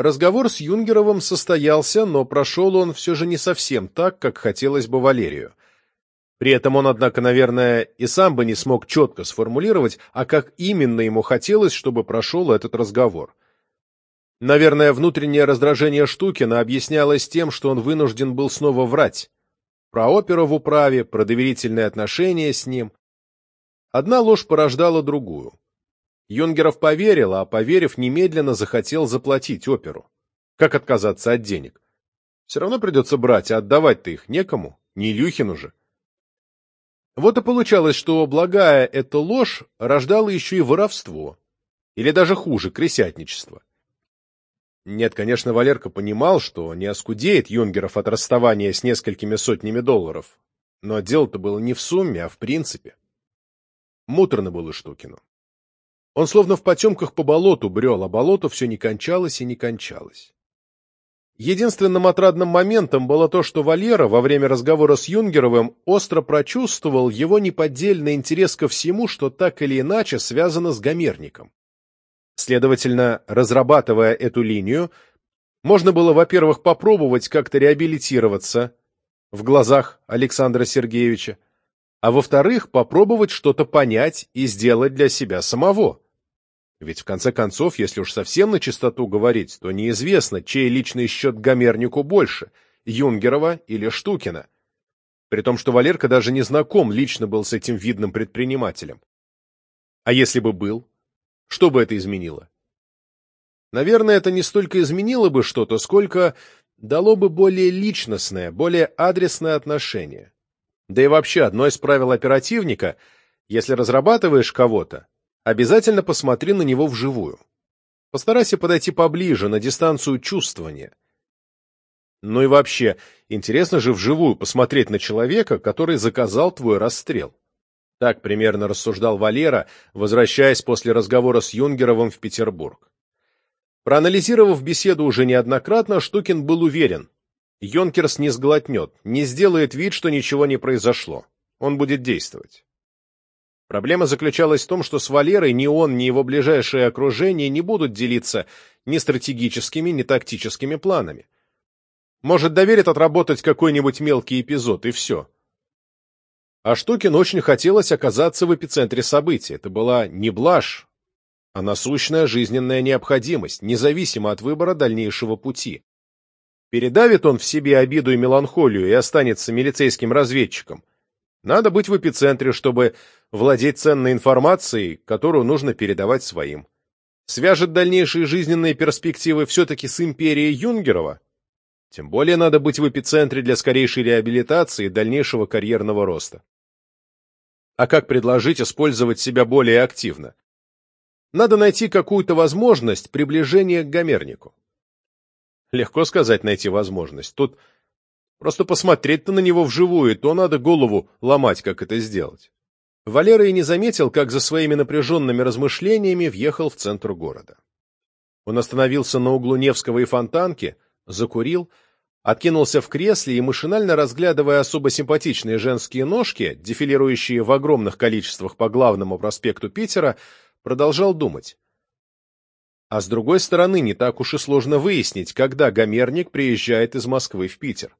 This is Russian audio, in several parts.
Разговор с Юнгеровым состоялся, но прошел он все же не совсем так, как хотелось бы Валерию. При этом он, однако, наверное, и сам бы не смог четко сформулировать, а как именно ему хотелось, чтобы прошел этот разговор. Наверное, внутреннее раздражение Штукина объяснялось тем, что он вынужден был снова врать. Про оперу в управе, про доверительные отношения с ним. Одна ложь порождала другую. Юнгеров поверил, а поверив, немедленно захотел заплатить оперу. Как отказаться от денег? Все равно придется брать, а отдавать-то их некому, не Илюхину же. Вот и получалось, что, благая эта ложь, рождала еще и воровство. Или даже хуже, крысятничество. Нет, конечно, Валерка понимал, что не оскудеет Юнгеров от расставания с несколькими сотнями долларов. Но дело-то было не в сумме, а в принципе. Муторно было Штукину. Он словно в потемках по болоту брел, а болото все не кончалось и не кончалось. Единственным отрадным моментом было то, что Валера во время разговора с Юнгеровым остро прочувствовал его неподдельный интерес ко всему, что так или иначе связано с Гомерником. Следовательно, разрабатывая эту линию, можно было, во-первых, попробовать как-то реабилитироваться в глазах Александра Сергеевича, а во-вторых, попробовать что-то понять и сделать для себя самого. Ведь в конце концов, если уж совсем на чистоту говорить, то неизвестно, чей личный счет Гомернику больше – Юнгерова или Штукина. При том, что Валерка даже не знаком лично был с этим видным предпринимателем. А если бы был, что бы это изменило? Наверное, это не столько изменило бы что-то, сколько дало бы более личностное, более адресное отношение. Да и вообще, одно из правил оперативника, если разрабатываешь кого-то, обязательно посмотри на него вживую. Постарайся подойти поближе, на дистанцию чувствования. Ну и вообще, интересно же вживую посмотреть на человека, который заказал твой расстрел. Так примерно рассуждал Валера, возвращаясь после разговора с Юнгеровым в Петербург. Проанализировав беседу уже неоднократно, Штукин был уверен, Йонкерс не сглотнет, не сделает вид, что ничего не произошло. Он будет действовать. Проблема заключалась в том, что с Валерой ни он, ни его ближайшее окружение не будут делиться ни стратегическими, ни тактическими планами. Может, доверит отработать какой-нибудь мелкий эпизод, и все. А Штукин очень хотелось оказаться в эпицентре событий. Это была не блажь, а насущная жизненная необходимость, независимо от выбора дальнейшего пути. Передавит он в себе обиду и меланхолию и останется милицейским разведчиком. Надо быть в эпицентре, чтобы владеть ценной информацией, которую нужно передавать своим. Свяжет дальнейшие жизненные перспективы все-таки с империей Юнгерова? Тем более надо быть в эпицентре для скорейшей реабилитации и дальнейшего карьерного роста. А как предложить использовать себя более активно? Надо найти какую-то возможность приближения к Гомернику. Легко сказать найти возможность. Тут просто посмотреть-то на него вживую, то надо голову ломать, как это сделать. Валера и не заметил, как за своими напряженными размышлениями въехал в центр города. Он остановился на углу Невского и Фонтанки, закурил, откинулся в кресле и, машинально разглядывая особо симпатичные женские ножки, дефилирующие в огромных количествах по главному проспекту Питера, продолжал думать. А с другой стороны, не так уж и сложно выяснить, когда Гомерник приезжает из Москвы в Питер.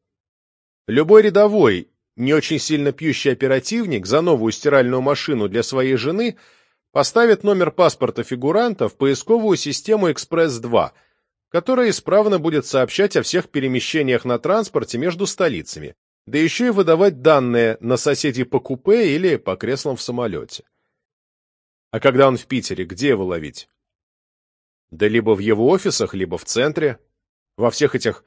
Любой рядовой, не очень сильно пьющий оперативник за новую стиральную машину для своей жены поставит номер паспорта фигуранта в поисковую систему «Экспресс-2», которая исправно будет сообщать о всех перемещениях на транспорте между столицами, да еще и выдавать данные на соседей по купе или по креслам в самолете. А когда он в Питере, где его ловить? Да либо в его офисах, либо в центре. Во всех этих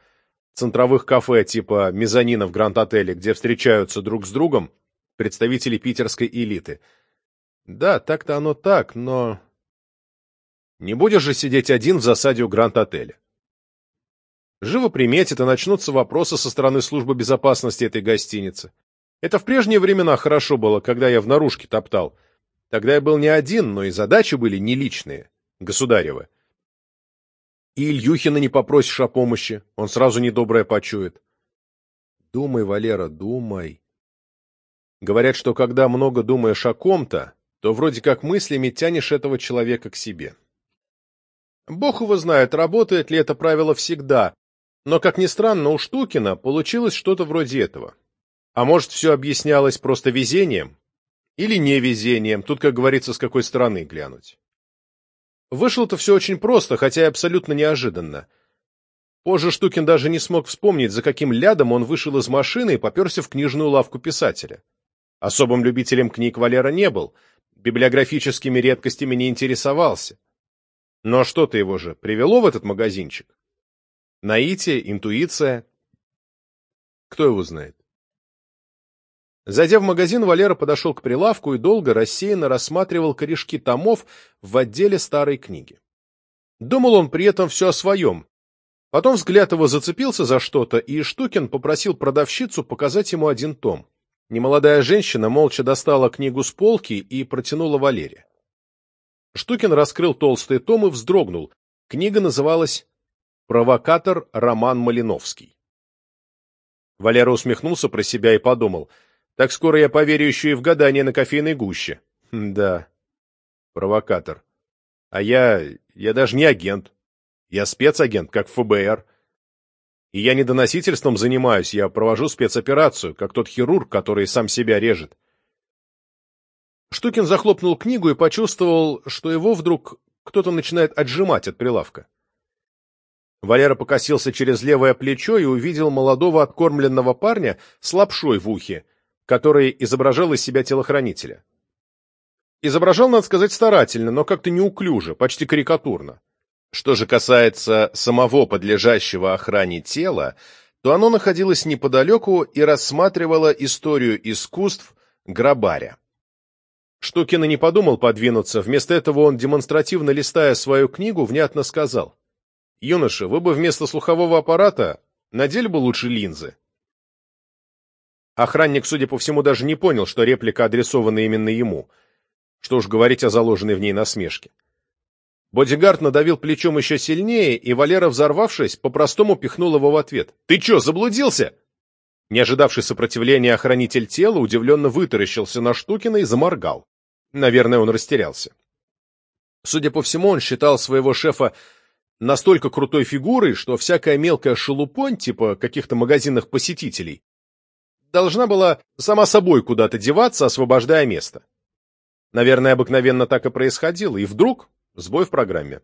центровых кафе типа мезонина в Гранд-отеле, где встречаются друг с другом представители питерской элиты. Да, так-то оно так, но... Не будешь же сидеть один в засаде у Гранд-отеля. Живо приметит, и начнутся вопросы со стороны службы безопасности этой гостиницы. Это в прежние времена хорошо было, когда я в наружке топтал. Тогда я был не один, но и задачи были не личные, государевы. И Ильюхина не попросишь о помощи, он сразу недоброе почует. Думай, Валера, думай. Говорят, что когда много думаешь о ком-то, то вроде как мыслями тянешь этого человека к себе. Бог его знает, работает ли это правило всегда, но, как ни странно, у Штукина получилось что-то вроде этого. А может, все объяснялось просто везением? Или невезением, тут, как говорится, с какой стороны глянуть. Вышло-то все очень просто, хотя и абсолютно неожиданно. Позже Штукин даже не смог вспомнить, за каким лядом он вышел из машины и поперся в книжную лавку писателя. Особым любителем книг Валера не был, библиографическими редкостями не интересовался. Но что-то его же привело в этот магазинчик. Наитие, интуиция. Кто его знает? Зайдя в магазин, Валера подошел к прилавку и долго рассеянно рассматривал корешки томов в отделе старой книги. Думал он при этом все о своем. Потом взгляд его зацепился за что-то, и Штукин попросил продавщицу показать ему один том. Немолодая женщина молча достала книгу с полки и протянула Валере. Штукин раскрыл толстый том и вздрогнул. Книга называлась «Провокатор Роман Малиновский». Валера усмехнулся про себя и подумал, так скоро я поверю еще и в гадание на кофейной гуще. Да, провокатор. А я... я даже не агент. Я спецагент, как ФБР. И я не доносительством занимаюсь, я провожу спецоперацию, как тот хирург, который сам себя режет. Штукин захлопнул книгу и почувствовал, что его вдруг кто-то начинает отжимать от прилавка. Валера покосился через левое плечо и увидел молодого откормленного парня с лапшой в ухе, который изображал из себя телохранителя. Изображал, надо сказать, старательно, но как-то неуклюже, почти карикатурно. Что же касается самого подлежащего охране тела, то оно находилось неподалеку и рассматривало историю искусств Грабаря. Штукин не подумал подвинуться, вместо этого он, демонстративно листая свою книгу, внятно сказал. «Юноша, вы бы вместо слухового аппарата надели бы лучше линзы». Охранник, судя по всему, даже не понял, что реплика адресована именно ему. Что уж говорить о заложенной в ней насмешке. Бодигард надавил плечом еще сильнее, и Валера, взорвавшись, по-простому пихнул его в ответ. «Ты че, заблудился?» Не ожидавший сопротивления охранитель тела удивленно вытаращился на Штукина и заморгал. Наверное, он растерялся. Судя по всему, он считал своего шефа настолько крутой фигурой, что всякая мелкая шелупонь, типа каких-то магазинных посетителей, должна была сама собой куда-то деваться, освобождая место. Наверное, обыкновенно так и происходило, и вдруг сбой в программе.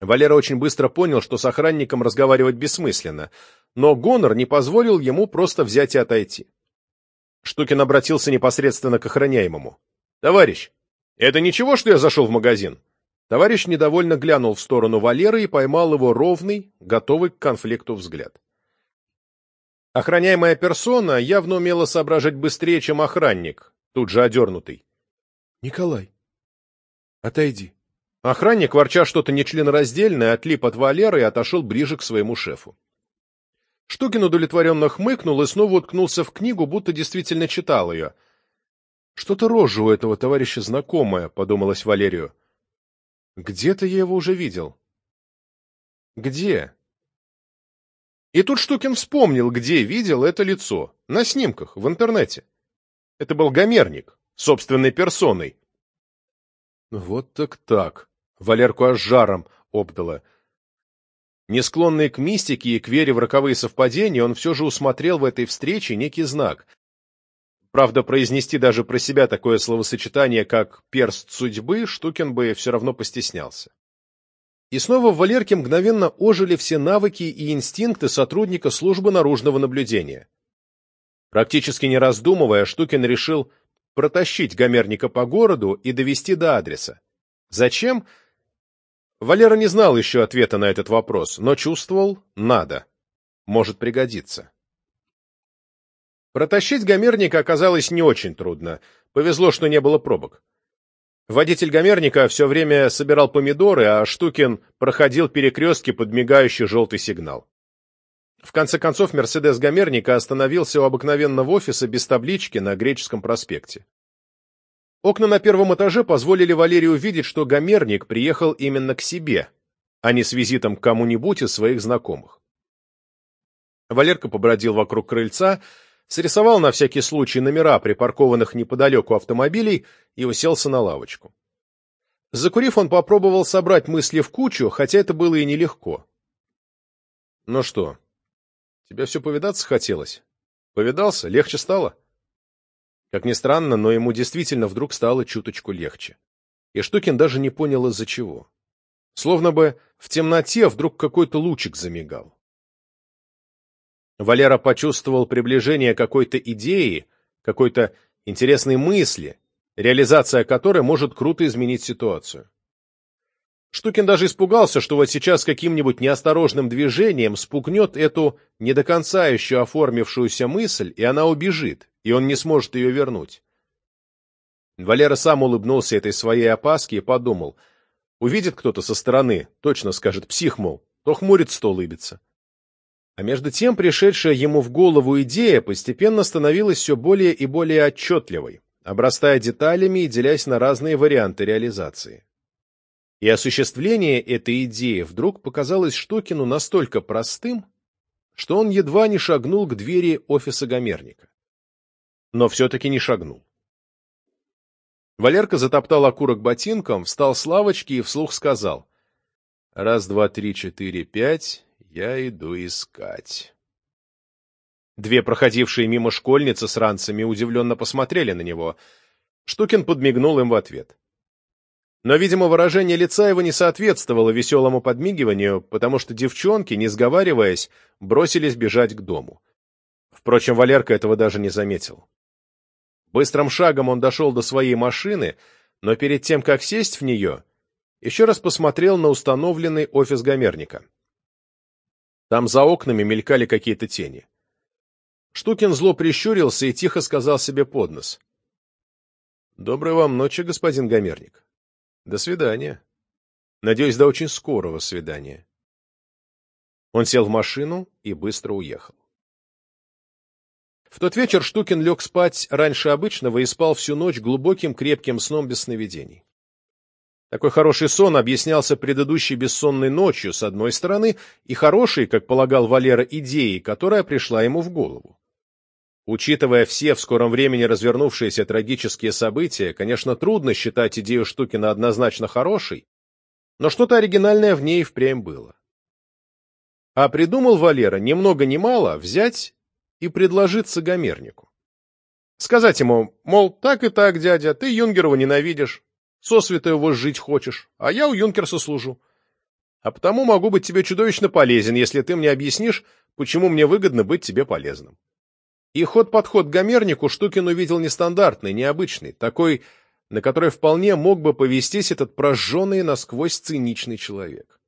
Валера очень быстро понял, что с охранником разговаривать бессмысленно, но гонор не позволил ему просто взять и отойти. Штукин обратился непосредственно к охраняемому. «Товарищ, это ничего, что я зашел в магазин?» Товарищ недовольно глянул в сторону Валеры и поймал его ровный, готовый к конфликту взгляд. Охраняемая персона явно умела соображать быстрее, чем охранник, тут же одернутый. — Николай, отойди. Охранник, ворча что-то нечленораздельное, отлип от Валеры и отошел ближе к своему шефу. Штукин удовлетворенно хмыкнул и снова уткнулся в книгу, будто действительно читал ее. «Что-то рожа у этого товарища знакомая», — подумалось Валерию. «Где-то я его уже видел». «Где?» И тут Штукин вспомнил, где видел это лицо. На снимках, в интернете. Это был Гомерник, собственной персоной. Вот так так. Валерку аж жаром обдало. Не склонный к мистике и к вере в роковые совпадения, он все же усмотрел в этой встрече некий знак. Правда, произнести даже про себя такое словосочетание, как «перст судьбы», Штукин бы все равно постеснялся. И снова в Валерке мгновенно ожили все навыки и инстинкты сотрудника службы наружного наблюдения. Практически не раздумывая, Штукин решил протащить Гомерника по городу и довести до адреса. Зачем? Валера не знал еще ответа на этот вопрос, но чувствовал — надо. Может пригодиться. Протащить Гомерника оказалось не очень трудно. Повезло, что не было пробок. Водитель Гомерника все время собирал помидоры, а Штукин проходил перекрестки под мигающий желтый сигнал. В конце концов, Мерседес Гомерника остановился у обыкновенного офиса без таблички на Греческом проспекте. Окна на первом этаже позволили Валерию увидеть, что Гомерник приехал именно к себе, а не с визитом к кому-нибудь из своих знакомых. Валерка побродил вокруг крыльца, срисовал на всякий случай номера припаркованных неподалеку автомобилей и уселся на лавочку. Закурив, он попробовал собрать мысли в кучу, хотя это было и нелегко. Ну что, тебе все повидаться хотелось? Повидался? Легче стало? Как ни странно, но ему действительно вдруг стало чуточку легче. И Штукин даже не понял, из-за чего. Словно бы в темноте вдруг какой-то лучик замигал. Валера почувствовал приближение какой-то идеи, какой-то интересной мысли, реализация которой может круто изменить ситуацию. Штукин даже испугался, что вот сейчас каким-нибудь неосторожным движением спугнет эту не до конца еще оформившуюся мысль, и она убежит, и он не сможет ее вернуть. Валера сам улыбнулся этой своей опаске и подумал, увидит кто-то со стороны, точно скажет псих, мол, то хмурится, то улыбится. А между тем пришедшая ему в голову идея постепенно становилась все более и более отчетливой, обрастая деталями и делясь на разные варианты реализации. И осуществление этой идеи вдруг показалось Штукину настолько простым, что он едва не шагнул к двери офиса Гомерника. Но все-таки не шагнул. Валерка затоптал окурок ботинком, встал с лавочки и вслух сказал. «Раз, два, три, четыре, пять, я иду искать». Две проходившие мимо школьницы с ранцами удивленно посмотрели на него. Штукин подмигнул им в ответ. Но, видимо, выражение лица его не соответствовало веселому подмигиванию, потому что девчонки, не сговариваясь, бросились бежать к дому. Впрочем, Валерка этого даже не заметил. Быстрым шагом он дошел до своей машины, но перед тем, как сесть в нее, еще раз посмотрел на установленный офис Гомерника. Там за окнами мелькали какие-то тени. Штукин зло прищурился и тихо сказал себе под нос. «Доброй вам ночи, господин Гомерник». До свидания. Надеюсь, до очень скорого свидания. Он сел в машину и быстро уехал. В тот вечер Штукин лег спать раньше обычного и спал всю ночь глубоким крепким сном без сновидений. Такой хороший сон объяснялся предыдущей бессонной ночью, с одной стороны, и хорошей, как полагал Валера, идеей, которая пришла ему в голову. Учитывая все в скором времени развернувшиеся трагические события, конечно, трудно считать идею Штукина однозначно хорошей, но что-то оригинальное в ней впрямь было. А придумал Валера ни много ни мало взять и предложиться Гомернику. Сказать ему, мол, так и так, дядя, ты Юнгерова ненавидишь, сосвета его жить хочешь, а я у Юнкерса служу. А потому могу быть тебе чудовищно полезен, если ты мне объяснишь, почему мне выгодно быть тебе полезным. И ход-подход к Гомернику Штукин увидел нестандартный, необычный, такой, на который вполне мог бы повестись этот прожженный насквозь циничный человек.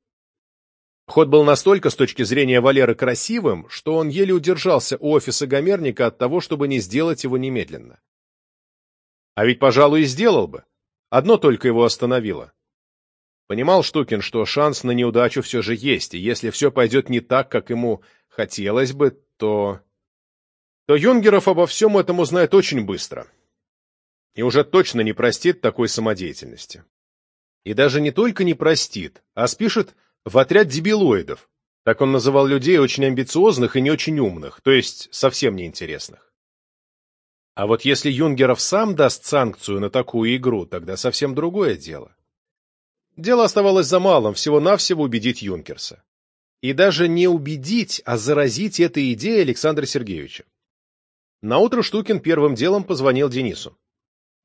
Ход был настолько, с точки зрения Валеры, красивым, что он еле удержался у офиса Гомерника от того, чтобы не сделать его немедленно. А ведь, пожалуй, и сделал бы. Одно только его остановило. Понимал Штукин, что шанс на неудачу все же есть, и если все пойдет не так, как ему хотелось бы, то то Юнгеров обо всем этом узнает очень быстро и уже точно не простит такой самодеятельности. И даже не только не простит, а спишет в отряд дебилоидов, так он называл людей очень амбициозных и не очень умных, то есть совсем неинтересных. А вот если Юнгеров сам даст санкцию на такую игру, тогда совсем другое дело. Дело оставалось за малым, всего-навсего убедить Юнкерса. И даже не убедить, а заразить этой идеей Александра Сергеевича. Наутро Штукин первым делом позвонил Денису.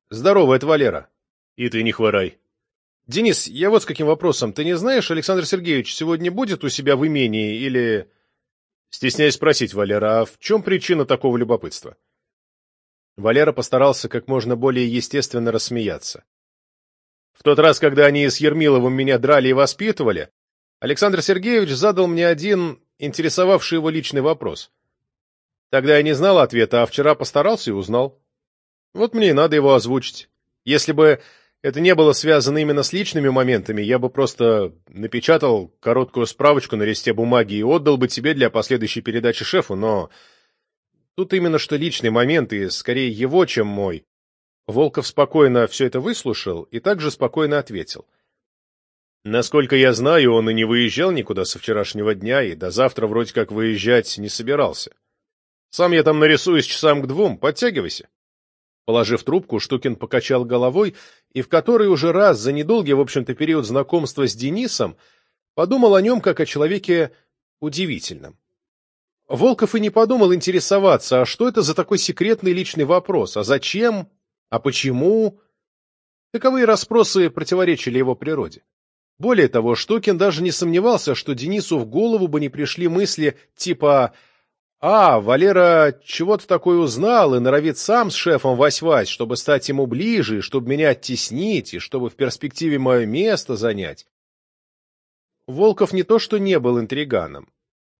«Здорово, это Валера». «И ты не хворай». «Денис, я вот с каким вопросом. Ты не знаешь, Александр Сергеевич сегодня будет у себя в имении или...» Стесняюсь спросить, Валера, а в чем причина такого любопытства? Валера постарался как можно более естественно рассмеяться. В тот раз, когда они с Ермиловым меня драли и воспитывали, Александр Сергеевич задал мне один интересовавший его личный вопрос — Тогда я не знал ответа, а вчера постарался и узнал. Вот мне и надо его озвучить. Если бы это не было связано именно с личными моментами, я бы просто напечатал короткую справочку на листе бумаги и отдал бы тебе для последующей передачи шефу, но тут именно что личный момент, и скорее его, чем мой. Волков спокойно все это выслушал и также спокойно ответил. Насколько я знаю, он и не выезжал никуда со вчерашнего дня, и до завтра вроде как выезжать не собирался. Сам я там нарисуюсь часам к двум, подтягивайся. Положив трубку, Штукин покачал головой и в который уже раз за недолгий, в общем-то, период знакомства с Денисом подумал о нем как о человеке удивительном. Волков и не подумал интересоваться, а что это за такой секретный личный вопрос, а зачем, а почему? Таковые расспросы противоречили его природе. Более того, Штукин даже не сомневался, что Денису в голову бы не пришли мысли типа «А, Валера чего-то такое узнал и норовит сам с шефом вась-вась, чтобы стать ему ближе, чтобы меня оттеснить, и чтобы в перспективе мое место занять». Волков не то что не был интриганом.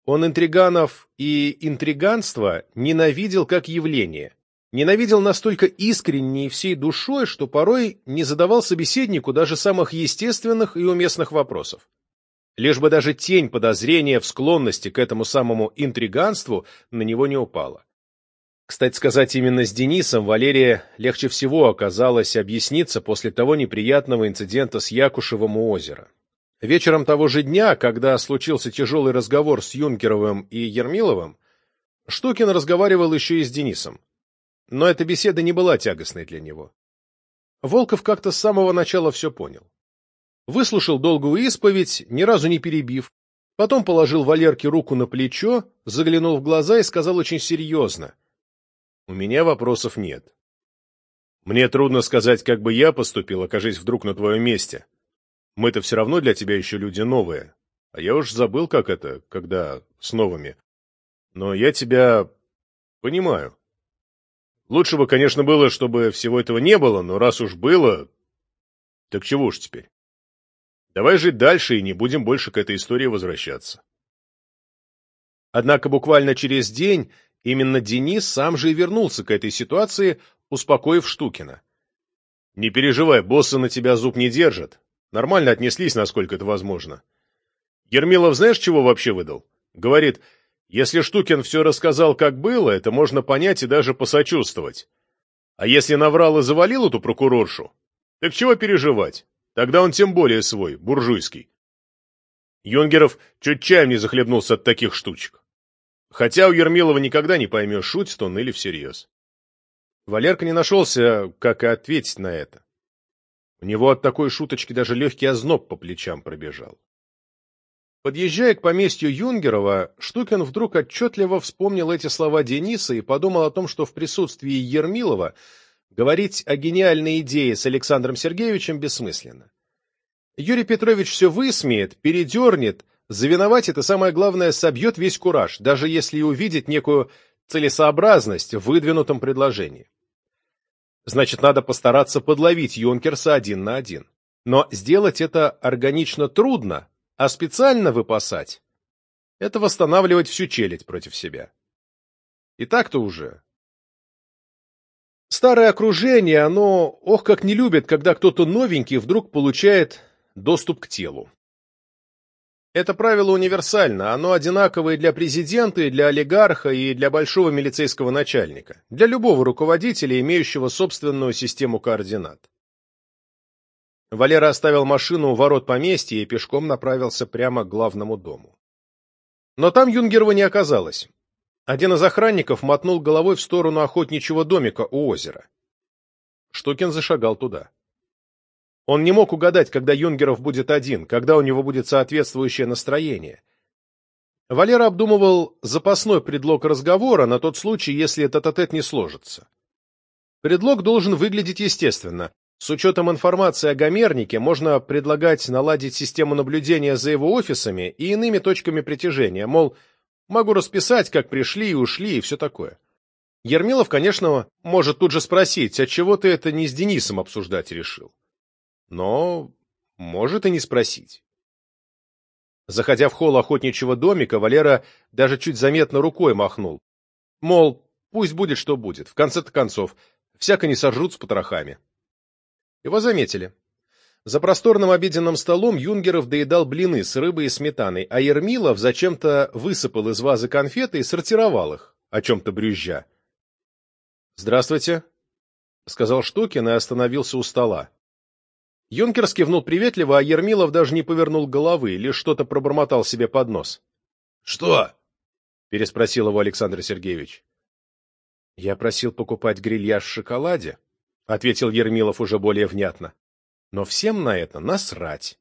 Он интриганов и интриганство ненавидел как явление. Ненавидел настолько искренне и всей душой, что порой не задавал собеседнику даже самых естественных и уместных вопросов. Лишь бы даже тень подозрения в склонности к этому самому интриганству на него не упала. Кстати сказать, именно с Денисом Валерия легче всего оказалось объясниться после того неприятного инцидента с Якушевым у озера. Вечером того же дня, когда случился тяжелый разговор с Юнкеровым и Ермиловым, Штукин разговаривал еще и с Денисом. Но эта беседа не была тягостной для него. Волков как-то с самого начала все понял. Выслушал долгую исповедь, ни разу не перебив, потом положил Валерке руку на плечо, заглянул в глаза и сказал очень серьезно. — У меня вопросов нет. Мне трудно сказать, как бы я поступил, окажись вдруг на твоем месте. Мы-то все равно для тебя еще люди новые. А я уж забыл, как это, когда с новыми. Но я тебя понимаю. Лучше бы, конечно, было, чтобы всего этого не было, но раз уж было, так чего уж теперь. Давай жить дальше и не будем больше к этой истории возвращаться. Однако буквально через день именно Денис сам же и вернулся к этой ситуации, успокоив Штукина. «Не переживай, боссы на тебя зуб не держат. Нормально отнеслись, насколько это возможно. Ермилов знаешь, чего вообще выдал? Говорит, если Штукин все рассказал, как было, это можно понять и даже посочувствовать. А если наврал и завалил эту прокуроршу, так чего переживать? Тогда он тем более свой, буржуйский. Юнгеров чуть чаем не захлебнулся от таких штучек. Хотя у Ермилова никогда не поймешь, шутит он или всерьез. Валерка не нашелся, как и ответить на это. У него от такой шуточки даже легкий озноб по плечам пробежал. Подъезжая к поместью Юнгерова, Штукин вдруг отчетливо вспомнил эти слова Дениса и подумал о том, что в присутствии Ермилова говорить о гениальной идее с Александром Сергеевичем бессмысленно. Юрий Петрович все высмеет, передернет, завиноватит и, самое главное, собьет весь кураж, даже если и увидит некую целесообразность в выдвинутом предложении. Значит, надо постараться подловить Юнкерса один на один. Но сделать это органично трудно, а специально выпасать — это восстанавливать всю челядь против себя. И так-то уже. Старое окружение, оно, ох, как не любит, когда кто-то новенький вдруг получает доступ к телу. Это правило универсально, оно одинаковое для президента, и для олигарха, и для большого милицейского начальника, для любого руководителя, имеющего собственную систему координат. Валера оставил машину у ворот поместья и пешком направился прямо к главному дому. Но там Юнгерова не оказалось. Один из охранников мотнул головой в сторону охотничьего домика у озера. Штукин зашагал туда. Он не мог угадать, когда Юнгеров будет один, когда у него будет соответствующее настроение. Валера обдумывал запасной предлог разговора на тот случай, если этот ответ не сложится. Предлог должен выглядеть естественно. С учетом информации о Гомернике можно предлагать наладить систему наблюдения за его офисами и иными точками притяжения, мол, могу расписать, как пришли и ушли и все такое. Ермилов, конечно, может тут же спросить, а чего ты это не с Денисом обсуждать решил? Но может и не спросить. Заходя в холл охотничьего домика, Валера даже чуть заметно рукой махнул. Мол, пусть будет, что будет, в конце-то концов, всяко не сожрут с потрохами. Его заметили. За просторным обеденным столом Юнгеров доедал блины с рыбой и сметаной, а Ермилов зачем-то высыпал из вазы конфеты и сортировал их, о чем-то брюзжа. «Здравствуйте», — сказал Штукин и остановился у стола. Юнкерс кивнул приветливо, а Ермилов даже не повернул головы, лишь что-то пробормотал себе под нос. — Что? — переспросил его Александр Сергеевич. — Я просил покупать грильяж в шоколаде, — ответил Ермилов уже более внятно. Но всем на это насрать.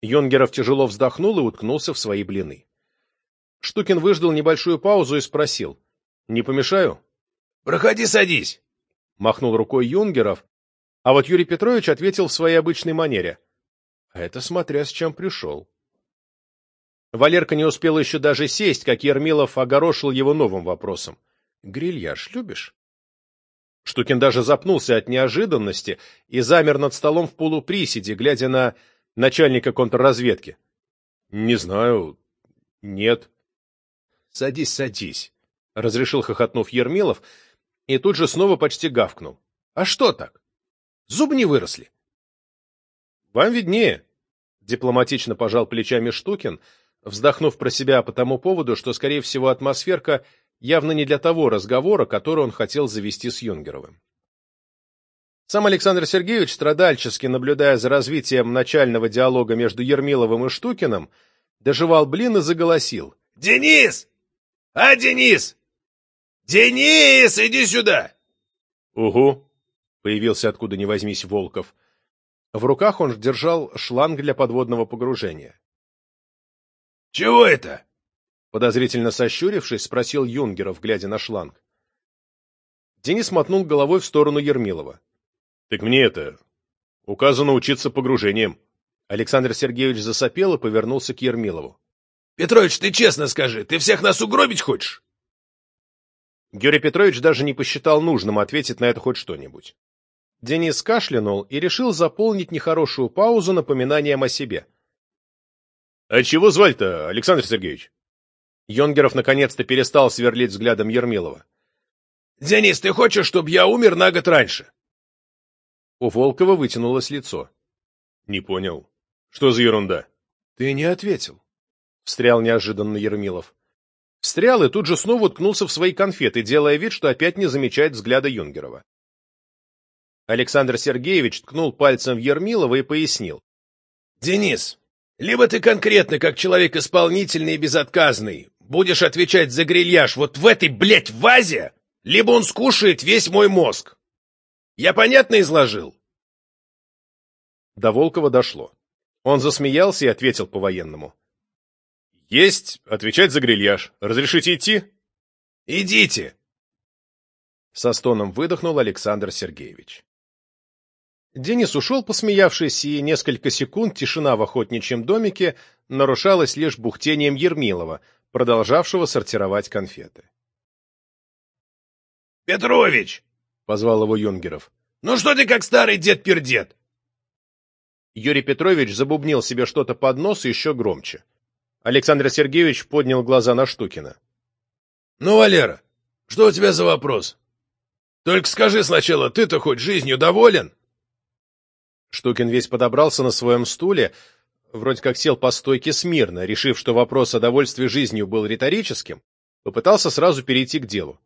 Йонгеров тяжело вздохнул и уткнулся в свои блины. Штукин выждал небольшую паузу и спросил. — Не помешаю? — Проходи, садись. — махнул рукой Юнгеров, а вот Юрий Петрович ответил в своей обычной манере. — А это смотря с чем пришел. Валерка не успел еще даже сесть, как Ермилов огорошил его новым вопросом. — Грильяж любишь? Штукин даже запнулся от неожиданности и замер над столом в полуприседе, глядя на начальника контрразведки. — Не знаю. Нет. — Садись, садись, — разрешил хохотнув Ермилов, и тут же снова почти гавкнул. — А что так? Зубы не выросли. — Вам виднее, — дипломатично пожал плечами Штукин, вздохнув про себя по тому поводу, что, скорее всего, атмосферка явно не для того разговора, который он хотел завести с Юнгеровым. Сам Александр Сергеевич, страдальчески наблюдая за развитием начального диалога между Ермиловым и Штукиным, доживал блин и заголосил. «Денис! А, Денис! Денис, иди сюда!» «Угу», — появился откуда ни возьмись Волков. В руках он держал шланг для подводного погружения. «Чего это?» Подозрительно сощурившись, спросил Юнгеров, глядя на шланг. Денис мотнул головой в сторону Ермилова. — Так мне это... Указано учиться погружением. Александр Сергеевич засопел и повернулся к Ермилову. — Петрович, ты честно скажи, ты всех нас угробить хочешь? Юрий Петрович даже не посчитал нужным ответить на это хоть что-нибудь. Денис кашлянул и решил заполнить нехорошую паузу напоминанием о себе. — А чего звать-то, Александр Сергеевич? Йонгеров наконец-то перестал сверлить взглядом Ермилова. — Денис, ты хочешь, чтобы я умер на год раньше? У Волкова вытянулось лицо. — Не понял. Что за ерунда? — Ты не ответил. — встрял неожиданно Ермилов. Встрял и тут же снова уткнулся в свои конфеты, делая вид, что опять не замечает взгляда Юнгерова. Александр Сергеевич ткнул пальцем в Ермилова и пояснил. — Денис, либо ты конкретно, как человек исполнительный и безотказный, будешь отвечать за грильяж вот в этой, блядь, вазе, либо он скушает весь мой мозг. Я понятно изложил? До Волкова дошло. Он засмеялся и ответил по-военному. — Есть, отвечать за грильяж. Разрешите идти? — Идите! Со стоном выдохнул Александр Сергеевич. Денис ушел, посмеявшись, и несколько секунд тишина в охотничьем домике нарушалась лишь бухтением Ермилова, продолжавшего сортировать конфеты. «Петрович!» — позвал его Юнгеров. «Ну что ты как старый дед-пердед?» Юрий Петрович забубнил себе что-то под нос еще громче. Александр Сергеевич поднял глаза на Штукина. «Ну, Валера, что у тебя за вопрос? Только скажи сначала, ты-то хоть жизнью доволен?» Штукин весь подобрался на своем стуле, вроде как сел по стойке смирно, решив, что вопрос о довольстве жизнью был риторическим, попытался сразу перейти к делу.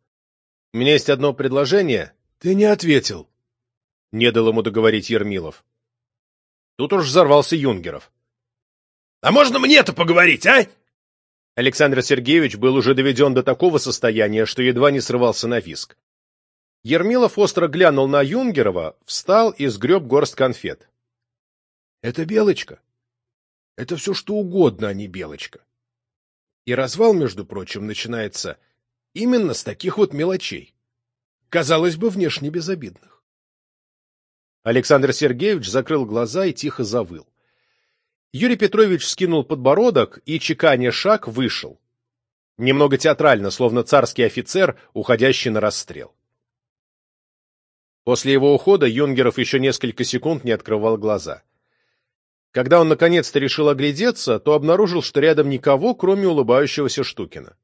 «У меня есть одно предложение». «Ты не ответил», — не дал ему договорить Ермилов. Тут уж взорвался Юнгеров. «А можно мне-то поговорить, а?» Александр Сергеевич был уже доведен до такого состояния, что едва не срывался на виск. Ермилов остро глянул на Юнгерова, встал и сгреб горсть конфет. — Это Белочка. Это все что угодно, а не белочка. И развал, между прочим, начинается именно с таких вот мелочей. Казалось бы, внешне безобидных. Александр Сергеевич закрыл глаза и тихо завыл. Юрий Петрович скинул подбородок и, чеканя шаг, вышел. Немного театрально, словно царский офицер, уходящий на расстрел. После его ухода Юнгеров еще несколько секунд не открывал глаза. Когда он наконец-то решил оглядеться, то обнаружил, что рядом никого, кроме улыбающегося Штукина.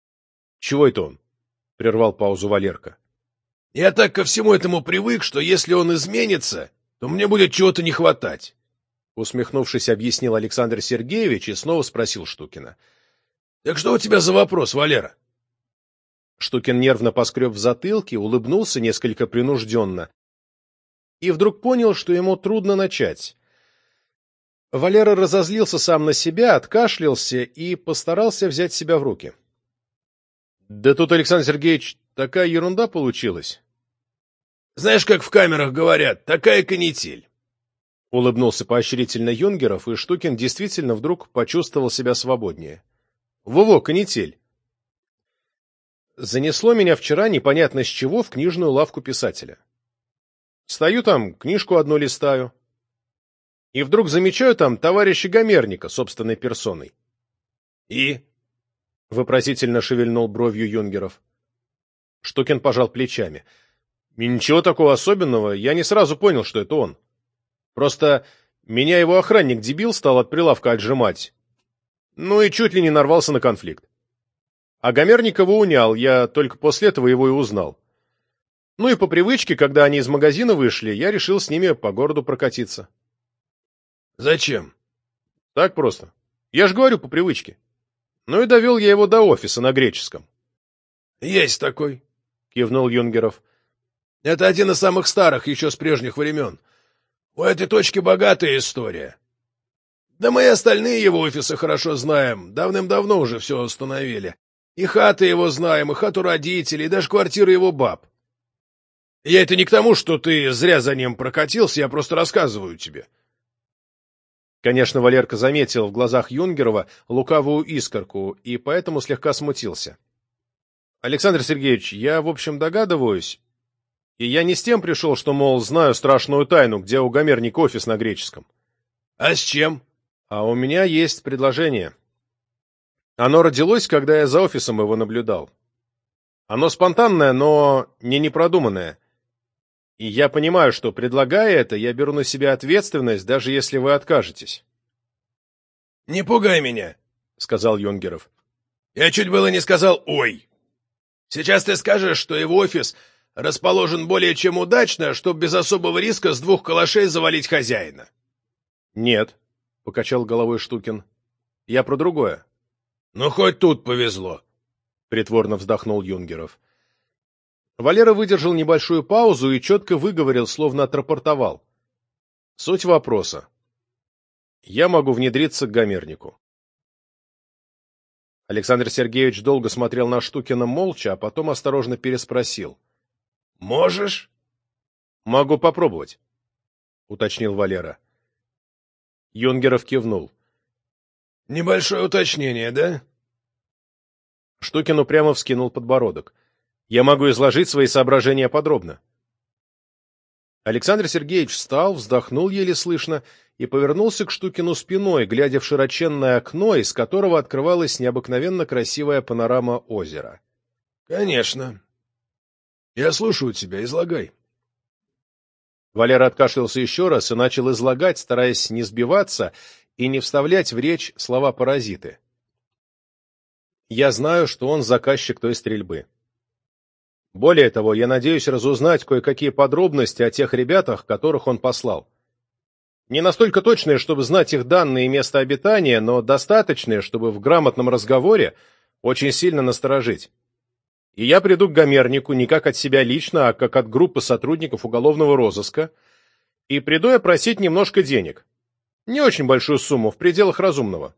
— Чего это он? — прервал паузу Валерка. — Я так ко всему этому привык, что если он изменится, то мне будет чего-то не хватать. Усмехнувшись, объяснил Александр Сергеевич и снова спросил Штукина. — Так что у тебя за вопрос, Валера? Штукин нервно поскреб в затылке, улыбнулся несколько принужденно и вдруг понял, что ему трудно начать. Валера разозлился сам на себя, откашлялся и постарался взять себя в руки. — Да тут, Александр Сергеевич, такая ерунда получилась. — Знаешь, как в камерах говорят, такая канитель. Улыбнулся поощрительно Юнгеров, и Штукин действительно вдруг почувствовал себя свободнее. Во-во, канитель! Занесло меня вчера непонятно с чего в книжную лавку писателя. Стою там, книжку одну листаю. И вдруг замечаю там товарища Гомерника собственной персоной. И? Вопросительно шевельнул бровью Юнгеров. Штукин пожал плечами. Ничего такого особенного, я не сразу понял, что это он. Просто меня его охранник-дебил стал от прилавка отжимать. Ну и чуть ли не нарвался на конфликт. А Гомерникова унял, я только после этого его и узнал. Ну и по привычке, когда они из магазина вышли, я решил с ними по городу прокатиться. Зачем? Так просто. Я ж говорю по привычке. Ну и довел я его до офиса на греческом. Есть такой, кивнул Юнгеров. Это один из самых старых еще с прежних времен. У этой точки богатая история. Да мы и остальные его офисы хорошо знаем, давным-давно уже все установили. И хаты его знаем, и хату родителей, и даже квартиры его баб. Я это не к тому, что ты зря за ним прокатился, я просто рассказываю тебе. Конечно, Валерка заметил в глазах Юнгерова лукавую искорку и поэтому слегка смутился. Александр Сергеевич, я, в общем, догадываюсь, и я не с тем пришел, что, мол, знаю страшную тайну, где у Гомерник офис на греческом. А с чем? А у меня есть предложение. Оно родилось, когда я за офисом его наблюдал. Оно спонтанное, но не непродуманное. И я понимаю, что, предлагая это, я беру на себя ответственность, даже если вы откажетесь. — Не пугай меня, — сказал Юнгеров. — Я чуть было не сказал «ой». Сейчас ты скажешь, что его офис расположен более чем удачно, чтобы без особого риска с двух калашей завалить хозяина. — Нет, — покачал головой Штукин. — Я про другое. — Ну, хоть тут повезло, — притворно вздохнул Юнгеров. Валера выдержал небольшую паузу и четко выговорил, словно отрапортовал. Суть вопроса. Я могу внедриться к Гомернику. Александр Сергеевич долго смотрел на Штукина молча, а потом осторожно переспросил. Можешь? Могу попробовать, уточнил Валера. Юнгеров кивнул. Небольшое уточнение, да? Штукин прямо вскинул подбородок. Я могу изложить свои соображения подробно. Александр Сергеевич встал, вздохнул еле слышно и повернулся к Штукину спиной, глядя в широченное окно, из которого открывалась необыкновенно красивая панорама озера. — Конечно, я слушаю тебя, излагай. Валера откашлялся еще раз и начал излагать, стараясь не сбиваться и не вставлять в речь слова-паразиты. Я знаю, что он заказчик той стрельбы. Более того, я надеюсь разузнать кое-какие подробности о тех ребятах, которых он послал. Не настолько точные, чтобы знать их данные и место обитания, но достаточные, чтобы в грамотном разговоре очень сильно насторожить. И я приду к Гомернику не как от себя лично, а как от группы сотрудников уголовного розыска, и приду я просить немножко денег. Не очень большую сумму, в пределах разумного.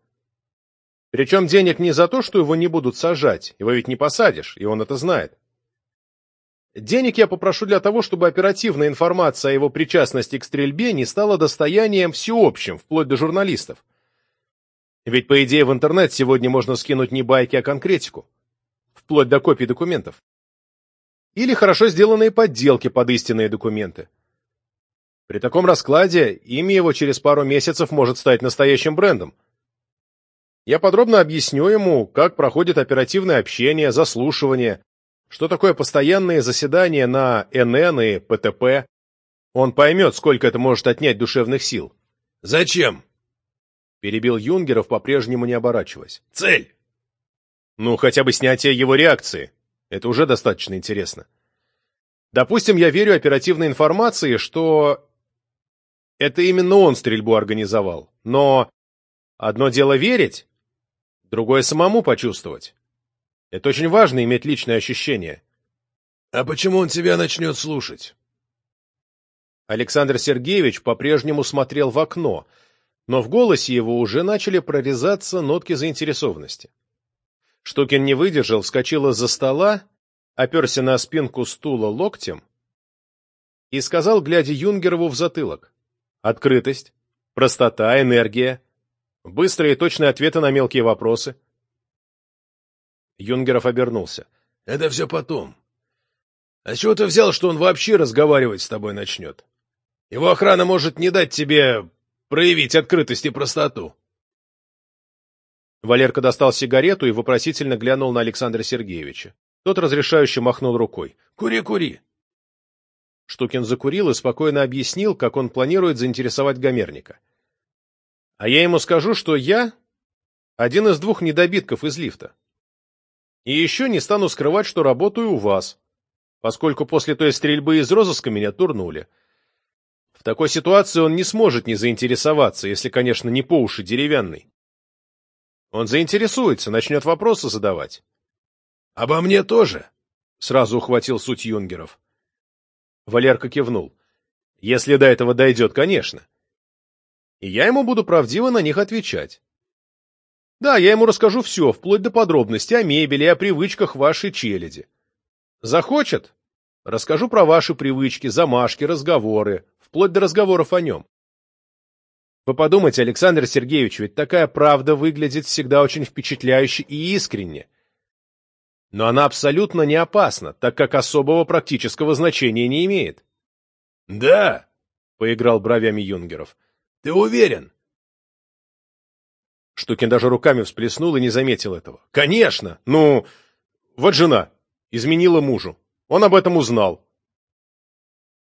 Причем денег не за то, что его не будут сажать, его ведь не посадишь, и он это знает. Денег я попрошу для того, чтобы оперативная информация о его причастности к стрельбе не стала достоянием всеобщим, вплоть до журналистов. Ведь, по идее, в интернет сегодня можно скинуть не байки, а конкретику вплоть до копий документов. Или хорошо сделанные подделки под истинные документы. При таком раскладе имя его через пару месяцев может стать настоящим брендом. Я подробно объясню ему, как проходит оперативное общение, заслушивание, что такое постоянные заседания на НН и ПТП. Он поймет, сколько это может отнять душевных сил. «Зачем?» — перебил Юнгеров, по-прежнему не оборачиваясь. «Цель!» Ну, хотя бы снятие его реакции. Это уже достаточно интересно. Допустим, я верю оперативной информации, что это именно он стрельбу организовал. Но одно дело верить, другое самому почувствовать. Это очень важно иметь личное ощущение. А почему он тебя начнет слушать? Александр Сергеевич по-прежнему смотрел в окно, но в голосе его уже начали прорезаться нотки заинтересованности. Штукин не выдержал, вскочил из-за стола, оперся на спинку стула локтем и сказал, глядя Юнгерову в затылок. Открытость, простота, энергия, быстрые и точные ответы на мелкие вопросы. Юнгеров обернулся. — Это все потом. А с чего ты взял, что он вообще разговаривать с тобой начнет? Его охрана может не дать тебе проявить открытость и простоту. Валерка достал сигарету и вопросительно глянул на Александра Сергеевича. Тот разрешающе махнул рукой. «Кури, кури!» Штукин закурил и спокойно объяснил, как он планирует заинтересовать Гомерника. «А я ему скажу, что я один из двух недобитков из лифта. И еще не стану скрывать, что работаю у вас, поскольку после той стрельбы из розыска меня турнули. В такой ситуации он не сможет не заинтересоваться, если, конечно, не по уши деревянный. Он заинтересуется, начнет вопросы задавать. — Обо мне тоже? — сразу ухватил суть юнгеров. Валерка кивнул. — Если до этого дойдет, конечно. И я ему буду правдиво на них отвечать. Да, я ему расскажу все, вплоть до подробностей о мебели и о привычках вашей челяди. Захочет? Расскажу про ваши привычки, замашки, разговоры, вплоть до разговоров о нем. Вы подумайте, Александр Сергеевич, ведь такая правда выглядит всегда очень впечатляюще и искренне. Но она абсолютно не опасна, так как особого практического значения не имеет. — Да, — поиграл бровями Юнгеров. — Ты уверен? Штукин даже руками всплеснул и не заметил этого. — Конечно! Ну, вот жена изменила мужу. Он об этом узнал.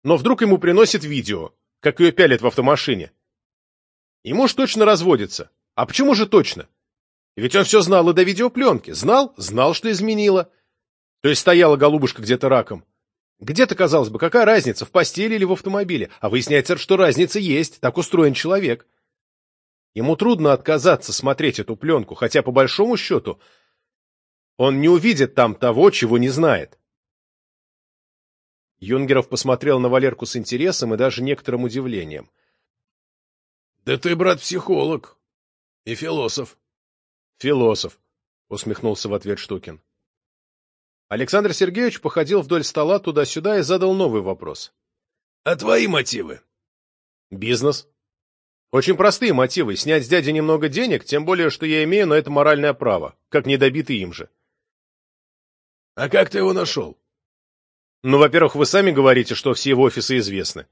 Но вдруг ему приносит видео, как ее пялят в автомашине. И муж точно разводится. А почему же точно? Ведь он все знал и до видеопленки. Знал? Знал, что изменила. То есть стояла голубушка где-то раком. Где-то, казалось бы, какая разница, в постели или в автомобиле? А выясняется, что разница есть, так устроен человек. Ему трудно отказаться смотреть эту пленку, хотя, по большому счету, он не увидит там того, чего не знает. Юнгеров посмотрел на Валерку с интересом и даже некоторым удивлением. — Да ты, брат, психолог и философ. — Философ, — усмехнулся в ответ Штукин. Александр Сергеевич походил вдоль стола туда-сюда и задал новый вопрос. — А твои мотивы? — Бизнес. Очень простые мотивы. Снять с дяди немного денег, тем более, что я имею на это моральное право, как недобитый им же. — А как ты его нашел? — Ну, во-первых, вы сами говорите, что все его офисы известны.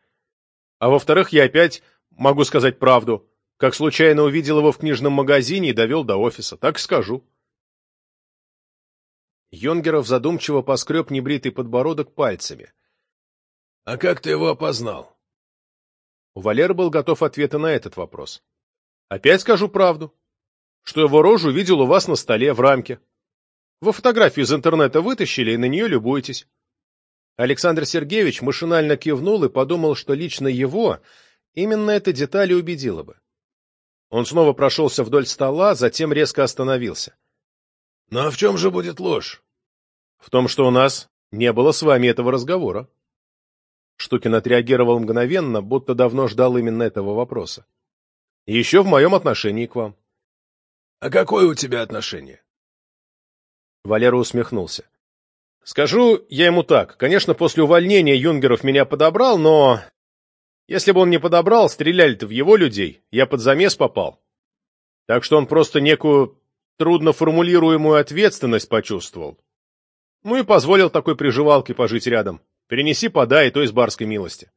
А во-вторых, я опять могу сказать правду. Как случайно увидел его в книжном магазине и довел до офиса. Так скажу. Йонгеров задумчиво поскреб небритый подбородок пальцами. — А как ты его опознал? У Валеры был готов ответа на этот вопрос. — Опять скажу правду. Что его рожу видел у вас на столе, в рамке. Вы фотографию из интернета вытащили и на нее любуетесь. Александр Сергеевич машинально кивнул и подумал, что лично его именно эта деталь и убедила бы. Он снова прошелся вдоль стола, затем резко остановился. — Ну а в чем же будет ложь? — В том, что у нас не было с вами этого разговора. Штукин отреагировал мгновенно, будто давно ждал именно этого вопроса. — еще в моем отношении к вам. — А какое у тебя отношение? Валера усмехнулся. — Скажу я ему так. Конечно, после увольнения Юнгеров меня подобрал, но если бы он не подобрал, стреляли-то в его людей, я под замес попал. Так что он просто некую трудно формулируемую ответственность почувствовал. Ну и позволил такой приживалке пожить рядом. Перенеси, подай, то из барской милости.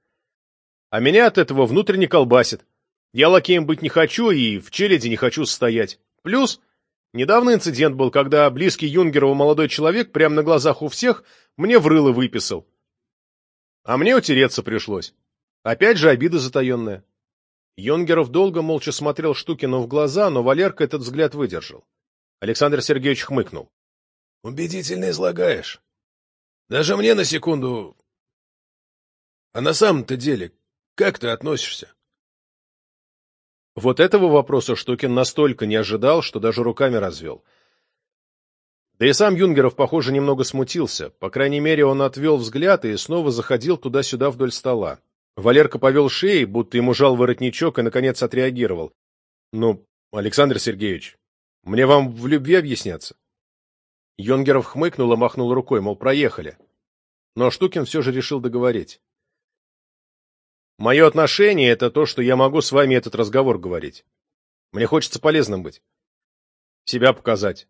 А меня от этого внутренне колбасит. Я лакеем быть не хочу и в челяди не хочу стоять. Плюс, недавно инцидент был, когда близкий Юнгерову молодой человек прямо на глазах у всех мне врыло выписал. А мне утереться пришлось. Опять же обида затаенная. Йонгеров долго молча смотрел Штукину в глаза, но Валерка этот взгляд выдержал. Александр Сергеевич хмыкнул. — Убедительно излагаешь. Даже мне на секунду... А на самом-то деле, как ты относишься? Вот этого вопроса Штукин настолько не ожидал, что даже руками развел. Да и сам Юнгеров, похоже, немного смутился. По крайней мере, он отвел взгляд и снова заходил туда-сюда вдоль стола. Валерка повел шеей, будто ему жал воротничок, и, наконец, отреагировал. — Ну, Александр Сергеевич, мне вам в любви объясняться? Йонгеров хмыкнул и махнул рукой, мол, проехали. Но Штукин все же решил договорить. Мое отношение — это то, что я могу с вами этот разговор говорить. Мне хочется полезным быть. Себя показать.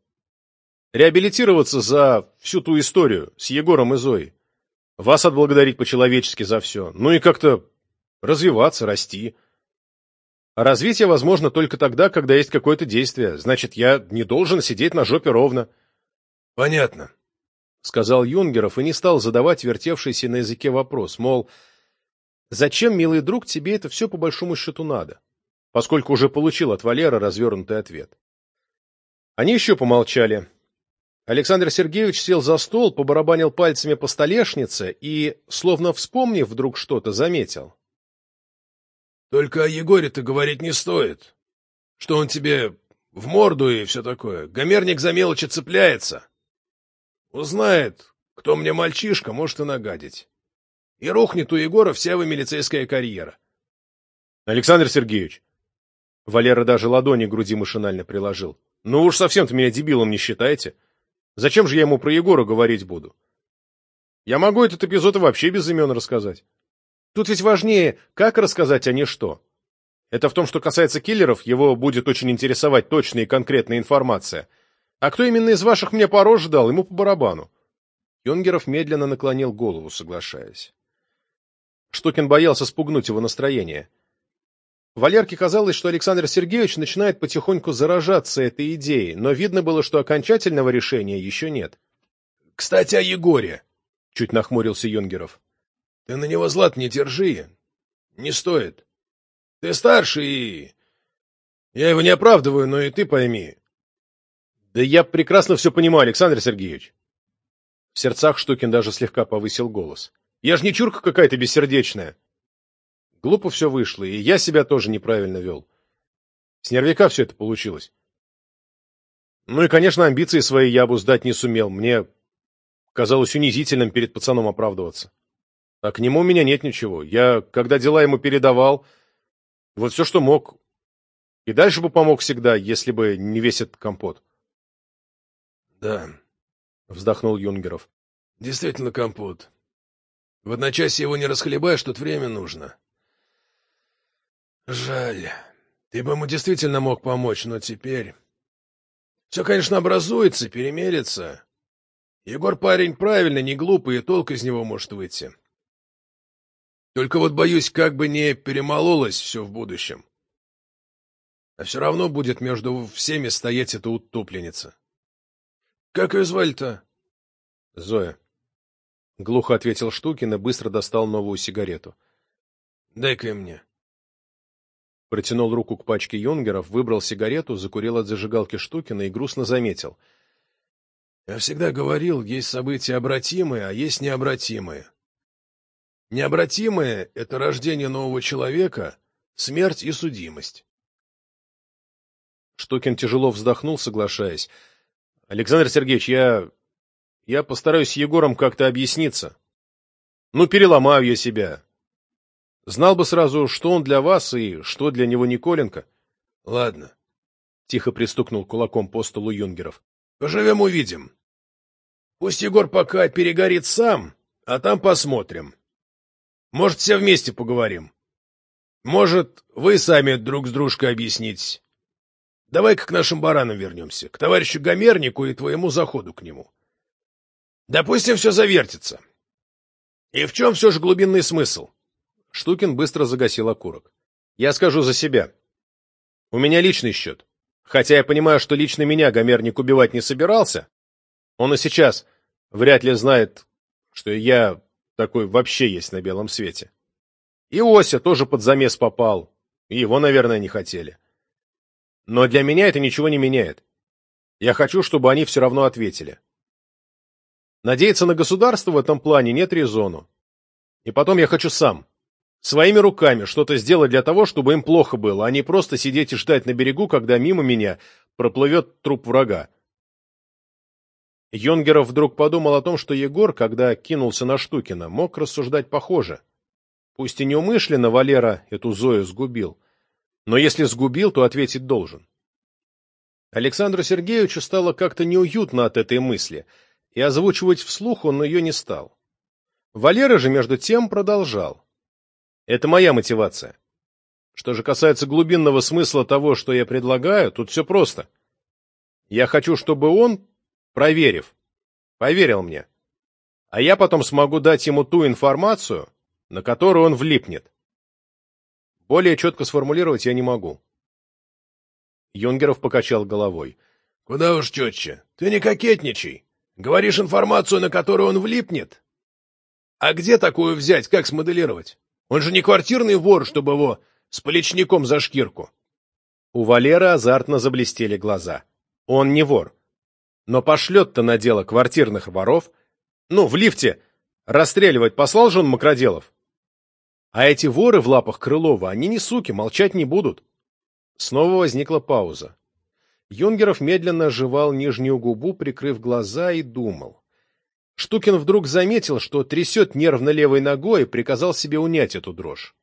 Реабилитироваться за всю ту историю с Егором и Зоей. Вас отблагодарить по-человечески за все. Ну и как-то развиваться, расти. А развитие возможно только тогда, когда есть какое-то действие. Значит, я не должен сидеть на жопе ровно. — Понятно, — сказал Юнгеров и не стал задавать вертевшийся на языке вопрос, мол, зачем, милый друг, тебе это все по большому счету надо, поскольку уже получил от Валера развернутый ответ. Они еще помолчали. Александр Сергеевич сел за стол, побарабанил пальцами по столешнице и, словно вспомнив вдруг что-то, заметил. — Только о Егоре-то говорить не стоит. Что он тебе в морду и все такое. Гомерник за мелочи цепляется. Узнает, кто мне мальчишка, может и нагадить. И рухнет у Егора вся его милицейская карьера. — Александр Сергеевич! Валера даже ладони к груди машинально приложил. — Ну уж совсем-то меня дебилом не считаете. Зачем же я ему про Егора говорить буду? Я могу этот эпизод вообще без имен рассказать. Тут ведь важнее, как рассказать, а не что. Это в том, что касается киллеров, его будет очень интересовать точная и конкретная информация. А кто именно из ваших мне по роже дал, ему по барабану. Юнгеров медленно наклонил голову, соглашаясь. Штукин боялся спугнуть его настроение. Валерке казалось, что Александр Сергеевич начинает потихоньку заражаться этой идеей, но видно было, что окончательного решения еще нет. — Кстати, о Егоре, — чуть нахмурился Юнгеров. — Ты на него злат не держи. Не стоит. Ты старше и... Я его не оправдываю, но и ты пойми. — Да я прекрасно все понимаю, Александр Сергеевич. В сердцах Штукин даже слегка повысил голос. — Я ж не чурка какая-то бессердечная. Глупо все вышло, и я себя тоже неправильно вел. С нервяка все это получилось. Ну и, конечно, амбиции свои я обуздать не сумел. Мне казалось унизительным перед пацаном оправдываться. А к нему у меня нет ничего. Я, когда дела ему передавал, вот все, что мог. И дальше бы помог всегда, если бы не весь этот компот. — Да, — вздохнул Юнгеров. — Действительно компот. В одночасье его не расхлебаешь, тут время нужно. Жаль. Ты бы ему действительно мог помочь, но теперь... Все, конечно, образуется, перемерится. Егор парень правильный, не глупый, и толк из него может выйти. Только вот боюсь, как бы не перемололось все в будущем. А все равно будет между всеми стоять эта утопленница. Как ее звали-то? Зоя. Глухо ответил Штукин и быстро достал новую сигарету. Дай-ка мне. Протянул руку к пачке юнгеров, выбрал сигарету, закурил от зажигалки Штукина и грустно заметил. «Я всегда говорил, есть события обратимые, а есть необратимые. Необратимые — это рождение нового человека, смерть и судимость». Штукин тяжело вздохнул, соглашаясь. — Александр Сергеевич, я... я постараюсь с Егором как-то объясниться. Ну, переломаю я себя. Знал бы сразу, что он для вас и что для него Николенко. — Ладно, — тихо пристукнул кулаком по столу Юнгеров. — Поживем — увидим. Пусть Егор пока перегорит сам, а там посмотрим. Может, все вместе поговорим. Может, вы сами друг с дружкой объяснитесь. Давай-ка к нашим баранам вернемся, к товарищу Гомернику и твоему заходу к нему. Допустим, все завертится. И в чем все же глубинный смысл? Штукин быстро загасил окурок. «Я скажу за себя. У меня личный счет. Хотя я понимаю, что лично меня Гомерник убивать не собирался. Он и сейчас вряд ли знает, что я такой вообще есть на белом свете. И Ося тоже под замес попал. И его, наверное, не хотели. Но для меня это ничего не меняет. Я хочу, чтобы они все равно ответили. Надеяться на государство в этом плане нет резону. И потом я хочу сам своими руками что-то сделать для того, чтобы им плохо было, а не просто сидеть и ждать на берегу, когда мимо меня проплывет труп врага. Йонгеров вдруг подумал о том, что Егор, когда кинулся на Штукина, мог рассуждать похоже. Пусть и неумышленно Валера эту Зою сгубил, но если сгубил, то ответить должен. Александру Сергеевичу стало как-то неуютно от этой мысли, и озвучивать вслух он ее не стал. Валера же, между тем, продолжал. Это моя мотивация. Что же касается глубинного смысла того, что я предлагаю, тут все просто. Я хочу, чтобы он, проверив, поверил мне. А я потом смогу дать ему ту информацию, на которую он влипнет. Более четко сформулировать я не могу. Юнгеров покачал головой. — Куда уж четче. Ты не кокетничай. Говоришь информацию, на которую он влипнет? А где такую взять, как смоделировать? Он же не квартирный вор, чтобы его с поличником за шкирку. У Валеры азартно заблестели глаза. Он не вор. Но пошлет-то на дело квартирных воров. Ну, в лифте. Расстреливать послал же он Макроделов. А эти воры в лапах Крылова, они не суки, молчать не будут. Снова возникла пауза. Юнгеров медленно жевал нижнюю губу, прикрыв глаза, и думал. Штукин вдруг заметил, что трясет нервно левой ногой, и приказал себе унять эту дрожь.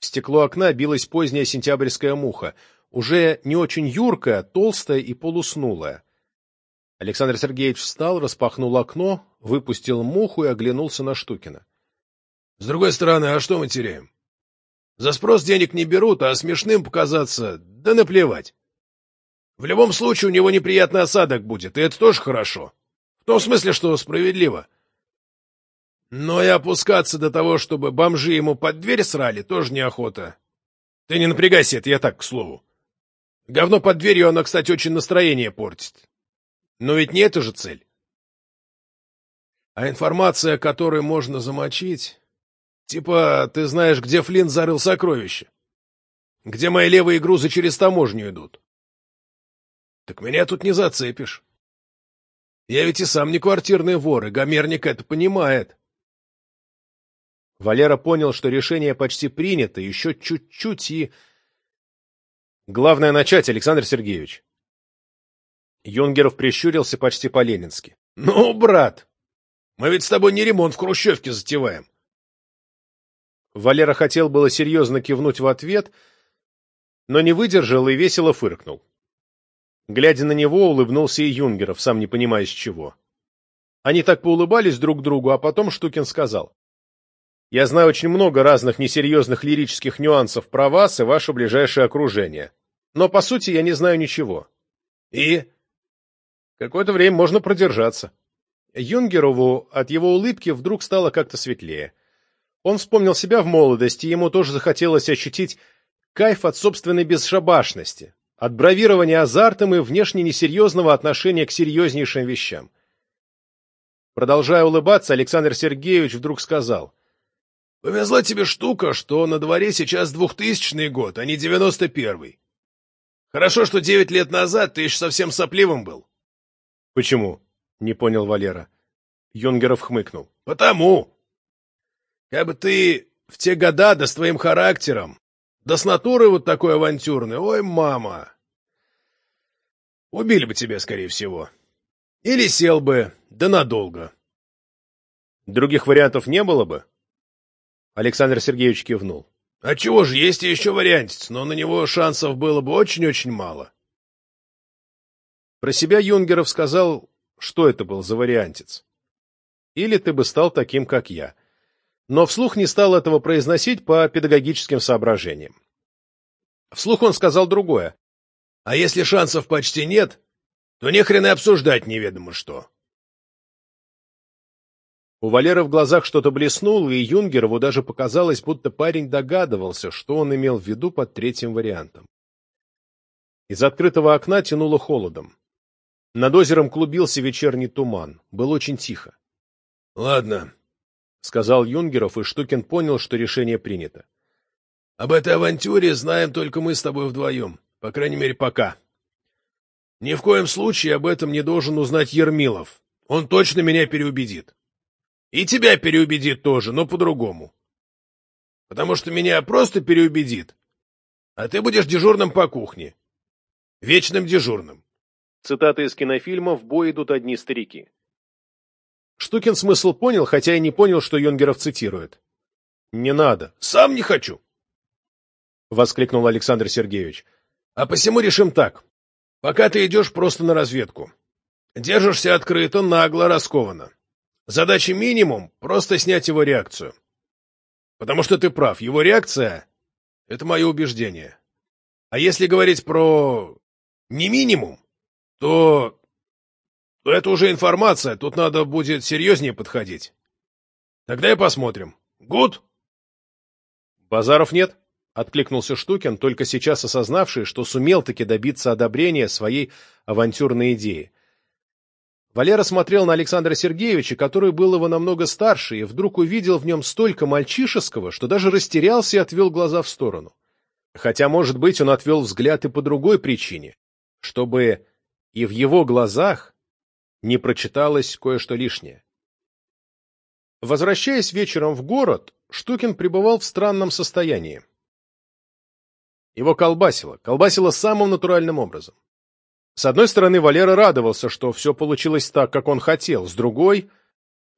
В стекло окна билась поздняя сентябрьская муха, уже не очень юркая, толстая и полуснулая. Александр Сергеевич встал, распахнул окно, выпустил муху и оглянулся на Штукина. — С другой стороны, а что мы теряем? За спрос денег не берут, а смешным показаться, да наплевать. В любом случае у него неприятный осадок будет, и это тоже хорошо. В том смысле, что справедливо. Но и опускаться до того, чтобы бомжи ему под дверь срали, тоже неохота. Ты не напрягайся, это я так, к слову. Говно под дверью, оно, кстати, очень настроение портит. Но ведь не это же цель. А информация, которую можно замочить... Типа, ты знаешь, где Флинт зарыл сокровища? Где мои левые грузы через таможню идут? Так меня тут не зацепишь. Я ведь и сам не квартирный вор, и Гомерник это понимает. Валера понял, что решение почти принято, еще чуть-чуть и... Главное начать, Александр Сергеевич. Юнгеров прищурился почти по-ленински. — Ну, брат, мы ведь с тобой не ремонт в Хрущевке затеваем. Валера хотел было серьезно кивнуть в ответ, но не выдержал и весело фыркнул. Глядя на него, улыбнулся и Юнгеров, сам не понимая с чего. Они так поулыбались друг другу, а потом Штукин сказал. «Я знаю очень много разных несерьезных лирических нюансов про вас и ваше ближайшее окружение. Но, по сути, я не знаю ничего. И? Какое-то время можно продержаться». Юнгерову от его улыбки вдруг стало как-то светлее. Он вспомнил себя в молодости, ему тоже захотелось ощутить кайф от собственной бесшабашности, от бравирования азартом и внешне несерьезного отношения к серьезнейшим вещам. Продолжая улыбаться, Александр Сергеевич вдруг сказал. — Повезла тебе штука, что на дворе сейчас двухтысячный год, а не девяносто первый. Хорошо, что девять лет назад ты еще совсем сопливым был. — Почему? — не понял Валера. Юнгеров хмыкнул. — Потому. Как бы ты в те года, да с твоим характером, да с натурой вот такой авантюрной, ой, мама! Убили бы тебя, скорее всего. Или сел бы, да надолго. Других вариантов не было бы? Александр Сергеевич кивнул. А чего же, есть еще вариантец, но на него шансов было бы очень-очень мало. Про себя Юнгеров сказал, что это был за вариантец. Или ты бы стал таким, как я но вслух не стал этого произносить по педагогическим соображениям. Вслух он сказал другое. «А если шансов почти нет, то нехрен и обсуждать неведомо что». У Валеры в глазах что-то блеснуло, и Юнгерову даже показалось, будто парень догадывался, что он имел в виду под третьим вариантом. Из открытого окна тянуло холодом. Над озером клубился вечерний туман. Было очень тихо. — Ладно, — сказал Юнгеров, и Штукин понял, что решение принято. — Об этой авантюре знаем только мы с тобой вдвоем, по крайней мере, пока. Ни в коем случае об этом не должен узнать Ермилов. Он точно меня переубедит. И тебя переубедит тоже, но по-другому. Потому что меня просто переубедит, а ты будешь дежурным по кухне. Вечным дежурным. Цитата из кинофильма «В бой идут одни старики». Штукин смысл понял, хотя и не понял, что Юнгеров цитирует. «Не надо». «Сам не хочу!» — воскликнул Александр Сергеевич. «А посему решим так. Пока ты идешь просто на разведку. Держишься открыто, нагло, раскованно. Задача минимум — просто снять его реакцию. Потому что ты прав, его реакция — это мое убеждение. А если говорить про не минимум, то... то это уже информация, тут надо будет серьезнее подходить. Тогда и посмотрим. Гуд? Базаров нет, — откликнулся Штукин, только сейчас осознавший, что сумел таки добиться одобрения своей авантюрной идеи. Валера смотрел на Александра Сергеевича, который был его намного старше, и вдруг увидел в нем столько мальчишеского, что даже растерялся и отвел глаза в сторону. Хотя, может быть, он отвел взгляд и по другой причине, чтобы и в его глазах не прочиталось кое-что лишнее. Возвращаясь вечером в город, Штукин пребывал в странном состоянии. Его колбасило, колбасило самым натуральным образом. С одной стороны, Валера радовался, что все получилось так, как он хотел, с другой,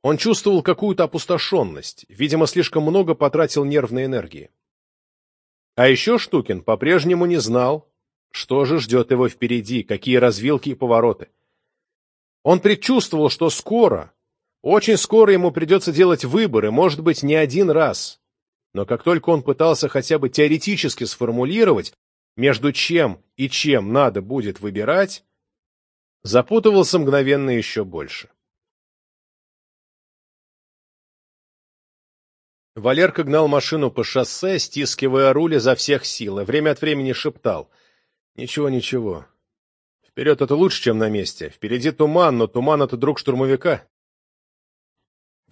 он чувствовал какую-то опустошенность, видимо, слишком много потратил нервной энергии. А еще Штукин по-прежнему не знал, что же ждет его впереди, какие развилки и повороты. Он предчувствовал, что скоро, очень скоро ему придется делать выборы, может быть, не один раз. Но как только он пытался хотя бы теоретически сформулировать, между чем и чем надо будет выбирать, запутывался мгновенно еще больше. Валерка гнал машину по шоссе, стискивая руль изо всех сил, и время от времени шептал. «Ничего, ничего. Вперед это лучше, чем на месте. Впереди туман, но туман — это друг штурмовика».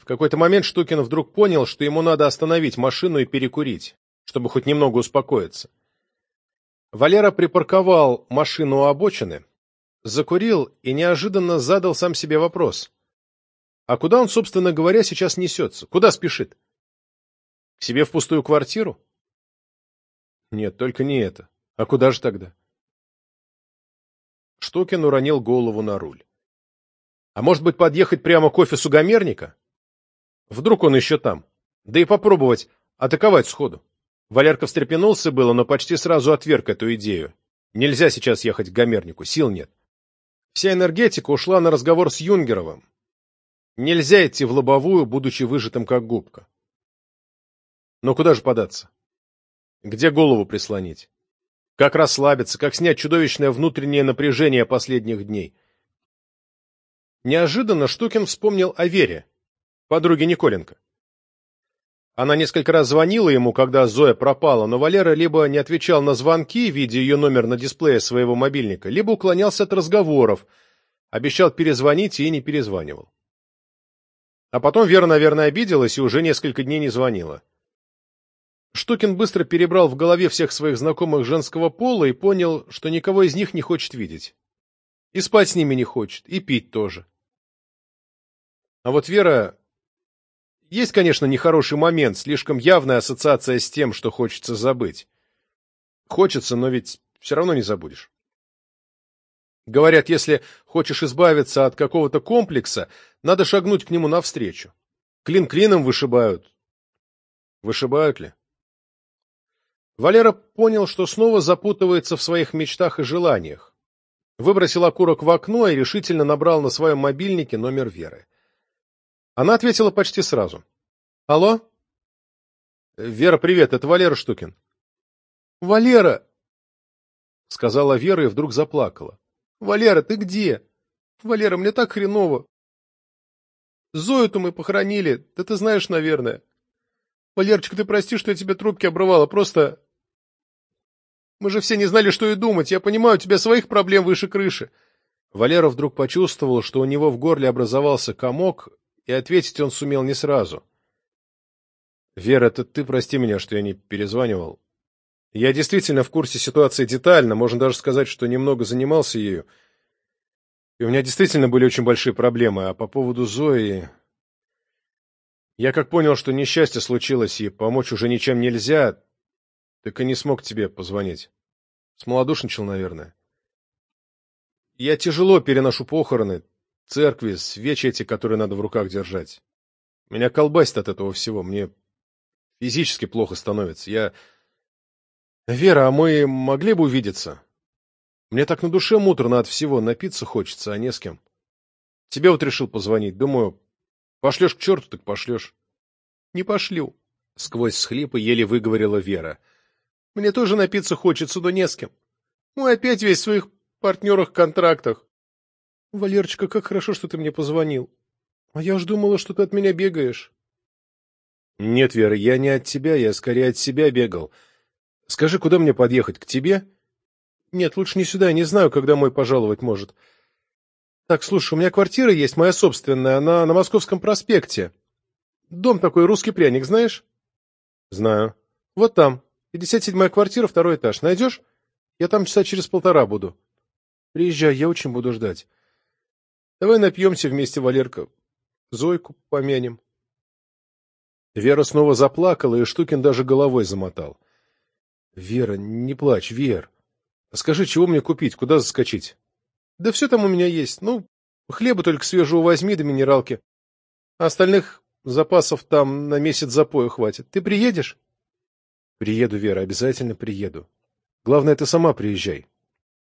В какой-то момент Штукин вдруг понял, что ему надо остановить машину и перекурить, чтобы хоть немного успокоиться. Валера припарковал машину у обочины, закурил и неожиданно задал сам себе вопрос. А куда он, собственно говоря, сейчас несется? Куда спешит? К себе в пустую квартиру? Нет, только не это. А куда же тогда? Штукин уронил голову на руль. А может быть, подъехать прямо к офису гомерника? Вдруг он еще там. Да и попробовать атаковать сходу. Валерка встрепенулся было, но почти сразу отверг эту идею. Нельзя сейчас ехать к Гомернику, сил нет. Вся энергетика ушла на разговор с Юнгеровым. Нельзя идти в лобовую, будучи выжатым как губка. Но куда же податься? Где голову прислонить? Как расслабиться, как снять чудовищное внутреннее напряжение последних дней? Неожиданно Штукин вспомнил о Вере, подруги Николенко. Она несколько раз звонила ему, когда Зоя пропала, но Валера либо не отвечал на звонки, видя ее номер на дисплее своего мобильника, либо уклонялся от разговоров, обещал перезвонить и не перезванивал. А потом Вера, наверное, обиделась и уже несколько дней не звонила. Штукин быстро перебрал в голове всех своих знакомых женского пола и понял, что никого из них не хочет видеть. И спать с ними не хочет, и пить тоже. А вот Вера есть, конечно, нехороший момент, слишком явная ассоциация с тем, что хочется забыть. Хочется, но ведь все равно не забудешь. Говорят, если хочешь избавиться от какого-то комплекса, надо шагнуть к нему навстречу. Клин клином вышибают. Вышибают ли? Валера понял, что снова запутывается в своих мечтах и желаниях. Выбросил окурок в окно и решительно набрал на своем мобильнике номер Веры. Она ответила почти сразу. «Алло?» «Вера, привет, это Валера Штукин». «Валера!» Сказала Вера и вдруг заплакала. «Валера, ты где? Валера, мне так хреново. Зою-то мы похоронили, да ты знаешь, наверное. Валерчик, ты прости, что я тебе трубки обрывала, просто... Мы же все не знали, что и думать. Я понимаю, у тебя своих проблем выше крыши». Валера вдруг почувствовал, что у него в горле образовался комок, и ответить он сумел не сразу. «Вера, это ты прости меня, что я не перезванивал. Я действительно в курсе ситуации детально, можно даже сказать, что немного занимался ею. И у меня действительно были очень большие проблемы. А по поводу Зои... Я как понял, что несчастье случилось, и помочь уже ничем нельзя, так и не смог тебе позвонить. Смолодушничал, наверное. Я тяжело переношу похороны, церкви, свечи эти, которые надо в руках держать. Меня колбасит от этого всего, мне физически плохо становится. Я... Вера, а мы могли бы увидеться? Мне так на душе муторно от всего, напиться хочется, а не с кем. Тебе вот решил позвонить, думаю, пошлешь к черту, так пошлешь. Не пошлю. — сквозь схлипы еле выговорила Вера. «Мне тоже напиться хочется, но не с кем. Мы опять весь в своих партнерах-контрактах. Валерочка, как хорошо, что ты мне позвонил. А я уж думала, что ты от меня бегаешь». «Нет, Вера, я не от тебя, я скорее от себя бегал. Скажи, куда мне подъехать, к тебе?» «Нет, лучше не сюда, я не знаю, когда мой пожаловать может. Так, слушай, у меня квартира есть, моя собственная, она на Московском проспекте. Дом такой, русский пряник, знаешь? Знаю. Вот там. 57-я квартира, второй этаж. Найдешь? Я там часа через полтора буду. Приезжай, я очень буду ждать. Давай напьемся вместе, Валерка. Зойку помянем. Вера снова заплакала, и Штукин даже головой замотал. — Вера, не плачь, Вер. Скажи, чего мне купить, куда заскочить? Да все там у меня есть. Ну, хлеба только свежего возьми до минералки. А остальных запасов там на месяц запоя хватит. Ты приедешь? Приеду, Вера, обязательно приеду. Главное, ты сама приезжай.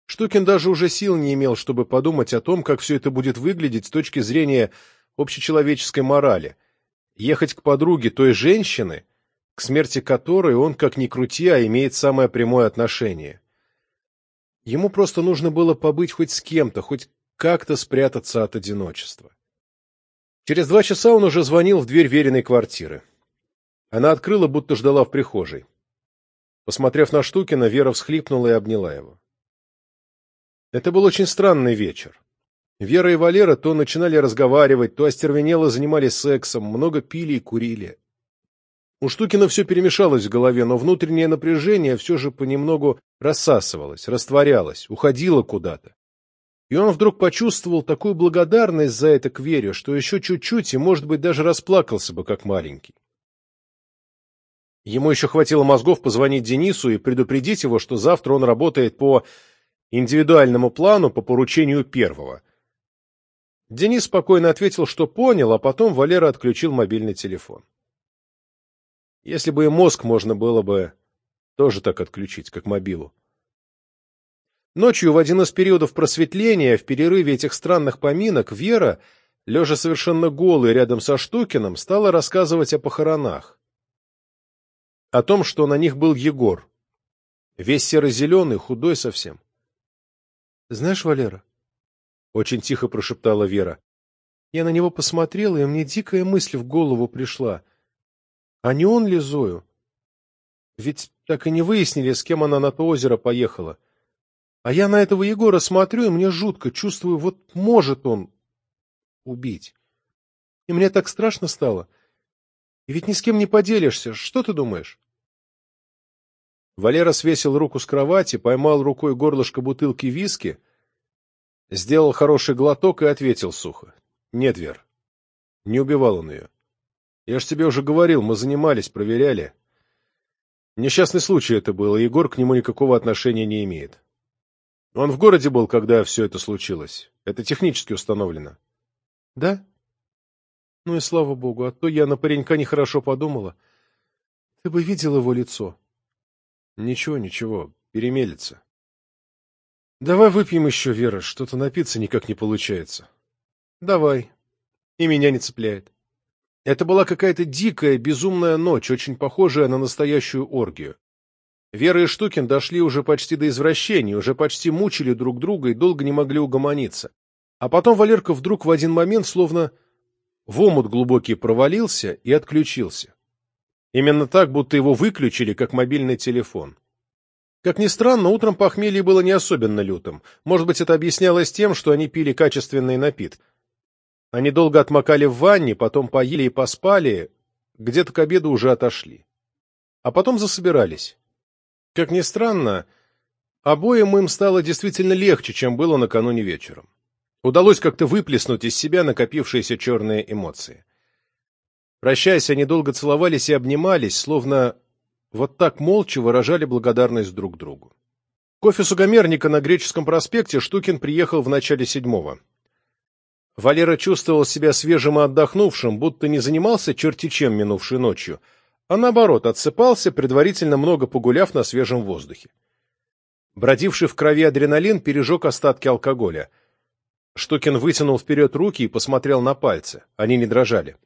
Штукин даже уже сил не имел, чтобы подумать о том, как все это будет выглядеть с точки зрения общечеловеческой морали. Ехать к подруге той женщины, к смерти которой он, как ни крути, а имеет самое прямое отношение. Ему просто нужно было побыть хоть с кем-то, хоть как-то спрятаться от одиночества. Через два часа он уже звонил в дверь веренной квартиры. Она открыла, будто ждала в прихожей. Посмотрев на Штукина, Вера всхлипнула и обняла его. Это был очень странный вечер. Вера и Валера то начинали разговаривать, то остервенело занимались сексом, много пили и курили. У Штукина все перемешалось в голове, но внутреннее напряжение все же понемногу рассасывалось, растворялось, уходило куда-то. И он вдруг почувствовал такую благодарность за это к Вере, что еще чуть-чуть и, может быть, даже расплакался бы, как маленький. Ему еще хватило мозгов позвонить Денису и предупредить его, что завтра он работает по индивидуальному плану по поручению первого. Денис спокойно ответил, что понял, а потом Валера отключил мобильный телефон. Если бы и мозг можно было бы тоже так отключить, как мобилу. Ночью, в один из периодов просветления, в перерыве этих странных поминок, Вера, лежа совершенно голой рядом со Штукиным, стала рассказывать о похоронах. О том, что на них был Егор. Весь серо-зеленый, худой совсем. — Знаешь, Валера? — очень тихо прошептала Вера. Я на него посмотрела, и мне дикая мысль в голову пришла — а не он ли Зою? Ведь так и не выяснили, с кем она на то озеро поехала. А я на этого Егора смотрю, и мне жутко, чувствую, вот может он убить. И мне так страшно стало. И ведь ни с кем не поделишься. Что ты думаешь? Валера свесил руку с кровати, поймал рукой горлышко бутылки виски, сделал хороший глоток и ответил сухо. — Нет, Вер, не убивал он ее. Я ж тебе уже говорил, мы занимались, проверяли. Несчастный случай это был, Егор к нему никакого отношения не имеет. Он в городе был, когда все это случилось. Это технически установлено. Да? Ну и слава богу, а то я на паренька нехорошо подумала. Ты бы видел его лицо. Ничего, ничего, перемелется. Давай выпьем еще, Вера, что-то напиться никак не получается. Давай. И меня не цепляет. Это была какая-то дикая, безумная ночь, очень похожая на настоящую оргию. Вера и Штукин дошли уже почти до извращения, уже почти мучили друг друга и долго не могли угомониться. А потом Валерка вдруг в один момент словно в омут глубокий провалился и отключился. Именно так, будто его выключили, как мобильный телефон. Как ни странно, утром похмелье было не особенно лютым. Может быть, это объяснялось тем, что они пили качественный напит. Они долго отмокали в ванне, потом поели и поспали, где-то к обеду уже отошли. А потом засобирались. Как ни странно, обоим им стало действительно легче, чем было накануне вечером. Удалось как-то выплеснуть из себя накопившиеся черные эмоции. Прощаясь, они долго целовались и обнимались, словно вот так молча выражали благодарность друг другу. К офису гомерника на Греческом проспекте Штукин приехал в начале седьмого. Валера чувствовал себя свежим и отдохнувшим, будто не занимался черти чем минувшей ночью, а наоборот, отсыпался, предварительно много погуляв на свежем воздухе. Бродивший в крови адреналин пережег остатки алкоголя. Штукин вытянул вперед руки и посмотрел на пальцы. Они не дрожали.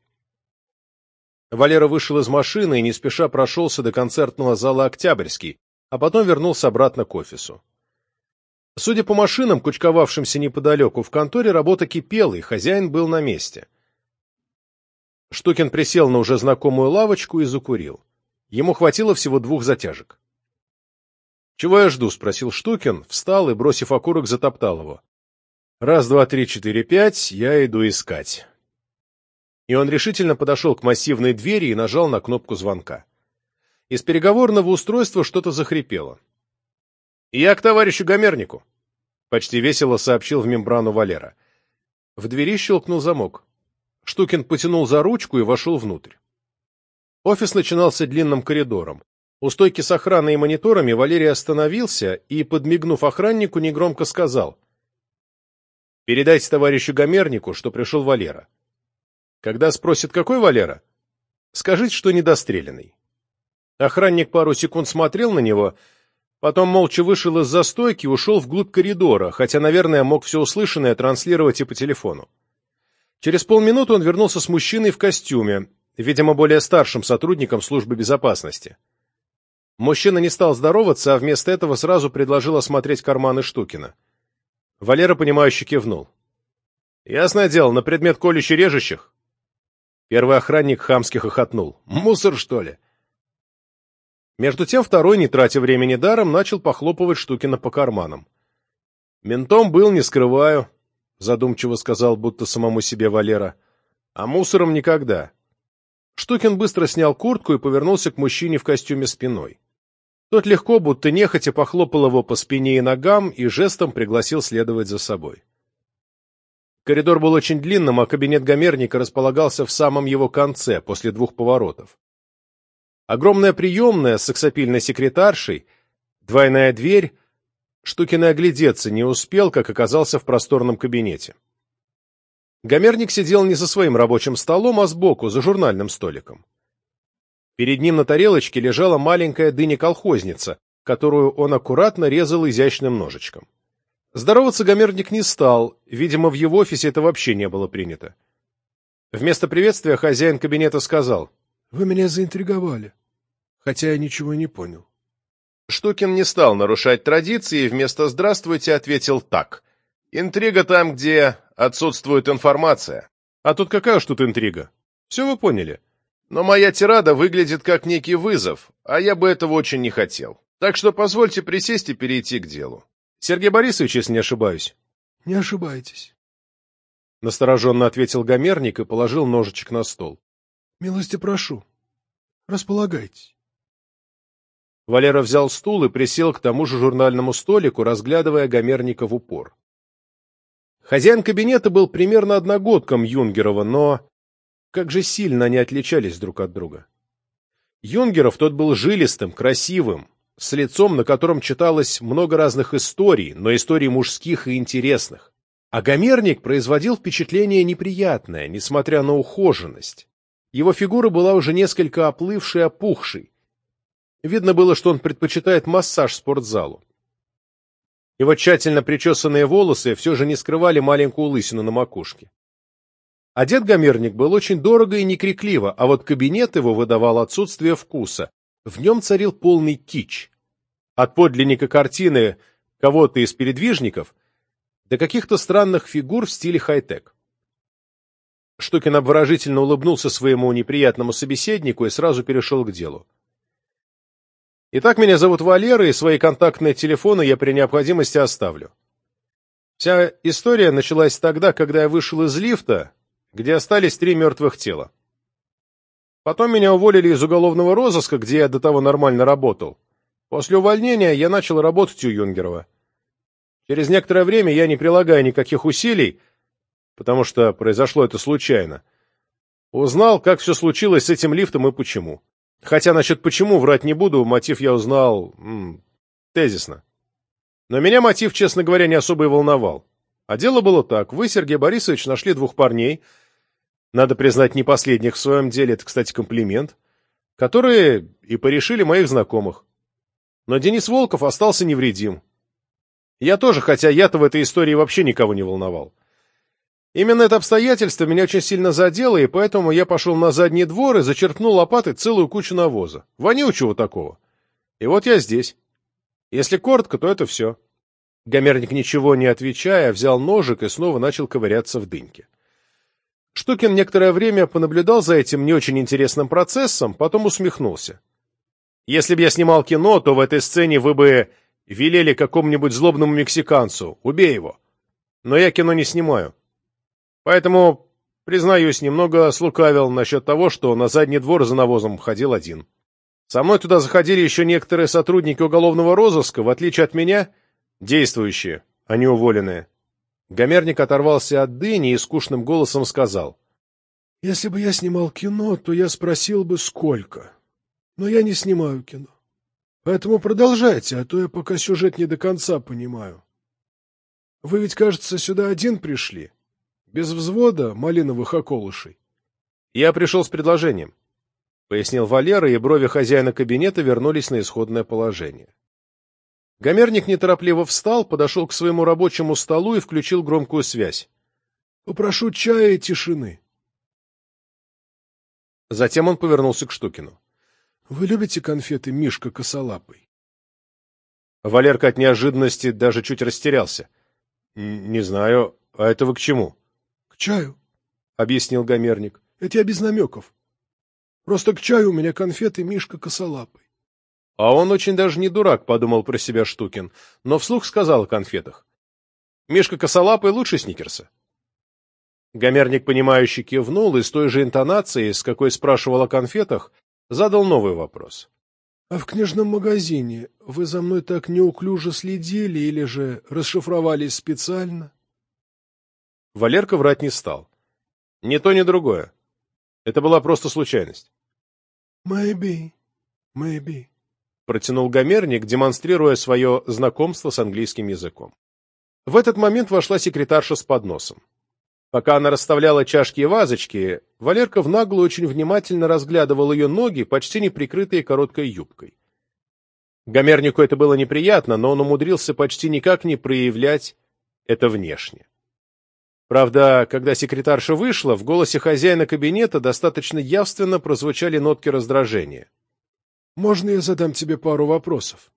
Валера вышел из машины и не спеша прошелся до концертного зала «Октябрьский», а потом вернулся обратно к офису. Судя по машинам, кучковавшимся неподалеку, в конторе работа кипела, и хозяин был на месте. Штукин присел на уже знакомую лавочку и закурил. Ему хватило всего двух затяжек. «Чего я жду?» — спросил Штукин, встал и, бросив окурок, затоптал его. «Раз, два, три, четыре, пять, я иду искать». И он решительно подошел к массивной двери и нажал на кнопку звонка. Из переговорного устройства что-то захрипело. «Я к товарищу Гомернику», — почти весело сообщил в мембрану Валера. В двери щелкнул замок. Штукин потянул за ручку и вошел внутрь. Офис начинался длинным коридором. У стойки с охраной и мониторами Валерий остановился и, подмигнув охраннику, негромко сказал. «Передайте товарищу Гомернику, что пришел Валера. Когда спросит, какой Валера, скажите, что недостреленный». Охранник пару секунд смотрел на него, потом молча вышел из застойки и ушел вглубь коридора, хотя, наверное, мог все услышанное транслировать и по телефону. Через полминуты он вернулся с мужчиной в костюме, видимо, более старшим сотрудником службы безопасности. Мужчина не стал здороваться, а вместо этого сразу предложил осмотреть карманы Штукина. Валера, понимающе кивнул. «Ясное дело, на предмет колюще-режущих». Первый охранник хамски хохотнул. «Мусор, что ли?» Между тем второй, не тратя времени даром, начал похлопывать Штукина по карманам. «Ментом был, не скрываю», — задумчиво сказал, будто самому себе Валера. «А мусором никогда». Штукин быстро снял куртку и повернулся к мужчине в костюме спиной. Тот легко, будто нехотя, похлопал его по спине и ногам и жестом пригласил следовать за собой. Коридор был очень длинным, а кабинет Гомерника располагался в самом его конце, после двух поворотов. Огромная приемная с сексапильной секретаршей, двойная дверь, Штукин и оглядеться не успел, как оказался в просторном кабинете. Гомерник сидел не за своим рабочим столом, а сбоку, за журнальным столиком. Перед ним на тарелочке лежала маленькая дыня-колхозница, которую он аккуратно резал изящным ножичком. Здороваться Гомерник не стал, видимо, в его офисе это вообще не было принято. Вместо приветствия хозяин кабинета сказал, «Вы меня заинтриговали, хотя я ничего не понял». Штукин не стал нарушать традиции и вместо «здравствуйте» ответил так. «Интрига там, где отсутствует информация». А тут какая уж тут интрига? Все вы поняли. Но моя тирада выглядит как некий вызов, а я бы этого очень не хотел. Так что позвольте присесть и перейти к делу. Сергей Борисович, если не ошибаюсь. — Не ошибаетесь. Настороженно ответил Гомерник и положил ножичек на стол. — Милости прошу. Располагайтесь. Валера взял стул и присел к тому же журнальному столику, разглядывая Гомерника в упор. Хозяин кабинета был примерно одногодком Юнгерова, но как же сильно они отличались друг от друга. Юнгеров тот был жилистым, красивым, с лицом, на котором читалось много разных историй, но историй мужских и интересных. А Гомерник производил впечатление неприятное, несмотря на ухоженность. Его фигура была уже несколько оплывшей и опухшей, Видно было, что он предпочитает массаж спортзалу. Его тщательно причесанные волосы все же не скрывали маленькую лысину на макушке. Одет гомерник был очень дорого и некрикливо, а вот кабинет его выдавал отсутствие вкуса. В нем царил полный кич. От подлинника картины кого-то из передвижников до каких-то странных фигур в стиле хай-тек. Штукин обворожительно улыбнулся своему неприятному собеседнику и сразу перешел к делу. Итак, меня зовут Валера, и свои контактные телефоны я при необходимости оставлю. Вся история началась тогда, когда я вышел из лифта, где остались три мертвых тела. Потом меня уволили из уголовного розыска, где я до того нормально работал. После увольнения я начал работать у Юнгерова. Через некоторое время я, не прилагая никаких усилий, потому что произошло это случайно, узнал, как все случилось с этим лифтом и почему. Хотя насчет почему врать не буду, мотив я узнал м -м, тезисно. Но меня мотив, честно говоря, не особо и волновал. А дело было так. Вы, Сергей Борисович, нашли двух парней, надо признать, не последних в своем деле, это, кстати, комплимент, которые и порешили моих знакомых. Но Денис Волков остался невредим. Я тоже, хотя я-то в этой истории вообще никого не волновал. Именно это обстоятельство меня очень сильно задело, и поэтому я пошел на задний двор и зачерпнул лопатой целую кучу навоза. Вонючего такого. И вот я здесь. Если коротко, то это все. Гомерник, ничего не отвечая, взял ножик и снова начал ковыряться в дыньке. Штукин некоторое время понаблюдал за этим не очень интересным процессом, потом усмехнулся. Если бы я снимал кино, то в этой сцене вы бы велели какому-нибудь злобному мексиканцу «убей его». Но я кино не снимаю. Поэтому, признаюсь, немного слукавил насчет того, что на задний двор за навозом ходил один. Со мной туда заходили еще некоторые сотрудники уголовного розыска, в отличие от меня, действующие, а не уволенные. Гомерник оторвался от дыни и скучным голосом сказал. — Если бы я снимал кино, то я спросил бы, сколько. Но я не снимаю кино. Поэтому продолжайте, а то я пока сюжет не до конца понимаю. Вы ведь, кажется, сюда один пришли. Без взвода малиновых околышей. Я пришел с предложением, — пояснил Валера, и брови хозяина кабинета вернулись на исходное положение. Гомерник неторопливо встал, подошел к своему рабочему столу и включил громкую связь. — Попрошу чая и тишины. Затем он повернулся к Штукину. — Вы любите конфеты Мишка косолапый? Валерка от неожиданности даже чуть растерялся. — Не знаю. А это вы к чему? К чаю, — объяснил Гомерник. — Это я без намеков. Просто к чаю у меня конфеты Мишка косолапый. А он очень даже не дурак, — подумал про себя Штукин, но вслух сказал о конфетах. Мишка косолапый лучше Сникерса. Гомерник, понимающий, кивнул и с той же интонацией, с какой спрашивал о конфетах, задал новый вопрос. — А в книжном магазине вы за мной так неуклюже следили или же расшифровались специально? Валерка врать не стал. Ни то, ни другое. Это была просто случайность. Maybe, maybe, протянул Гомерник, демонстрируя свое знакомство с английским языком. В этот момент вошла секретарша с подносом. Пока она расставляла чашки и вазочки, Валерка в наглую очень внимательно разглядывал ее ноги, почти не прикрытые короткой юбкой. Гомернику это было неприятно, но он умудрился почти никак не проявлять это внешне. Правда, когда секретарша вышла, в голосе хозяина кабинета достаточно явственно прозвучали нотки раздражения. «Можно я задам тебе пару вопросов?»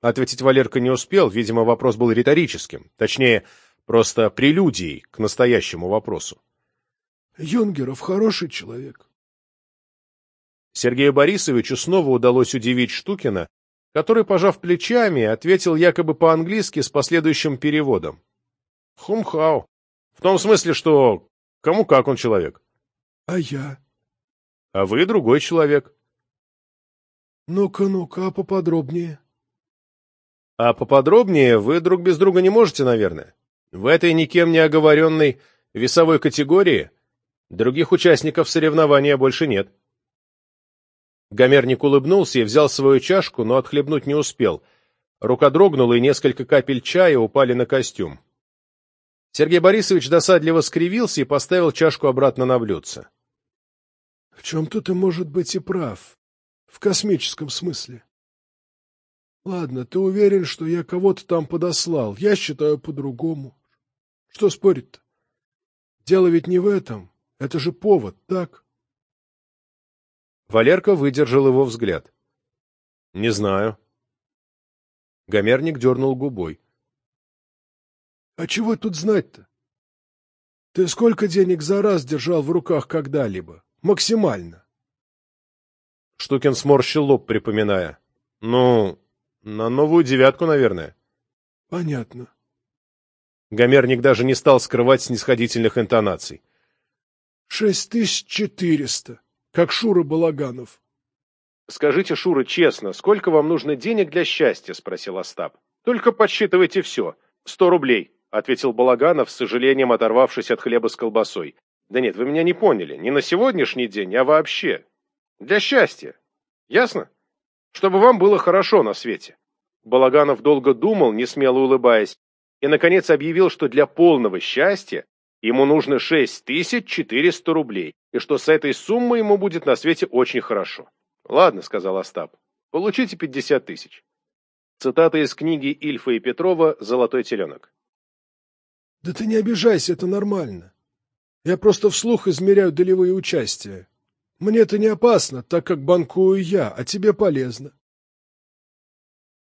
Ответить Валерка не успел, видимо, вопрос был риторическим, точнее, просто прелюдией к настоящему вопросу. «Юнгеров хороший человек». Сергею Борисовичу снова удалось удивить Штукина, который, пожав плечами, ответил якобы по-английски с последующим переводом. «Хумхау». В том смысле, что кому как он человек. — А я? — А вы другой человек. — Ну-ка, ну-ка, а поподробнее. — А поподробнее вы друг без друга не можете, наверное. В этой никем не оговоренной весовой категории других участников соревнования больше нет. Гомерник улыбнулся и взял свою чашку, но отхлебнуть не успел. Рука дрогнула, и несколько капель чая упали на костюм. Сергей Борисович досадливо скривился и поставил чашку обратно на блюдце. — В чем-то ты, может быть, и прав. В космическом смысле. Ладно, ты уверен, что я кого-то там подослал. Я считаю по-другому. Что спорить-то? Дело ведь не в этом. Это же повод, так? Валерка выдержал его взгляд. — Не знаю. Гомерник дернул губой. А чего тут знать-то? Ты сколько денег за раз держал в руках когда-либо? Максимально. Штукин сморщил лоб, припоминая. Ну, на новую девятку, наверное. Понятно. Гомерник даже не стал скрывать снисходительных интонаций. Шесть тысяч четыреста, как Шура Балаганов. Скажите, Шура, честно, сколько вам нужно денег для счастья? Спросил Остап. Только подсчитывайте все. Сто рублей. — ответил Балаганов, с сожалением оторвавшись от хлеба с колбасой. — Да нет, вы меня не поняли. Не на сегодняшний день, а вообще. Для счастья. Ясно? Чтобы вам было хорошо на свете. Балаганов долго думал, не смело улыбаясь, и, наконец, объявил, что для полного счастья ему нужно 6400 рублей, и что с этой суммой ему будет на свете очень хорошо. — Ладно, — сказал Остап, — получите 50 тысяч. Цитата из книги Ильфа и Петрова «Золотой теленок». Да ты не обижайся, это нормально. Я просто вслух измеряю долевые участия. Мне это не опасно, так как банкую я, а тебе полезно.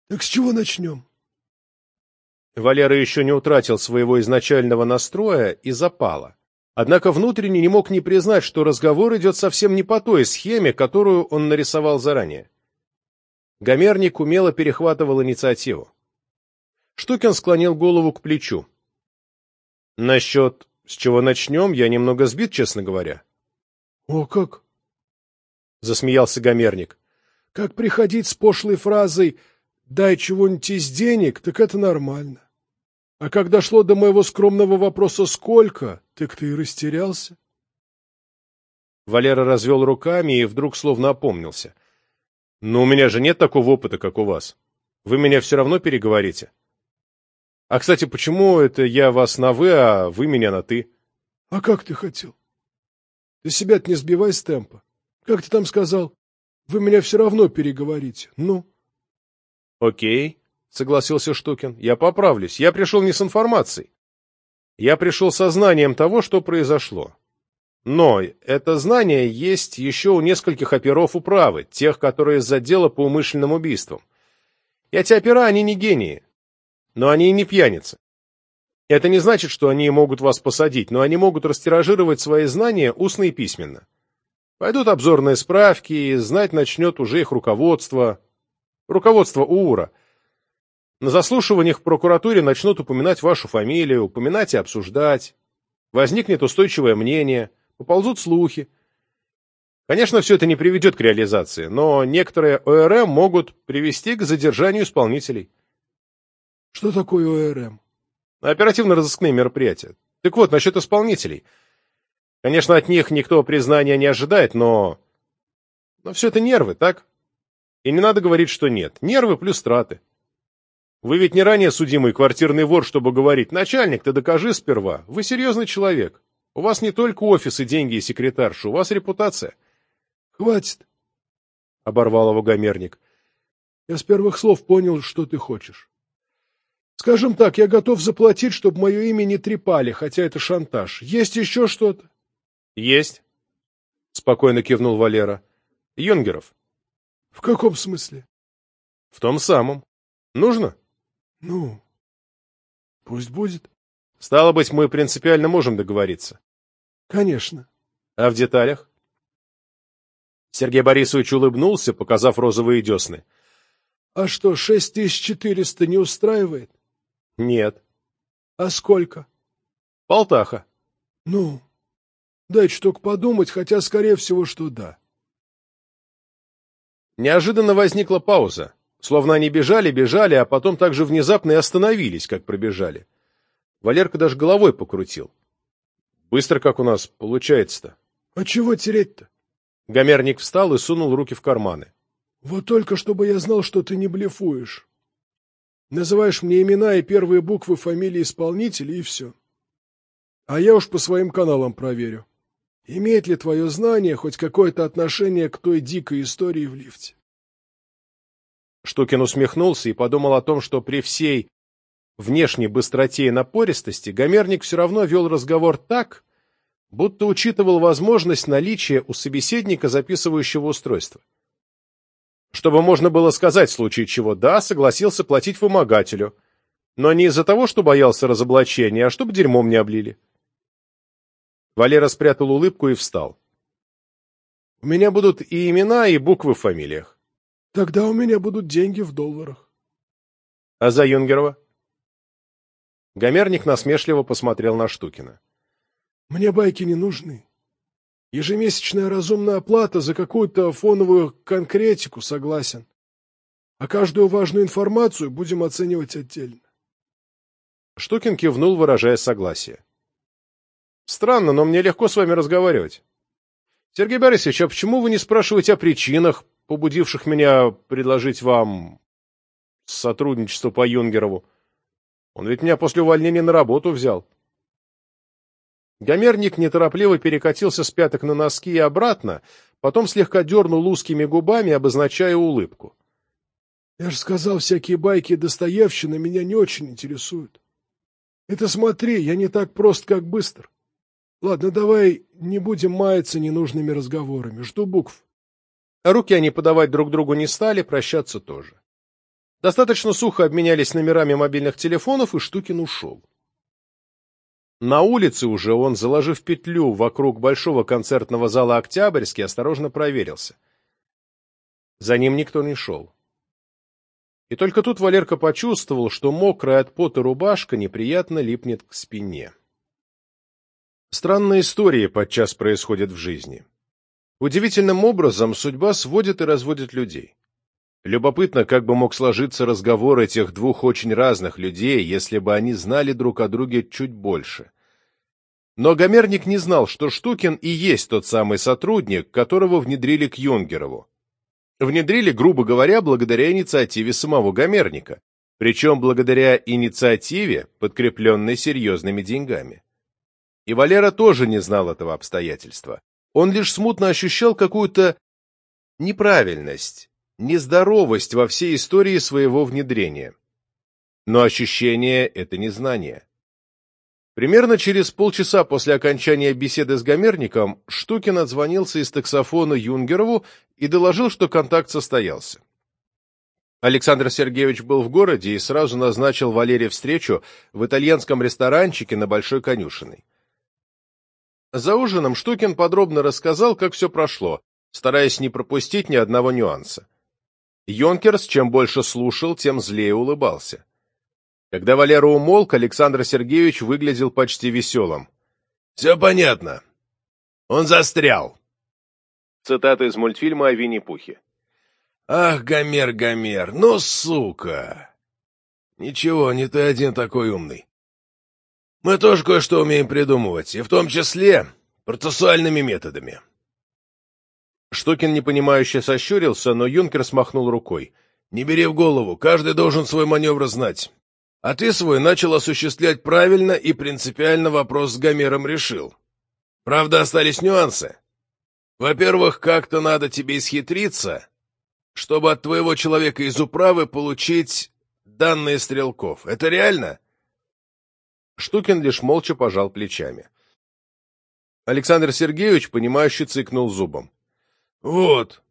Так с чего начнем? Валера еще не утратил своего изначального настроя и запала. Однако внутренне не мог не признать, что разговор идет совсем не по той схеме, которую он нарисовал заранее. Гомерник умело перехватывал инициативу. Штукин склонил голову к плечу. Насчет с чего начнем, я немного сбит, честно говоря. — О, как? — засмеялся Гомерник. — Как приходить с пошлой фразой «дай чего-нибудь из денег», так это нормально. А как дошло до моего скромного вопроса «сколько», так ты и растерялся. Валера развел руками и вдруг словно опомнился. — Но у меня же нет такого опыта, как у вас. Вы меня все равно переговорите. А, кстати, почему это я вас на «вы», а вы меня на «ты»? — А как ты хотел? Ты себя-то не сбивай с темпа. Как ты там сказал? Вы меня все равно переговорите. Ну? — Окей, — согласился Штукин. — Я поправлюсь. Я пришел не с информацией. Я пришел со знанием того, что произошло. Но это знание есть еще у нескольких оперов управы, тех, которые из отдела по умышленным убийствам. Эти опера, они не гении. Но они и не пьяницы. Это не значит, что они могут вас посадить, но они могут растиражировать свои знания устно и письменно. Пойдут обзорные справки, и знать начнет уже их руководство. Руководство УУРа. На заслушиваниях в прокуратуре начнут упоминать вашу фамилию, упоминать и обсуждать. Возникнет устойчивое мнение, поползут слухи. Конечно, все это не приведет к реализации, но некоторые ОРМ могут привести к задержанию исполнителей. Что такое ОРМ? Оперативно-розыскные мероприятия. Так вот, насчет исполнителей. Конечно, от них никто признания не ожидает, но... Но все это нервы, так? И не надо говорить, что нет. Нервы плюс траты. Вы ведь не ранее судимый квартирный вор, чтобы говорить, начальник, ты докажи сперва. Вы серьезный человек. У вас не только офис и деньги и секретарша, у вас репутация. Хватит, — оборвал его гомерник. Я с первых слов понял, что ты хочешь. Скажем так, я готов заплатить, чтобы мое имя не трепали, хотя это шантаж. Есть еще что-то? — Есть, — спокойно кивнул Валера. — Юнгеров. — В каком смысле? — В том самом. Нужно? — Ну, пусть будет. — Стало быть, мы принципиально можем договориться. — Конечно. — А в деталях? Сергей Борисович улыбнулся, показав розовые десны. — А что, шесть тысяч четыреста не устраивает? Нет. А сколько? Полтаха. Ну, дайте штук подумать, хотя, скорее всего, что да. Неожиданно возникла пауза. Словно они бежали, бежали, а потом так же внезапно и остановились, как пробежали. Валерка даже головой покрутил. Быстро как у нас получается-то. А чего тереть-то? Гомерник встал и сунул руки в карманы. Вот только чтобы я знал, что ты не блефуешь. Называешь мне имена и первые буквы фамилии исполнителя, и все. А я уж по своим каналам проверю. Имеет ли твое знание хоть какое-то отношение к той дикой истории в лифте? Штукин усмехнулся и подумал о том, что при всей внешней быстроте и напористости Гомерник все равно вел разговор так, будто учитывал возможность наличия у собеседника записывающего устройства. Чтобы можно было сказать в случае чего «да», согласился платить вымогателю. Но не из-за того, что боялся разоблачения, а чтобы дерьмом не облили. Валера спрятал улыбку и встал. «У меня будут и имена, и буквы в фамилиях». «Тогда у меня будут деньги в долларах». «А за Юнгерова?» Гомерник насмешливо посмотрел на Штукина. «Мне байки не нужны. Ежемесячная разумная оплата за какую-то фоновую конкретику согласен. А каждую важную информацию будем оценивать отдельно. Штукин кивнул, выражая согласие. Странно, но мне легко с вами разговаривать. Сергей Борисович, а почему вы не спрашиваете о причинах, побудивших меня предложить вам сотрудничество по Юнгерову? Он ведь меня после увольнения на работу взял. Гомерник неторопливо перекатился с пяток на носки и обратно, потом слегка дернул узкими губами, обозначая улыбку. — Я же сказал, всякие байки Достоевщины меня не очень интересуют. Это смотри, я не так прост, как быстр. Ладно, давай не будем маяться ненужными разговорами. Жду букв. Руки они подавать друг другу не стали, прощаться тоже. Достаточно сухо обменялись номерами мобильных телефонов, и Штукин ушел. На улице уже он, заложив петлю вокруг большого концертного зала «Октябрьский», осторожно проверился. За ним никто не шел. И только тут Валерка почувствовал, что мокрая от пота рубашка неприятно липнет к спине. Странные истории подчас происходят в жизни. Удивительным образом судьба сводит и разводит людей. Любопытно, как бы мог сложиться разговор этих двух очень разных людей, если бы они знали друг о друге чуть больше. Но Гомерник не знал, что Штукин и есть тот самый сотрудник, которого внедрили к Юнгерову. Внедрили, грубо говоря, благодаря инициативе самого Гомерника, причем благодаря инициативе, подкрепленной серьезными деньгами. И Валера тоже не знал этого обстоятельства. Он лишь смутно ощущал какую-то неправильность, нездоровость во всей истории своего внедрения. Но ощущение — это не знание. Примерно через полчаса после окончания беседы с Гомерником Штукин отзвонился из таксофона Юнгерову и доложил, что контакт состоялся. Александр Сергеевич был в городе и сразу назначил Валерия встречу в итальянском ресторанчике на Большой Конюшиной. За ужином Штукин подробно рассказал, как все прошло, стараясь не пропустить ни одного нюанса. Йонкерс чем больше слушал, тем злее улыбался. Когда Валера умолк, Александр Сергеевич выглядел почти веселым. — Все понятно. Он застрял. Цитата из мультфильма о Винни-Пухе. «Ах, Гомер, Гомер, ну, сука! Ничего, не ты один такой умный. Мы тоже кое-что умеем придумывать, и в том числе процессуальными методами. Штокин непонимающе сощурился, но юнкер смахнул рукой. «Не бери в голову, каждый должен свой маневр знать. А ты свой начал осуществлять правильно и принципиально вопрос с Гомером решил. Правда, остались нюансы. Во-первых, как-то надо тебе исхитриться, чтобы от твоего человека из управы получить данные стрелков. Это реально?» Штукин лишь молча пожал плечами. Александр Сергеевич, понимающе цыкнул зубом. Вот.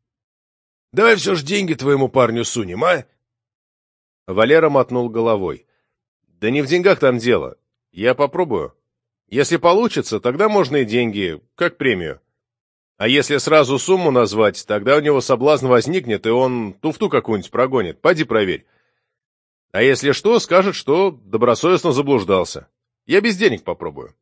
Давай все ж деньги твоему парню сунем, а? Валера мотнул головой. Да не в деньгах там дело. Я попробую. Если получится, тогда можно и деньги, как премию. А если сразу сумму назвать, тогда у него соблазн возникнет, и он туфту какую-нибудь прогонит. Пойди проверь. А если что, скажет, что добросовестно заблуждался. Я без денег попробую.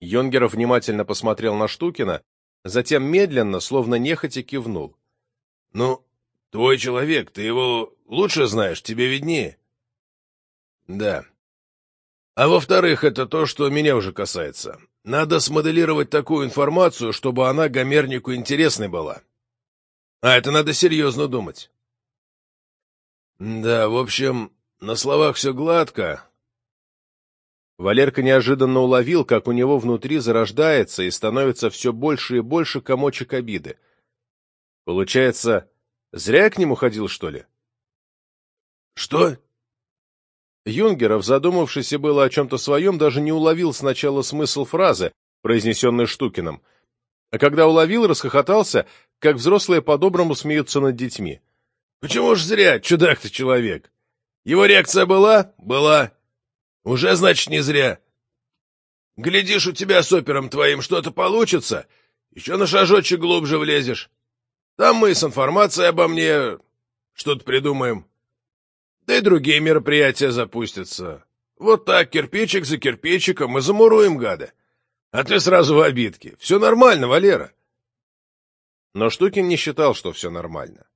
Йонгеров внимательно посмотрел на Штукина, Затем медленно, словно нехотя кивнул. — Ну, твой человек, ты его лучше знаешь, тебе виднее. — Да. А во-вторых, это то, что меня уже касается. Надо смоделировать такую информацию, чтобы она гомернику интересной была. А это надо серьезно думать. Да, в общем, на словах все гладко, Валерка неожиданно уловил, как у него внутри зарождается и становится все больше и больше комочек обиды. Получается, зря я к нему ходил, что ли? Что? Юнгеров, задумавшийся было о чем-то своем, даже не уловил сначала смысл фразы, произнесенной Штукиным, а когда уловил, расхохотался, как взрослые по-доброму смеются над детьми. «Почему ж зря, чудак ты человек? Его реакция была? Была. Уже, значит, не зря. Глядишь, у тебя с опером твоим что-то получится, еще на шажочек глубже влезешь. Там мы с информацией обо мне что-то придумаем. Да и другие мероприятия запустятся. Вот так, кирпичик за кирпичиком, мы замуруем гада. А ты сразу в обидке. Все нормально, Валера. Но Штукин не считал, что все нормально.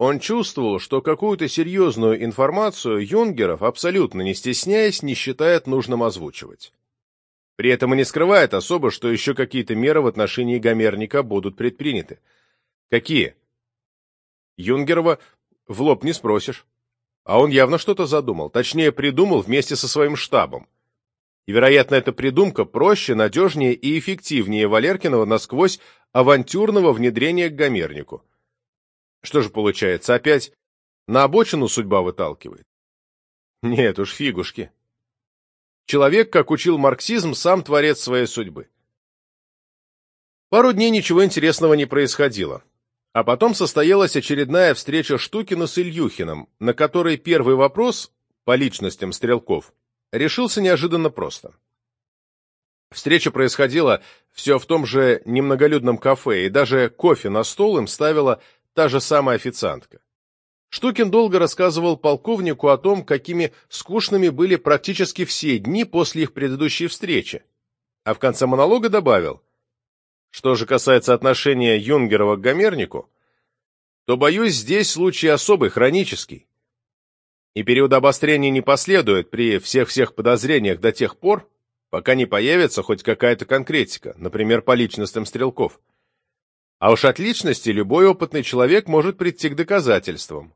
Он чувствовал, что какую-то серьезную информацию Юнгеров, абсолютно не стесняясь, не считает нужным озвучивать. При этом и не скрывает особо, что еще какие-то меры в отношении Гомерника будут предприняты. Какие? Юнгерова в лоб не спросишь. А он явно что-то задумал, точнее придумал вместе со своим штабом. И, вероятно, эта придумка проще, надежнее и эффективнее Валеркиного насквозь авантюрного внедрения к Гомернику. Что же получается, опять на обочину судьба выталкивает? Нет уж, фигушки. Человек, как учил марксизм, сам творец своей судьбы. Пару дней ничего интересного не происходило. А потом состоялась очередная встреча Штукина с Ильюхиным, на которой первый вопрос, по личностям стрелков, решился неожиданно просто. Встреча происходила все в том же немноголюдном кафе, и даже кофе на стол им ставила та же самая официантка. Штукин долго рассказывал полковнику о том, какими скучными были практически все дни после их предыдущей встречи, а в конце монолога добавил, что же касается отношения Юнгерова к Гомернику, то, боюсь, здесь случай особый, хронический. И период обострения не последует при всех-всех подозрениях до тех пор, пока не появится хоть какая-то конкретика, например, по личностям стрелков. А уж от личности любой опытный человек может прийти к доказательствам.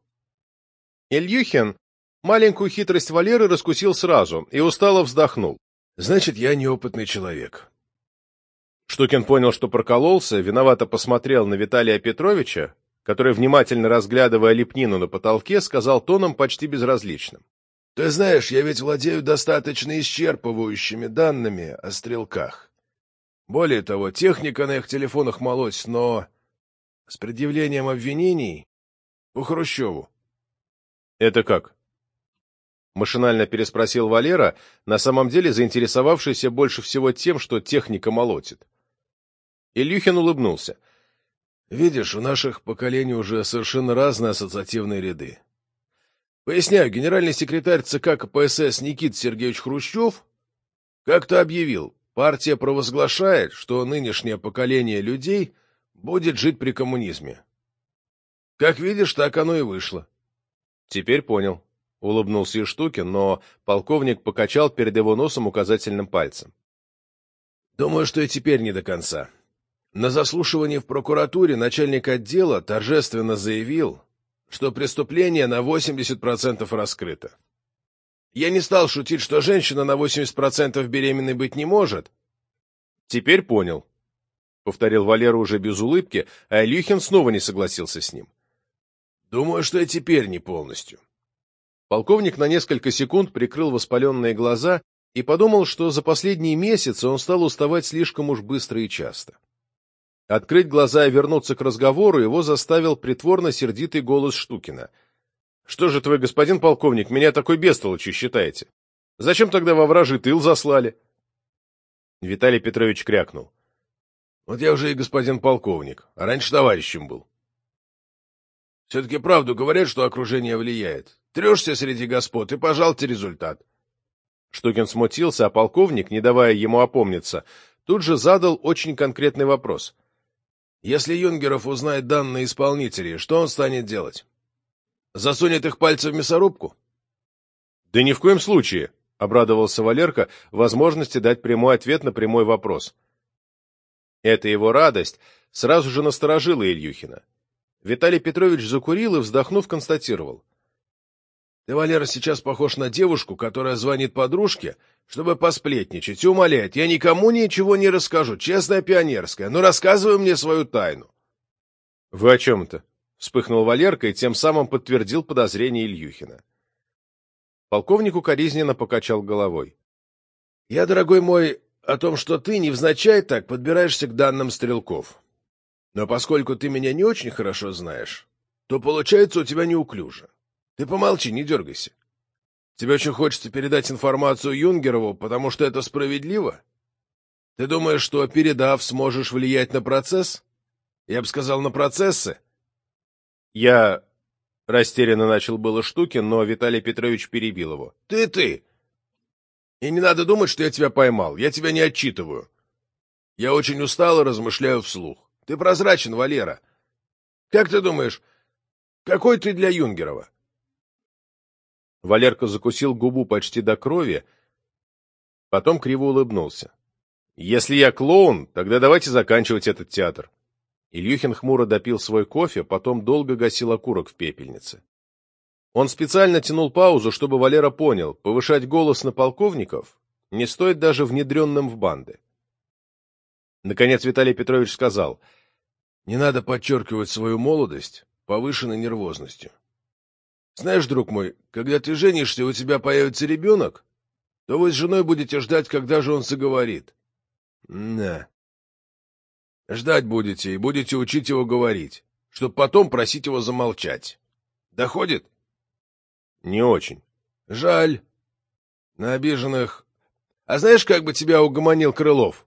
Ильюхин маленькую хитрость Валеры раскусил сразу и устало вздохнул. «Значит, я неопытный человек». Штукин понял, что прокололся, виновато посмотрел на Виталия Петровича, который, внимательно разглядывая лепнину на потолке, сказал тоном почти безразличным. Ты знаешь, я ведь владею достаточно исчерпывающими данными о стрелках. Более того, техника на их телефонах молоть, но с предъявлением обвинений по Хрущеву. — Это как? — машинально переспросил Валера, на самом деле заинтересовавшийся больше всего тем, что техника молотит. Ильюхин улыбнулся. — Видишь, у наших поколений уже совершенно разные ассоциативные ряды. Поясняю, генеральный секретарь ЦК КПСС Никит Сергеевич Хрущев как-то объявил, партия провозглашает, что нынешнее поколение людей будет жить при коммунизме. Как видишь, так оно и вышло. Теперь понял. Улыбнулся и Штукин, но полковник покачал перед его носом указательным пальцем. Думаю, что и теперь не до конца. На заслушивании в прокуратуре начальник отдела торжественно заявил, что преступление на 80% раскрыто. Я не стал шутить, что женщина на 80% беременной быть не может. Теперь понял, — повторил Валера уже без улыбки, а Ильюхин снова не согласился с ним. Думаю, что и теперь не полностью. Полковник на несколько секунд прикрыл воспаленные глаза и подумал, что за последние месяцы он стал уставать слишком уж быстро и часто. Открыть глаза и вернуться к разговору его заставил притворно-сердитый голос Штукина. — Что же вы, господин полковник, меня такой бестолочью считаете? Зачем тогда во вражий тыл заслали? Виталий Петрович крякнул. — Вот я уже и господин полковник, а раньше товарищем был. Все-таки правду говорят, что окружение влияет. Трешься среди господ, и, пожалуйте, результат. Штукин смутился, а полковник, не давая ему опомниться, тут же задал очень конкретный вопрос. Если Юнгеров узнает данные исполнителей, что он станет делать? Засунет их пальцы в мясорубку? — Да ни в коем случае, — обрадовался Валерка возможности дать прямой ответ на прямой вопрос. Эта его радость сразу же насторожила Ильюхина. Виталий Петрович закурил и, вздохнув, констатировал. — Ты, Валера, сейчас похож на девушку, которая звонит подружке, чтобы посплетничать и умоляет. Я никому ничего не расскажу, честная пионерская, но рассказывай мне свою тайну. — Вы о чем-то? — вспыхнул Валерка и тем самым подтвердил подозрение Ильюхина. Полковник укоризненно покачал головой. — Я, дорогой мой, о том, что ты невзначай так подбираешься к данным стрелков. Но поскольку ты меня не очень хорошо знаешь, то получается у тебя неуклюже. Ты помолчи, не дергайся. Тебе очень хочется передать информацию Юнгерову, потому что это справедливо? Ты думаешь, что, передав, сможешь влиять на процесс? Я бы сказал, на процессы. Я растерянно начал было штуки, но Виталий Петрович перебил его. Ты, ты! И не надо думать, что я тебя поймал. Я тебя не отчитываю. Я очень устал и размышляю вслух. Ты прозрачен, Валера. Как ты думаешь, какой ты для Юнгерова? Валерка закусил губу почти до крови, потом криво улыбнулся. «Если я клоун, тогда давайте заканчивать этот театр». Ильюхин хмуро допил свой кофе, потом долго гасил окурок в пепельнице. Он специально тянул паузу, чтобы Валера понял, повышать голос на полковников не стоит даже внедренным в банды. Наконец Виталий Петрович сказал, «Не надо подчеркивать свою молодость повышенной нервозностью. Знаешь, друг мой, когда ты женишься, у тебя появится ребенок, то вы с женой будете ждать, когда же он заговорит. Да. Ждать будете и будете учить его говорить, чтобы потом просить его замолчать. Доходит? Не очень. Жаль. На обиженных... А знаешь, как бы тебя угомонил Крылов?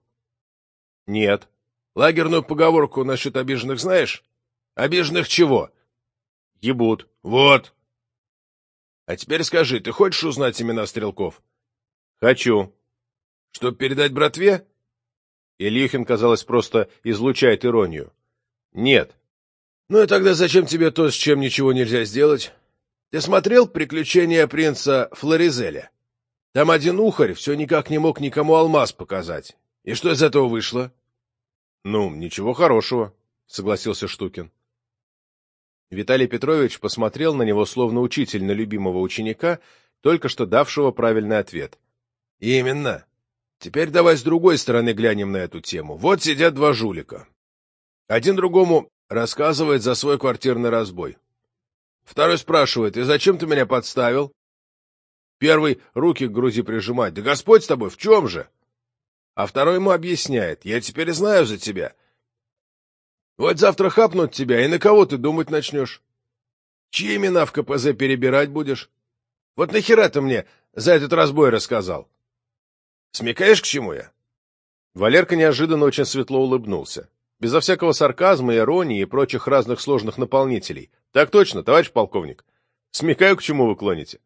Нет. Лагерную поговорку насчет обиженных знаешь? Обиженных чего? Ебут. Вот. А теперь скажи, ты хочешь узнать имена стрелков? Хочу. Чтоб передать братве? Ильюхин, казалось, просто излучает иронию. Нет. Ну и тогда зачем тебе то, с чем ничего нельзя сделать? Ты смотрел «Приключения принца Флоризеля»? Там один ухарь все никак не мог никому алмаз показать. И что из этого вышло? — Ну, ничего хорошего, — согласился Штукин. Виталий Петрович посмотрел на него, словно учитель на любимого ученика, только что давшего правильный ответ. — Именно. Теперь давай с другой стороны глянем на эту тему. Вот сидят два жулика. Один другому рассказывает за свой квартирный разбой. Второй спрашивает, и зачем ты меня подставил? Первый руки к груди прижимает. Да Господь с тобой, в чем же? А второй ему объясняет. Я теперь знаю за тебя. Вот завтра хапнут тебя, и на кого ты думать начнешь? Чьи имена в КПЗ перебирать будешь? Вот нахера ты мне за этот разбой рассказал? Смекаешь, к чему я? Валерка неожиданно очень светло улыбнулся. Безо всякого сарказма, иронии и прочих разных сложных наполнителей. Так точно, товарищ полковник. Смекаю, к чему вы клоните.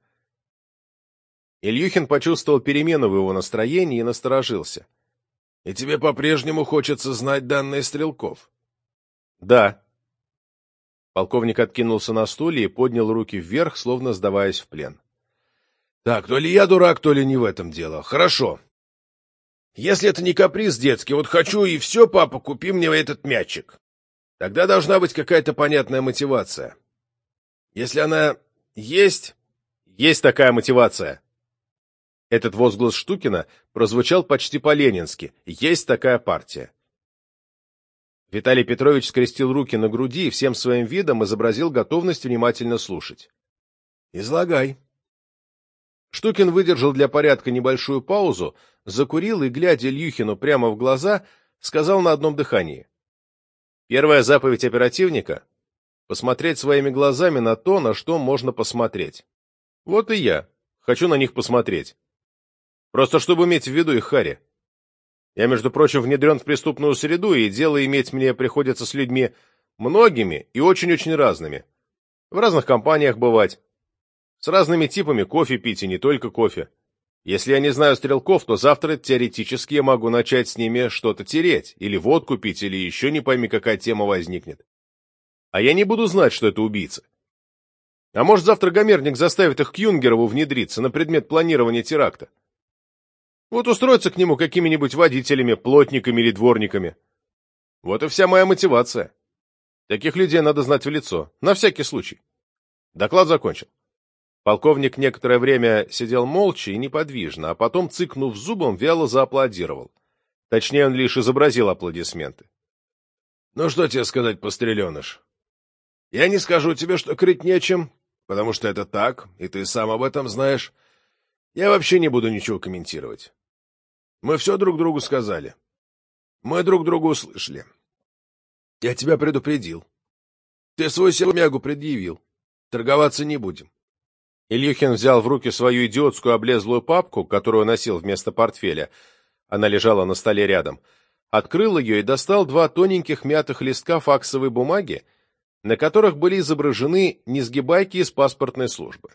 Ильюхин почувствовал перемену в его настроении и насторожился. — И тебе по-прежнему хочется знать данные стрелков? — Да. Полковник откинулся на стуле и поднял руки вверх, словно сдаваясь в плен. — Так, то ли я дурак, то ли не в этом дело. Хорошо. Если это не каприз детский, вот хочу и все, папа, купи мне этот мячик. Тогда должна быть какая-то понятная мотивация. Если она есть... Есть такая мотивация. Этот возглас Штукина прозвучал почти по-ленински. Есть такая партия. Виталий Петрович скрестил руки на груди и всем своим видом изобразил готовность внимательно слушать. «Излагай». Штукин выдержал для порядка небольшую паузу, закурил и, глядя Ильюхину прямо в глаза, сказал на одном дыхании. Первая заповедь оперативника — посмотреть своими глазами на то, на что можно посмотреть. Вот и я хочу на них посмотреть. Просто чтобы иметь в виду их Харри. Я, между прочим, внедрен в преступную среду, и дело иметь мне приходится с людьми многими и очень-очень разными. В разных компаниях бывать. С разными типами кофе пить, и не только кофе. Если я не знаю стрелков, то завтра теоретически я могу начать с ними что-то тереть, или водку пить, или еще не пойми, какая тема возникнет. А я не буду знать, что это убийца. А может, завтра Гомерник заставит их к Юнгерову внедриться на предмет планирования теракта. Вот устроиться к нему какими-нибудь водителями, плотниками или дворниками. Вот и вся моя мотивация. Таких людей надо знать в лицо, на всякий случай. Доклад закончен. Полковник некоторое время сидел молча и неподвижно, а потом, цыкнув зубом, вяло зааплодировал. Точнее, он лишь изобразил аплодисменты. — Ну что тебе сказать, постреленыш? Я не скажу тебе, что крыть нечем, потому что это так, и ты сам об этом знаешь. Я вообще не буду ничего комментировать. Мы все друг другу сказали. Мы друг друга услышали. Я тебя предупредил. Ты свой силомягу предъявил. Торговаться не будем. Ильюхин взял в руки свою идиотскую облезлую папку, которую носил вместо портфеля. Она лежала на столе рядом. Открыл ее и достал два тоненьких мятых листка факсовой бумаги, на которых были изображены несгибайки из паспортной службы.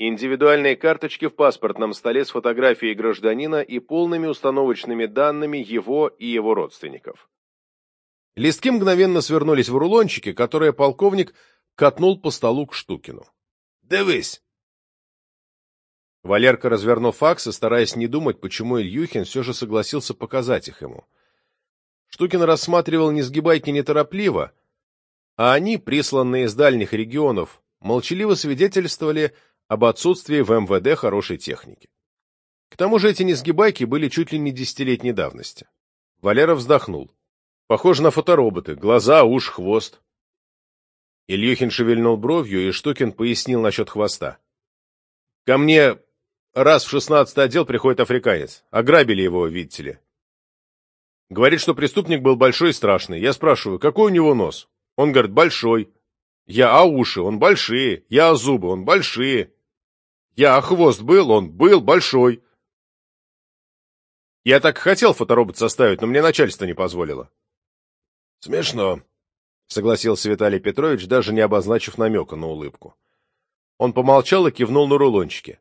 Индивидуальные карточки в паспортном столе с фотографией гражданина и полными установочными данными его и его родственников. Листки мгновенно свернулись в рулончики, которые полковник катнул по столу к Штукину. «Дивись!» Валерка развернул факсы, стараясь не думать, почему Ильюхин все же согласился показать их ему. Штукин рассматривал несгибайки неторопливо, а они, присланные из дальних регионов, молчаливо свидетельствовали об отсутствии в МВД хорошей техники. К тому же эти несгибайки были чуть ли не десятилетней давности. Валера вздохнул. Похоже на фотороботы. Глаза, уши, хвост. Ильюхин шевельнул бровью, и Штукин пояснил насчет хвоста. Ко мне раз в шестнадцатый отдел приходит африканец. Ограбили его, видите ли. Говорит, что преступник был большой и страшный. Я спрашиваю, какой у него нос? Он говорит, большой. Я, а уши? Он большие. Я, а зубы? Он большие. Я, а хвост был? Он был большой. Я так хотел фоторобот составить, но мне начальство не позволило. Смешно, согласился Виталий Петрович, даже не обозначив намека на улыбку. Он помолчал и кивнул на рулончики.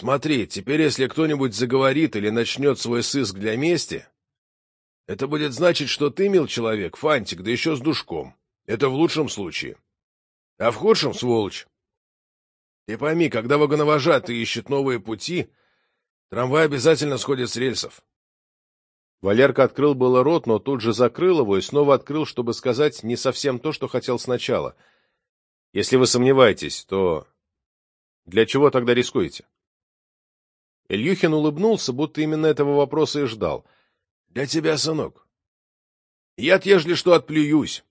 Смотри, теперь если кто-нибудь заговорит или начнет свой сыск для мести, это будет значить, что ты, мил человек, фантик, да еще с душком. Это в лучшем случае. А в худшем — сволочь. И пойми, когда вагоновожатый ищет новые пути, Трамвай обязательно сходит с рельсов. Валерка открыл было рот, но тут же закрыл его и снова открыл, чтобы сказать не совсем то, что хотел сначала. Если вы сомневаетесь, то для чего тогда рискуете? Ильюхин улыбнулся, будто именно этого вопроса и ждал. — Для тебя, сынок. Я-то, ежели что, отплююсь.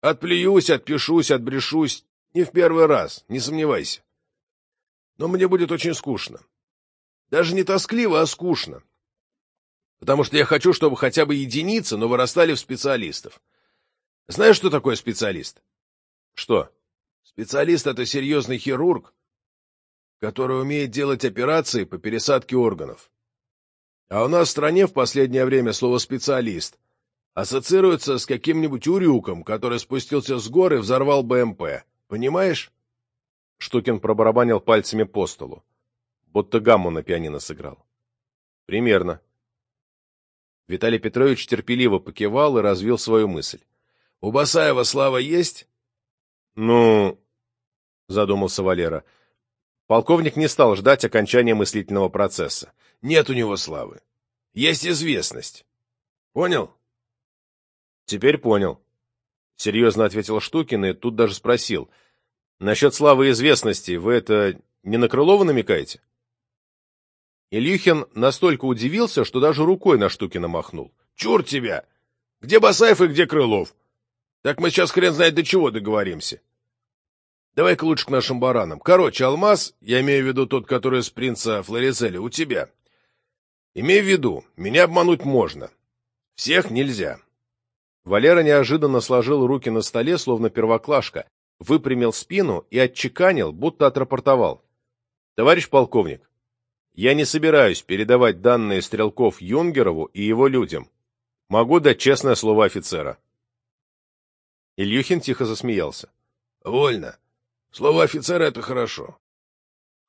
Отплююсь, отпишусь, отбрешусь. Не в первый раз, не сомневайся. Но мне будет очень скучно. Даже не тоскливо, а скучно. Потому что я хочу, чтобы хотя бы единицы, но вырастали в специалистов. Знаешь, что такое специалист? Что? Специалист — это серьезный хирург, который умеет делать операции по пересадке органов. А у нас в стране в последнее время слово «специалист» ассоциируется с каким-нибудь урюком, который спустился с горы и взорвал БМП. Понимаешь? Штукин пробарабанил пальцами по столу будто гамму на пианино сыграл. Примерно. Виталий Петрович терпеливо покивал и развил свою мысль. — У Басаева слава есть? — Ну, — задумался Валера. Полковник не стал ждать окончания мыслительного процесса. — Нет у него славы. Есть известность. Понял? — Теперь понял. Серьезно ответил Штукин и тут даже спросил. — Насчет славы и известности вы это не на Крылова намекаете? — Ильюхин настолько удивился, что даже рукой на Штукина махнул. «Чур тебя! Где Басаев и где Крылов? Так мы сейчас хрен знает до чего договоримся. Давай-ка лучше к нашим баранам. Короче, алмаз, я имею в виду тот, который с принца Флоризеля, у тебя. Имей в виду, меня обмануть можно. Всех нельзя». Валера неожиданно сложил руки на столе, словно первоклашка, выпрямил спину и отчеканил, будто отрапортовал. «Товарищ полковник, я не собираюсь передавать данные Стрелков Юнгерову и его людям. Могу дать честное слово офицера. Ильюхин тихо засмеялся. — Вольно. Слово офицера — это хорошо.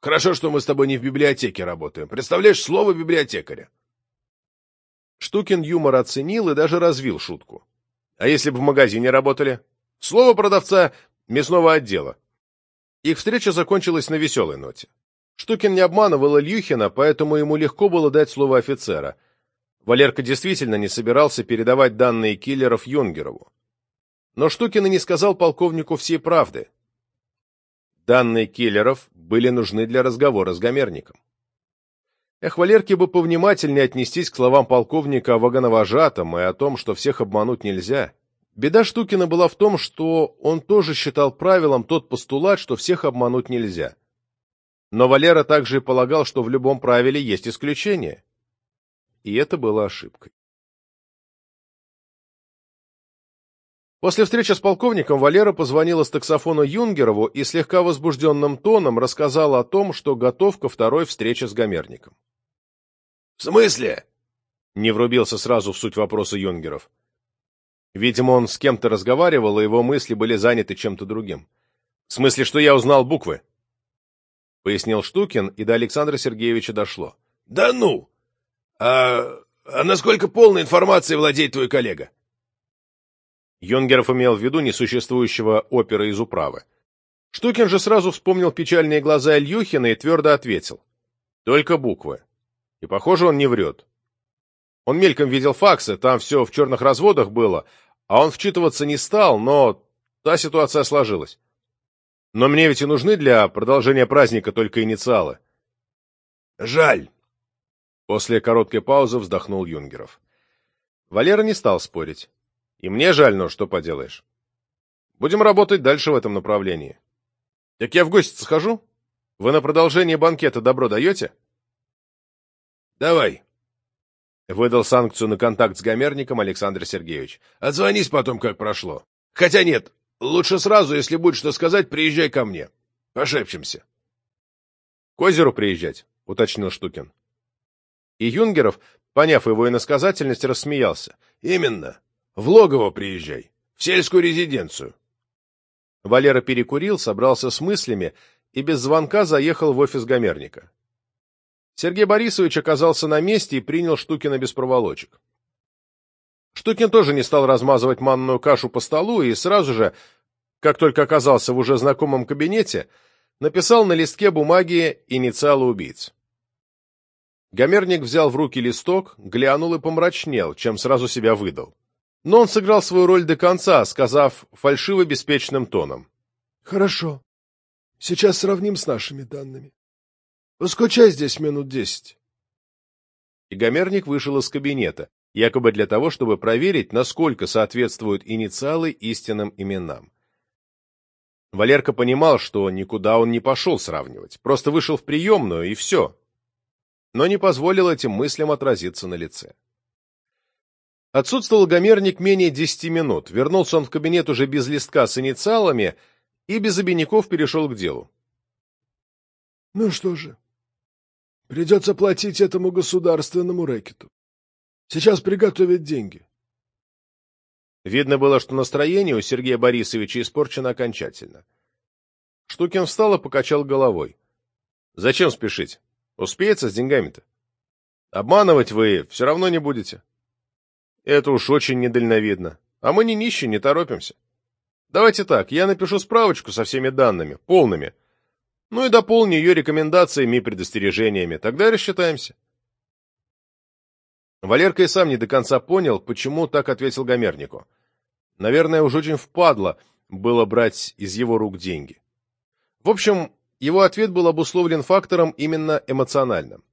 Хорошо, что мы с тобой не в библиотеке работаем. Представляешь, слово библиотекаря. Штукин юмор оценил и даже развил шутку. А если бы в магазине работали? Слово продавца мясного отдела. Их встреча закончилась на веселой ноте. Штукин не обманывал Ильюхина, поэтому ему легко было дать слово офицера. Валерка действительно не собирался передавать данные киллеров Юнгерову. Но Штукин и не сказал полковнику всей правды. Данные киллеров были нужны для разговора с Гомерником. Эх, Валерке бы повнимательнее отнестись к словам полковника о вагоновожатом и о том, что всех обмануть нельзя. Беда Штукина была в том, что он тоже считал правилом тот постулат, что всех обмануть нельзя. Но Валера также и полагал, что в любом правиле есть исключение. И это было ошибкой. После встречи с полковником Валера позвонила с таксофона Юнгерову и слегка возбужденным тоном рассказала о том, что готов ко второй встрече с Гомерником. — В смысле? — не врубился сразу в суть вопроса Юнгеров. Видимо, он с кем-то разговаривал, и его мысли были заняты чем-то другим. — В смысле, что я узнал буквы? — пояснил Штукин, и до Александра Сергеевича дошло. — Да ну! А, а насколько полной информацией владеет твой коллега? Юнгеров имел в виду несуществующего опера из управы. Штукин же сразу вспомнил печальные глаза Ильюхина и твердо ответил. Только буквы. И, похоже, он не врет. Он мельком видел факсы, там все в черных разводах было, а он вчитываться не стал, но та ситуация сложилась. Но мне ведь и нужны для продолжения праздника только инициалы. Жаль. После короткой паузы вздохнул Юнгеров. Валера не стал спорить. И мне жаль, но что поделаешь. Будем работать дальше в этом направлении. Так я в гости схожу? Вы на продолжение банкета добро даете? Давай. Выдал санкцию на контакт с гомерником Александр Сергеевич. Отзвонись потом, как прошло. Хотя нет, лучше сразу, если будет что сказать, приезжай ко мне. Пошепчемся. К озеру приезжать, уточнил Штукин. И Юнгеров, поняв его иносказательность, рассмеялся. Именно. В логово приезжай. В сельскую резиденцию. Валера перекурил, собрался с мыслями и без звонка заехал в офис Гомерника. Сергей Борисович оказался на месте и принял Штукина без проволочек. Штукин тоже не стал размазывать манную кашу по столу и сразу же, как только оказался в уже знакомом кабинете, написал на листке бумаги инициалы убийц. Гомерник взял в руки листок, глянул и помрачнел, чем сразу себя выдал. Но он сыграл свою роль до конца, сказав фальшиво-беспечным тоном. — Хорошо. Сейчас сравним с нашими данными. Поскучай здесь минут десять. И Гомерник вышел из кабинета, якобы для того, чтобы проверить, насколько соответствуют инициалы истинным именам. Валерка понимал, что никуда он не пошел сравнивать, просто вышел в приемную, и все. Но не позволил этим мыслям отразиться на лице. Отсутствовал Гомерник менее десяти минут, вернулся он в кабинет уже без листка с инициалами, и без обиняков перешел к делу. — Ну что же, придется платить этому государственному рэкету. Сейчас приготовят деньги. Видно было, что настроение у Сергея Борисовича испорчено окончательно. Штукин встал и покачал головой. — Зачем спешить? Успеется с деньгами-то? Обманывать вы все равно не будете. Это уж очень недальновидно. А мы не нищие, не торопимся. Давайте так, я напишу справочку со всеми данными, полными. Ну и дополню ее рекомендациями и предостережениями. Тогда рассчитаемся. Валерка и сам не до конца понял, почему так ответил Гомернику. Наверное, уж очень впадло было брать из его рук деньги. В общем, его ответ был обусловлен фактором именно эмоциональным.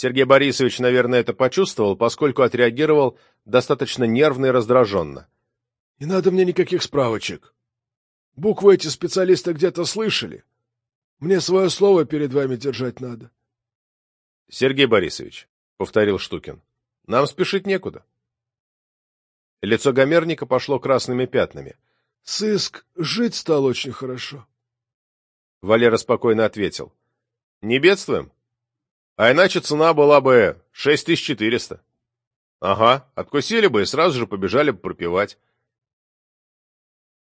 Сергей Борисович, наверное, это почувствовал, поскольку отреагировал достаточно нервно и раздраженно. Не надо мне никаких справочек. Буквы эти специалисты где-то слышали. Мне свое слово перед вами держать надо. — Сергей Борисович, — повторил Штукин, — нам спешить некуда. Лицо Гомерника пошло красными пятнами. — Сыск жить стал очень хорошо. Валера спокойно ответил. — Не бедствуем. А иначе цена была бы шесть тысяч четыреста. Ага, откусили бы и сразу же побежали бы пропивать.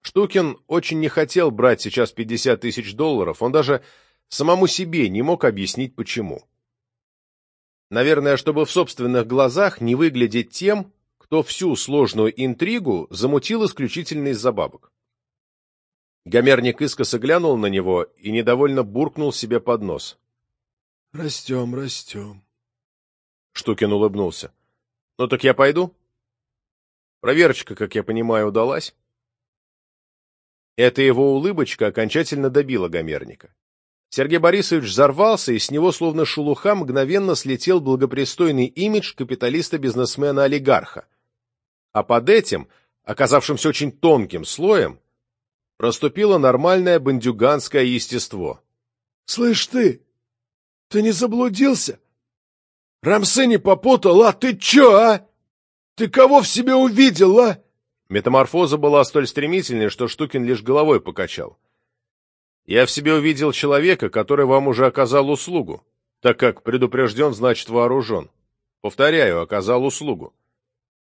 Штукин очень не хотел брать сейчас 50 тысяч долларов, он даже самому себе не мог объяснить, почему. Наверное, чтобы в собственных глазах не выглядеть тем, кто всю сложную интригу замутил исключительно из-за бабок. Гомерник искоса глянул на него и недовольно буркнул себе под нос. — Растем, растем. Штукин улыбнулся. — Ну так я пойду? Проверочка, как я понимаю, удалась? Эта его улыбочка окончательно добила Гомерника. Сергей Борисович взорвался, и с него, словно шелуха, мгновенно слетел благопристойный имидж капиталиста-бизнесмена-олигарха. А под этим, оказавшимся очень тонким слоем, проступило нормальное бандюганское естество. — Слышь ты, ты не заблудился? Рамсы не попутал, а ты чё, а? Ты кого в себе увидел, а? Метаморфоза была столь стремительной, что Штукин лишь головой покачал. «Я в себе увидел человека, который вам уже оказал услугу, так как предупрежден, значит вооружен. Повторяю, оказал услугу.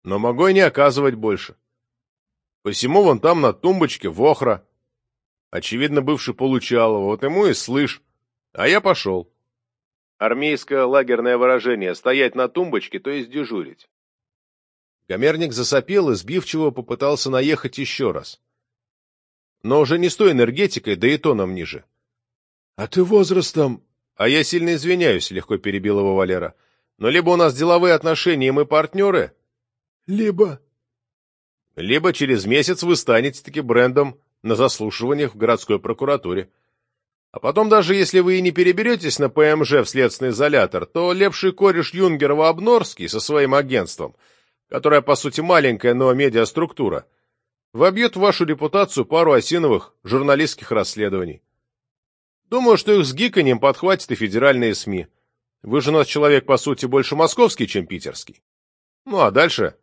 Но могу и не оказывать больше. Посему вон там на тумбочке вохра. Очевидно, бывший получал вот ему и слышь. А я пошел. Армейское лагерное выражение «стоять на тумбочке», то есть дежурить. Гомерник засопел и сбивчиво попытался наехать еще раз. Но уже не с той энергетикой, да и тоном ниже. — А ты возрастом... — А я сильно извиняюсь, — легко перебил его Валера. — Но либо у нас деловые отношения, и мы партнеры... — Либо... — Либо через месяц вы станете таки брендом на заслушиваниях в городской прокуратуре. А потом, даже если вы и не переберетесь на ПМЖ в следственный изолятор, то лепший кореш Юнгерова-Обнорский со своим агентством — которая, по сути, маленькая, но медиаструктура, вобьет в вашу репутацию пару осиновых журналистских расследований. Думаю, что их с гиканьем подхватят и федеральные СМИ. Вы же у нас человек, по сути, больше московский, чем питерский. Ну, а дальше?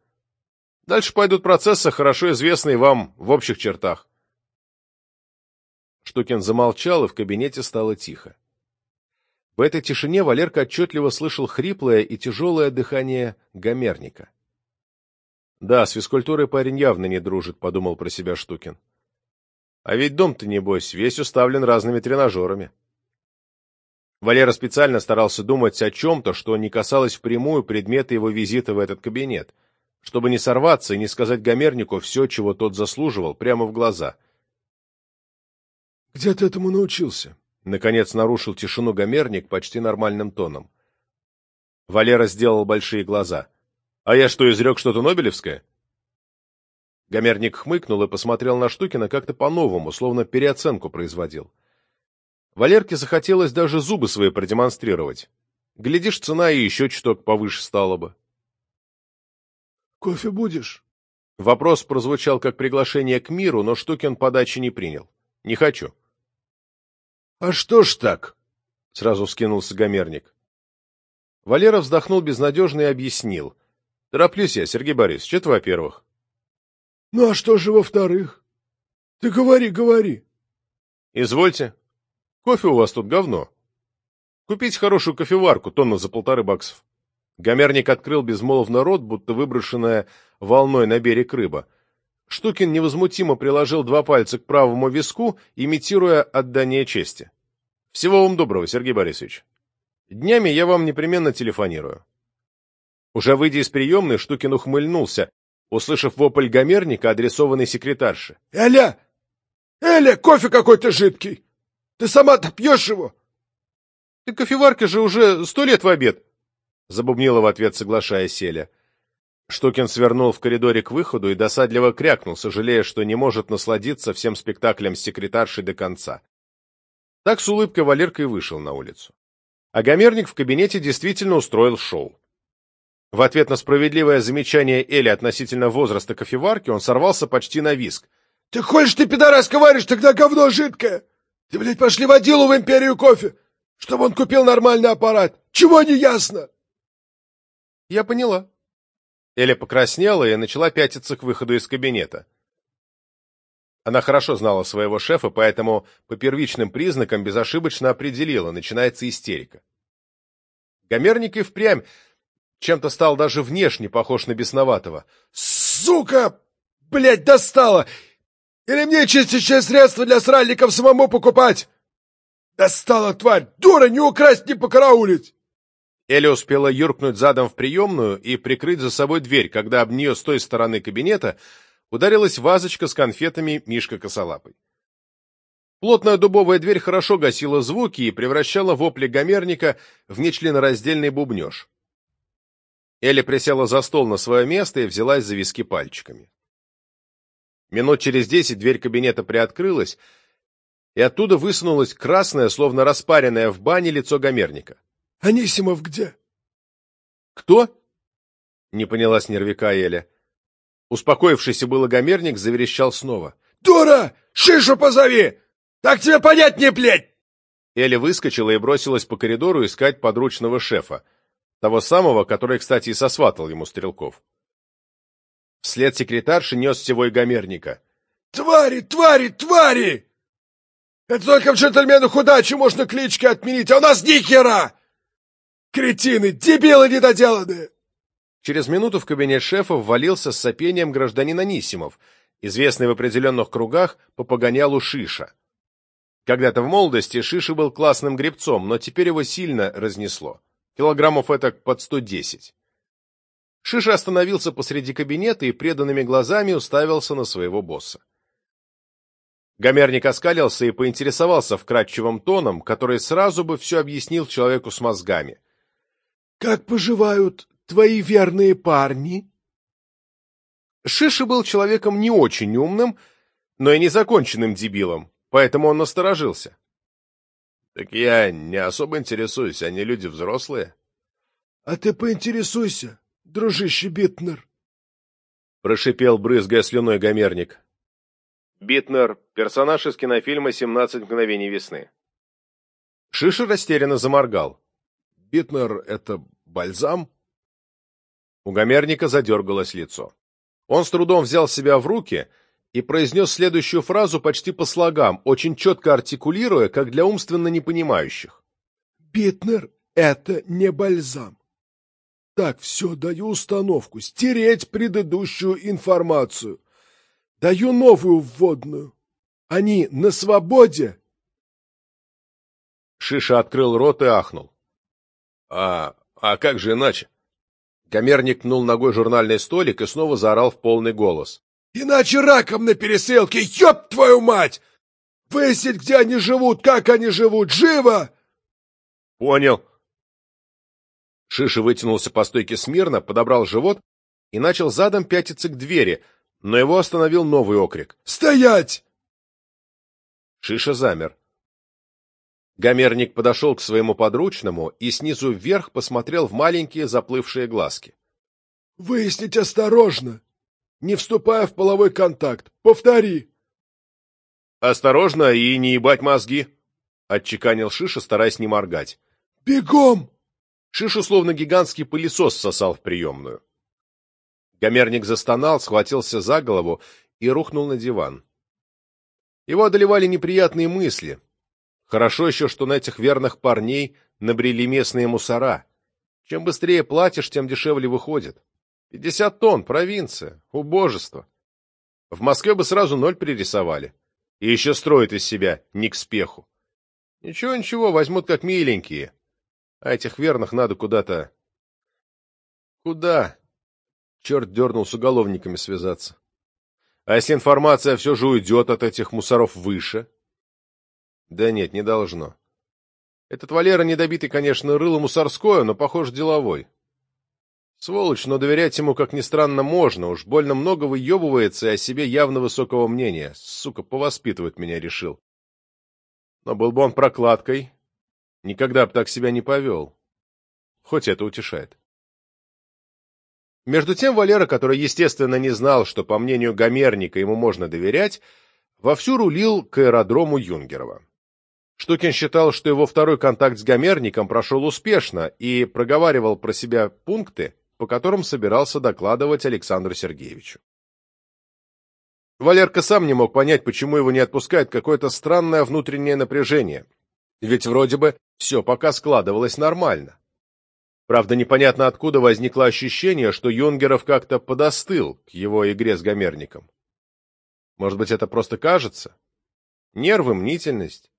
Дальше пойдут процессы, хорошо известные вам в общих чертах. Штукин замолчал, и в кабинете стало тихо. В этой тишине Валерка отчетливо слышал хриплое и тяжелое дыхание гомерника. «Да, с физкультурой парень явно не дружит», — подумал про себя Штукин. «А ведь дом-то, небось, весь уставлен разными тренажерами». Валера специально старался думать о чем-то, что не касалось впрямую предмета его визита в этот кабинет, чтобы не сорваться и не сказать Гомернику все, чего тот заслуживал, прямо в глаза. «Где ты этому научился?» Наконец нарушил тишину Гомерник почти нормальным тоном. Валера сделал большие глаза. «А я что, изрек что-то Нобелевское?» Гомерник хмыкнул и посмотрел на Штукина как-то по-новому, словно переоценку производил. Валерке захотелось даже зубы свои продемонстрировать. Глядишь, цена и еще чуток повыше стала бы. «Кофе будешь?» Вопрос прозвучал как приглашение к миру, но Штукин подачи не принял. «Не хочу». «А что ж так?» — сразу вскинулся Гомерник. Валера вздохнул безнадежно и объяснил. «Тороплюсь я, Сергей Борисович, это во-первых». «Ну а что же во-вторых? Ты говори, говори». «Извольте. Кофе у вас тут говно. Купить хорошую кофеварку, тонну за полторы баксов». Гомерник открыл безмолвно рот, будто выброшенная волной на берег рыба. Штукин невозмутимо приложил два пальца к правому виску, имитируя отдание чести. Всего вам доброго, Сергей Борисович. Днями я вам непременно телефонирую. Уже выйдя из приемной, Штукин ухмыльнулся, услышав вопль гомерника, адресованный секретарше. «Эля! Эля, кофе какой-то жидкий! Ты сама-то пьешь его?» «Ты кофеварка же уже сто лет в обед!» — забубнила в ответ, соглашаясь Селя. Штукин свернул в коридоре к выходу и досадливо крякнул, сожалея, что не может насладиться всем спектаклем с секретаршей до конца. Так с улыбкой Валерка и вышел на улицу. А Гомерник в кабинете действительно устроил шоу. В ответ на справедливое замечание Эли относительно возраста кофеварки он сорвался почти на виск. — Ты хочешь, ты, пидорас, говоришь, тогда говно жидкое! Ты, блядь, пошли водилу в империю кофе, чтобы он купил нормальный аппарат! Чего не ясно? — Я поняла. Эля покраснела и начала пятиться к выходу из кабинета. Она хорошо знала своего шефа, поэтому по первичным признакам безошибочно определила, начинается истерика. Гомерник и впрямь чем-то стал даже внешне похож на бесноватого. «Сука! Блядь, достала! Или мне чистящее средство для сральников самому покупать? Достала, тварь! Дура, не украсть, не покараулить!» Эля успела юркнуть задом в приемную и прикрыть за собой дверь, когда об нее с той стороны кабинета ударилась вазочка с конфетами Мишка Косолапой. Плотная дубовая дверь хорошо гасила звуки и превращала вопли гомерника в нечленораздельный бубнеж. Эля присела за стол на свое место и взялась за виски пальчиками. Минут через десять дверь кабинета приоткрылась, и оттуда высунулось красное, словно распаренное в бане лицо гомерника. — Анисимов где? — Кто? — не поняла с нервика Эля. Успокоившийся было гомерник заверещал снова. «Дура! Шишу позови! Так тебе понятнее, блядь!» Эля выскочила и бросилась по коридору искать подручного шефа, того самого, который, кстати, и сосватал ему Стрелков. Вслед секретарши нес всего и гомерника. «Твари, твари, твари! Это только в джентльменах удачи можно клички отменить, а у нас ни хера! Кретины, дебилы недоделанные!» Через минуту в кабинет шефа ввалился с сопением гражданин Анисимов, известный в определенных кругах по погонялу Шиша. Когда-то в молодости Шиша был классным гребцом, но теперь его сильно разнесло. Килограммов это под 110. Шиша остановился посреди кабинета и преданными глазами уставился на своего босса. Гомерник оскалился и поинтересовался вкрадчивым тоном, который сразу бы все объяснил человеку с мозгами. — Как поживают твои верные парни? Шиша был человеком не очень умным, но и незаконченным дебилом, поэтому он насторожился. — Так я не особо интересуюсь, они люди взрослые. — А ты поинтересуйся, дружище Битнер. Прошипел, брызгая слюной гомерник. Битнер — персонаж из кинофильма «17 мгновений весны». Шиша растерянно заморгал. «Битнер — это бальзам?» У гомерника задергалось лицо. Он с трудом взял себя в руки и произнес следующую фразу почти по слогам, очень четко артикулируя, как для умственно непонимающих. «Битнер — это не бальзам. Так, все, даю установку. Стереть предыдущую информацию. Даю новую вводную. Они на свободе?» Шиша открыл рот и ахнул. «А, а как же иначе?» Гомерник пнул ногой журнальный столик и снова заорал в полный голос. «Иначе раком на пересылке, ёб твою мать! Выяснить, где они живут, как они живут, живо!» «Понял». Шиша вытянулся по стойке смирно, подобрал живот и начал задом пятиться к двери, но его остановил новый окрик. «Стоять!» Шиша замер. Гомерник подошел к своему подручному и снизу вверх посмотрел в маленькие заплывшие глазки. — Выяснить осторожно, не вступая в половой контакт. Повтори. — Осторожно и не ебать мозги, — отчеканил Шиша, стараясь не моргать. — Бегом! Шишу словно гигантский пылесос сосал в приемную. Гомерник застонал, схватился за голову и рухнул на диван. Его одолевали неприятные мысли — Хорошо еще, что на этих верных парней набрели местные мусора. Чем быстрее платишь, тем дешевле выходит. Пятьдесят тонн, провинция, убожество. В Москве бы сразу ноль пририсовали. И еще строят из себя не к спеху. Ничего-ничего, возьмут как миленькие. А этих верных надо куда-то... Куда? Черт дернул с уголовниками связаться. А если информация все же уйдет от этих мусоров выше, да нет, не должно. Этот Валера недобитый, конечно, рыло мусорское, но, похож, деловой. Сволочь, но доверять ему, как ни странно, можно. Уж больно много выебывается и о себе явно высокого мнения. Сука, повоспитывать меня решил. Но был бы он прокладкой, никогда бы так себя не повел. Хоть это утешает. Между тем Валера, который, естественно, не знал, что, по мнению Гомерника, ему можно доверять, вовсю рулил к аэродрому Юнгерова. Штукин считал, что его второй контакт с Гомерником прошел успешно и проговаривал про себя пункты, по которым собирался докладывать Александру Сергеевичу. Валерка сам не мог понять, почему его не отпускает какое-то странное внутреннее напряжение. Ведь вроде бы все пока складывалось нормально. Правда, непонятно откуда возникло ощущение, что Юнгеров как-то подостыл к его игре с Гомерником. Может быть, это просто кажется? Нервы, мнительность.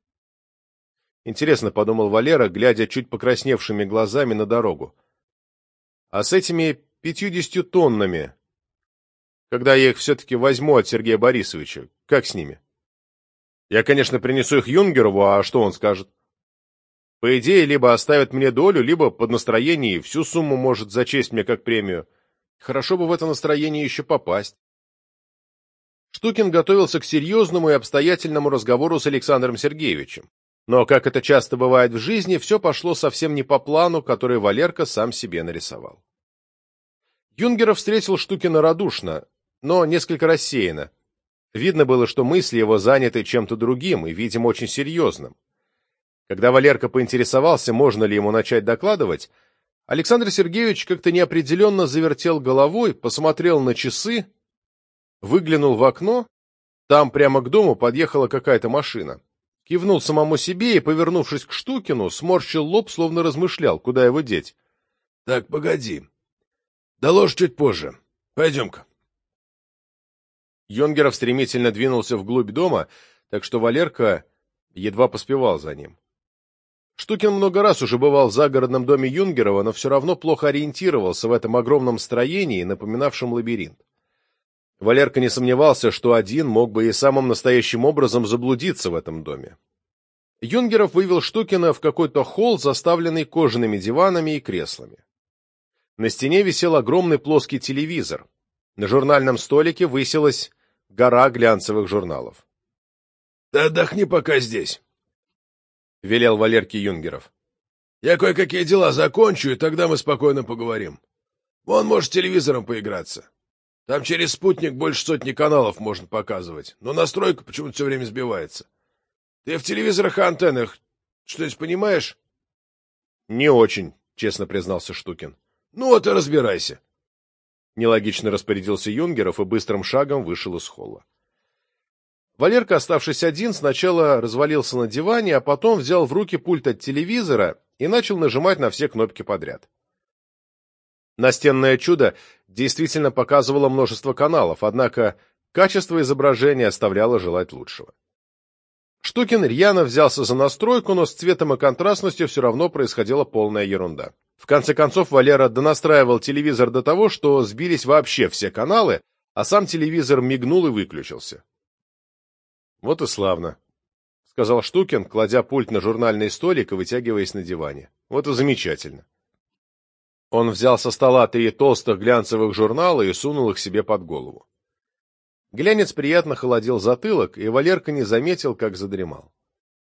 Интересно, подумал Валера, глядя чуть покрасневшими глазами на дорогу. А с этими пятьюдесятью тоннами, когда я их все-таки возьму от Сергея Борисовича, как с ними? Я, конечно, принесу их Юнгерову, а что он скажет? По идее, либо оставит мне долю, либо под настроение всю сумму может зачесть мне как премию. Хорошо бы в это настроение еще попасть. Штукин готовился к серьезному и обстоятельному разговору с Александром Сергеевичем. Но, как это часто бывает в жизни, все пошло совсем не по плану, который Валерка сам себе нарисовал. Юнгеров встретил Штукина радушно, но несколько рассеянно. Видно было, что мысли его заняты чем-то другим и, видимо, очень серьезным. Когда Валерка поинтересовался, можно ли ему начать докладывать, Александр Сергеевич как-то неопределенно завертел головой, посмотрел на часы, выглянул в окно, там прямо к дому подъехала какая-то машина. Кивнул самому себе и, повернувшись к Штукину, сморщил лоб, словно размышлял, куда его деть. — Так, погоди. Доложь чуть позже. Пойдем-ка. Йонгеров стремительно двинулся вглубь дома, так что Валерка едва поспевал за ним. Штукин много раз уже бывал в загородном доме Юнгерова, но все равно плохо ориентировался в этом огромном строении, напоминавшем лабиринт. Валерка не сомневался, что один мог бы и самым настоящим образом заблудиться в этом доме. Юнгеров вывел Штукина в какой-то холл, заставленный кожаными диванами и креслами. На стене висел огромный плоский телевизор. На журнальном столике высилась гора глянцевых журналов. — Да отдохни пока здесь, — велел Валерке Юнгеров. — Я кое-какие дела закончу, и тогда мы спокойно поговорим. Вон, можешь телевизором поиграться. Там через спутник больше сотни каналов можно показывать, но настройка почему-то все время сбивается. Ты в телевизорах и антеннах Что-нибудь понимаешь? Не очень, честно признался Штукин. Ну вот и разбирайся. Нелогично распорядился Юнгеров и быстрым шагом вышел из холла. Валерка, оставшись один, сначала развалился на диване, а потом взял в руки пульт от телевизора и начал нажимать на все кнопки подряд. Настенное чудо действительно показывало множество каналов, однако качество изображения оставляло желать лучшего. Штукин рьяно взялся за настройку, но с цветом и контрастностью все равно происходила полная ерунда. В конце концов, Валера донастраивал телевизор до того, что сбились вообще все каналы, а сам телевизор мигнул и выключился. «Вот и славно», — сказал Штукин, кладя пульт на журнальный столик и вытягиваясь на диване. «Вот и замечательно». Он взял со стола три толстых глянцевых журнала и сунул их себе под голову. Глянец приятно холодил затылок, и Валерка не заметил, как задремал.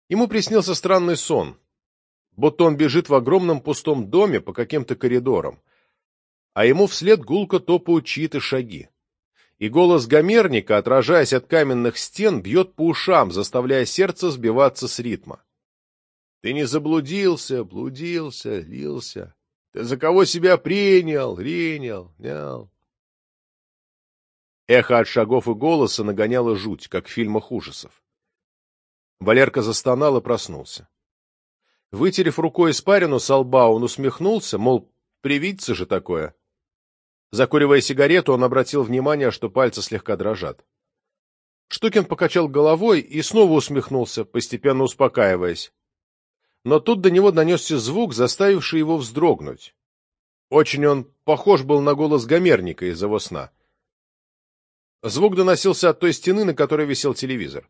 Ему приснился странный сон, будто он бежит в огромном пустом доме по каким-то коридорам, а ему вслед гулко топают чьи-то шаги. И голос гомерника, отражаясь от каменных стен, бьет по ушам, заставляя сердце сбиваться с ритма. Ты не заблудился, блудился, лился. Ты за кого себя принял, принял, нял. Эхо от шагов и голоса нагоняло жуть, как в фильмах ужасов. Валерка застонал и проснулся. Вытерев рукой испарину со лба, он усмехнулся, мол, привидится же такое. Закуривая сигарету, он обратил внимание, что пальцы слегка дрожат. Штукин покачал головой и снова усмехнулся, постепенно успокаиваясь но тут до него донесся звук, заставивший его вздрогнуть. Очень он похож был на голос Гомерника из его сна. Звук доносился от той стены, на которой висел телевизор.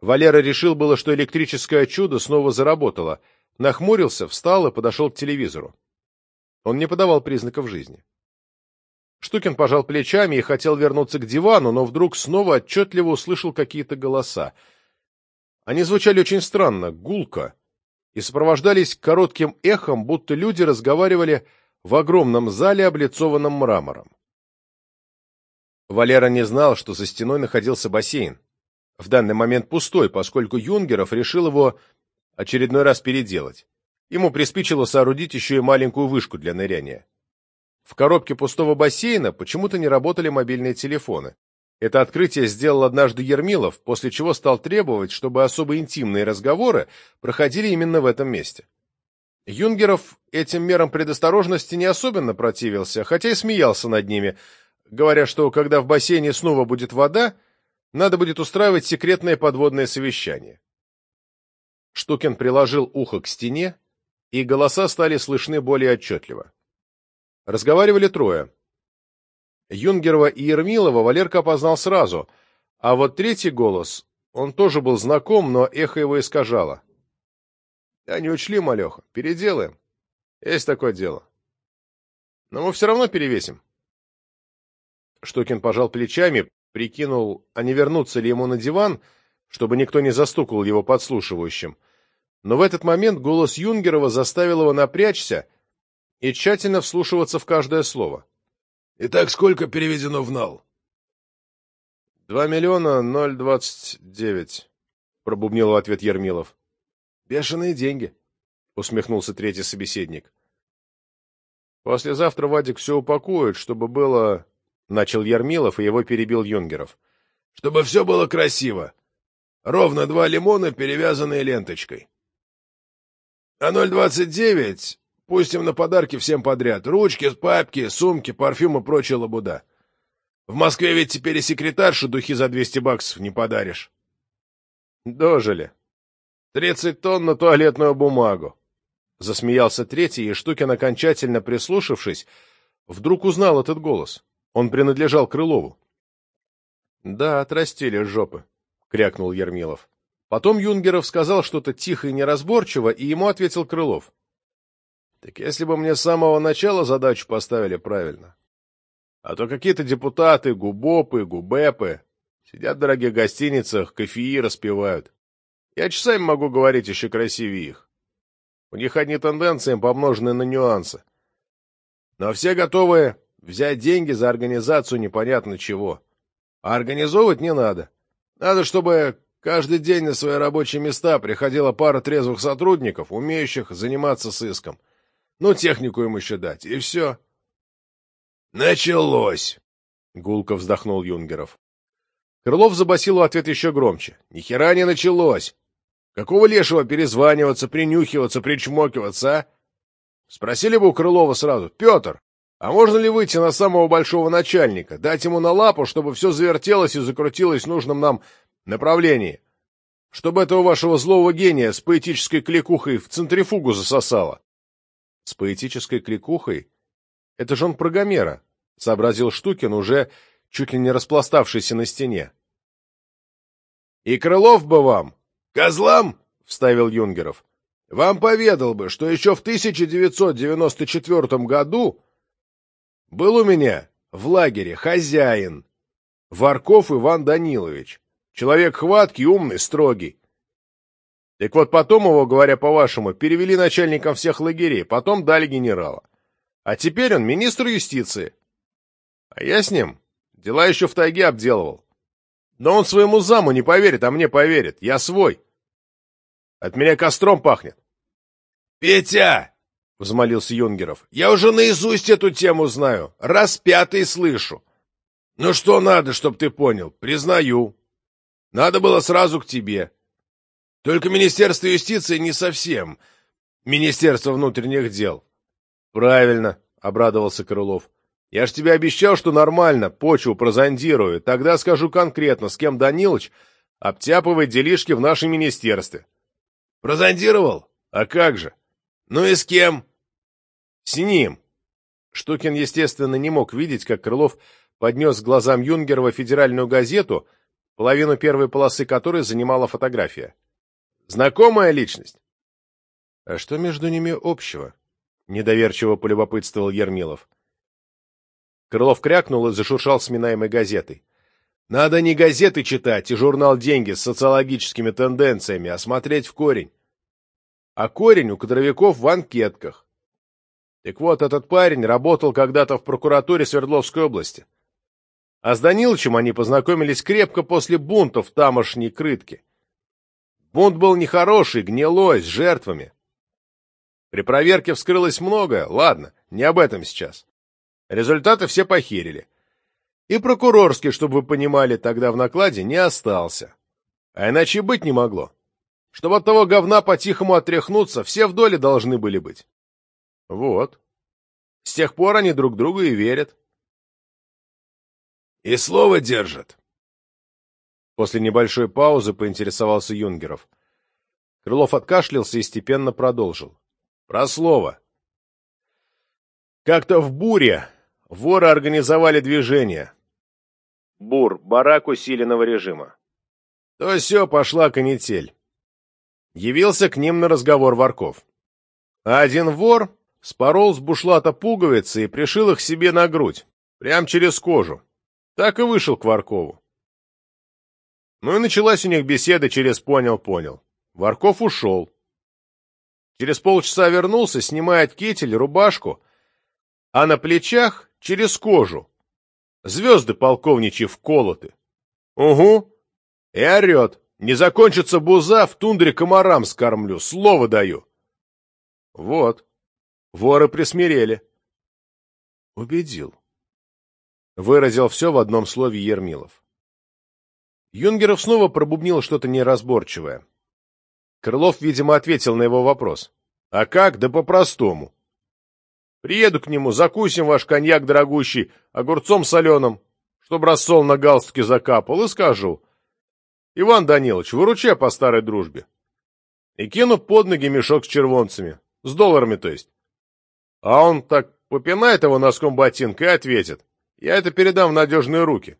Валера решил было, что электрическое чудо снова заработало, нахмурился, встал и подошел к телевизору. Он не подавал признаков жизни. Штукин пожал плечами и хотел вернуться к дивану, но вдруг снова отчетливо услышал какие-то голоса. Они звучали очень странно, гулко и сопровождались коротким эхом, будто люди разговаривали в огромном зале, облицованном мрамором. Валера не знал, что за стеной находился бассейн. В данный момент пустой, поскольку Юнгеров решил его очередной раз переделать. Ему приспичило соорудить еще и маленькую вышку для ныряния. В коробке пустого бассейна почему-то не работали мобильные телефоны. Это открытие сделал однажды Ермилов, после чего стал требовать, чтобы особо интимные разговоры проходили именно в этом месте. Юнгеров этим мерам предосторожности не особенно противился, хотя и смеялся над ними, говоря, что когда в бассейне снова будет вода, надо будет устраивать секретное подводное совещание. Штукин приложил ухо к стене, и голоса стали слышны более отчетливо. Разговаривали трое. Юнгерова и Ермилова Валерка опознал сразу, а вот третий голос, он тоже был знаком, но эхо его искажало. — Да не учли, малеха, переделаем. Есть такое дело. Но мы все равно перевесим. Штукин пожал плечами, прикинул, а не вернуться ли ему на диван, чтобы никто не застукал его подслушивающим. Но в этот момент голос Юнгерова заставил его напрячься и тщательно вслушиваться в каждое слово. Итак, сколько переведено в нал? — Два миллиона ноль двадцать девять, — пробубнил в ответ Ермилов. — Бешеные деньги, — усмехнулся третий собеседник. — Послезавтра Вадик все упакует, чтобы было... — начал Ермилов, и его перебил Юнгеров. — Чтобы все было красиво. Ровно два лимона, перевязанные ленточкой. А ноль двадцать девять Пустим на подарки всем подряд. Ручки, папки, сумки, парфюм и прочая лабуда. В Москве ведь теперь и секретаршу духи за 200 баксов не подаришь. Дожили. Тридцать тонн на туалетную бумагу. Засмеялся третий, и Штукин, окончательно прислушавшись, вдруг узнал этот голос. Он принадлежал Крылову. — Да, отрастили жопы, — крякнул Ермилов. Потом Юнгеров сказал что-то тихо и неразборчиво, и ему ответил Крылов. — так если бы мне с самого начала задачу поставили правильно. А то какие-то депутаты, губопы, губепы сидят в дорогих гостиницах, кофеи распивают. Я часами могу говорить еще красивее их. У них одни тенденции, помноженные на нюансы. Но все готовы взять деньги за организацию непонятно чего. А организовывать не надо. Надо, чтобы Каждый день на свои рабочие места приходила пара трезвых сотрудников, умеющих заниматься сыском. Ну, технику им еще дать, и все. «Началось!» — гулко вздохнул Юнгеров. Крылов забасил в ответ еще громче. «Ни хера не началось! Какого лешего перезваниваться, принюхиваться, причмокиваться, а? Спросили бы у Крылова сразу, «Петр, а можно ли выйти на самого большого начальника, дать ему на лапу, чтобы все завертелось и закрутилось в нужном нам направлении? Чтобы этого вашего злого гения с поэтической кликухой в центрифугу засосало?» «С поэтической кликухой? Это же он про Гомера», — сообразил Штукин, уже чуть ли не распластавшийся на стене. «И Крылов бы вам, козлам!» — вставил Юнгеров. «Вам поведал бы, что еще в 1994 году был у меня в лагере хозяин, Варков Иван Данилович, человек хваткий, умный, строгий. Так вот потом его, говоря по-вашему, перевели начальником всех лагерей, потом дали генерала. А теперь он министр юстиции. А я с ним дела еще в тайге обделывал. Но он своему заму не поверит, а мне поверит. Я свой. От меня костром пахнет. «Петя!» — взмолился Юнгеров. «Я уже наизусть эту тему знаю. Раз пятый слышу. Ну что надо, чтоб ты понял? Признаю. Надо было сразу к тебе. Только Министерство юстиции не совсем. Министерство внутренних дел. Правильно, — обрадовался Крылов. Я ж тебе обещал, что нормально, почву прозондирую. Тогда скажу конкретно, с кем Данилыч обтяпывает делишки в нашем министерстве. Прозондировал? А как же? Ну и с кем? С ним. Штукин, естественно, не мог видеть, как Крылов поднес глазам Юнгерова федеральную газету, половину первой полосы которой занимала фотография. Знакомая личность? А что между ними общего? Недоверчиво полюбопытствовал Ермилов. Крылов крякнул и зашуршал сминаемой газетой. Надо не газеты читать и журнал «Деньги» с социологическими тенденциями, а смотреть в корень а корень у кадровиков в анкетках. Так вот, этот парень работал когда-то в прокуратуре Свердловской области. А с Даниловичем они познакомились крепко после бунта в тамошней крытке. Бунт был нехороший, гнилой, с жертвами. При проверке вскрылось многое, ладно, не об этом сейчас. Результаты все похерили. И прокурорский, чтобы вы понимали, тогда в накладе не остался. А иначе быть не могло. Чтобы от того говна по-тихому отряхнуться, все в доле должны были быть. Вот. С тех пор они друг другу и верят. И слово держат. После небольшой паузы поинтересовался Юнгеров. Крылов откашлялся и степенно продолжил. Про слово. Как-то в буре воры организовали движение. Бур, барак усиленного режима. То все, пошла канитель явился к ним на разговор ворков. А один вор спорол с бушлата пуговицы и пришил их себе на грудь, прямо через кожу. Так и вышел к Варкову. Ну и началась у них беседа через «понял-понял». Варков ушел. Через полчаса вернулся, снимает китель, рубашку, а на плечах через кожу. Звезды полковничьи вколоты. Угу. И орет. Не закончится буза, в тундре комарам скормлю, слово даю. Вот. Воры присмирели. Убедил. Выразил все в одном слове Ермилов. Юнгеров снова пробубнил что-то неразборчивое. Крылов, видимо, ответил на его вопрос. А как? Да по-простому. Приеду к нему, закусим ваш коньяк дорогущий огурцом соленым, чтоб рассол на галстуке закапал, и скажу — Иван Данилович, выручай по старой дружбе. И кину под ноги мешок с червонцами. С долларами, то есть. А он так попинает его носком ботинка и ответит. Я это передам в надежные руки.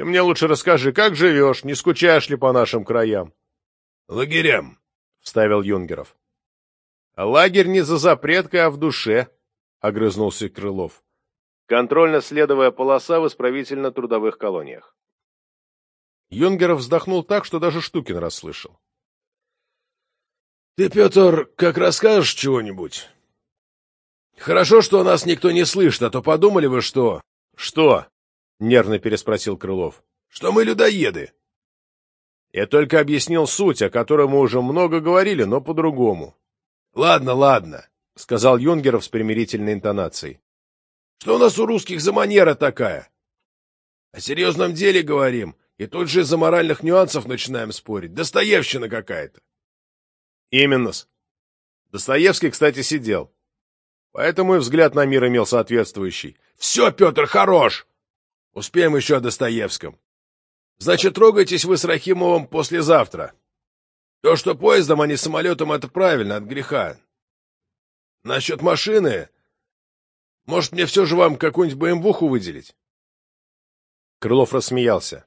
Ты мне лучше расскажи, как живешь, не скучаешь ли по нашим краям? — Лагерям, — вставил Юнгеров. — А лагерь не за запреткой, а в душе, — огрызнулся Крылов. Контрольно-следовая полоса в исправительно-трудовых колониях. Юнгеров вздохнул так, что даже Штукин расслышал. — Ты, Петр, как расскажешь чего-нибудь? Хорошо, что нас никто не слышит, а то подумали вы, что... — Что? — нервно переспросил Крылов. — Что мы людоеды. Я только объяснил суть, о которой мы уже много говорили, но по-другому. — Ладно, ладно, — сказал Юнгеров с примирительной интонацией. — Что у нас у русских за манера такая? О серьезном деле говорим, и тут же из-за моральных нюансов начинаем спорить. Достоевщина какая-то. — Именно-с. Достоевский, кстати, сидел. Поэтому и взгляд на мир имел соответствующий. — Все, Петр, хорош! Успеем еще о Достоевском. Значит, трогайтесь вы с Рахимовым послезавтра. То, что поездом, а не самолетом, это правильно, от греха. Насчет машины... Может, мне все же вам какую-нибудь БМВуху выделить? Крылов рассмеялся.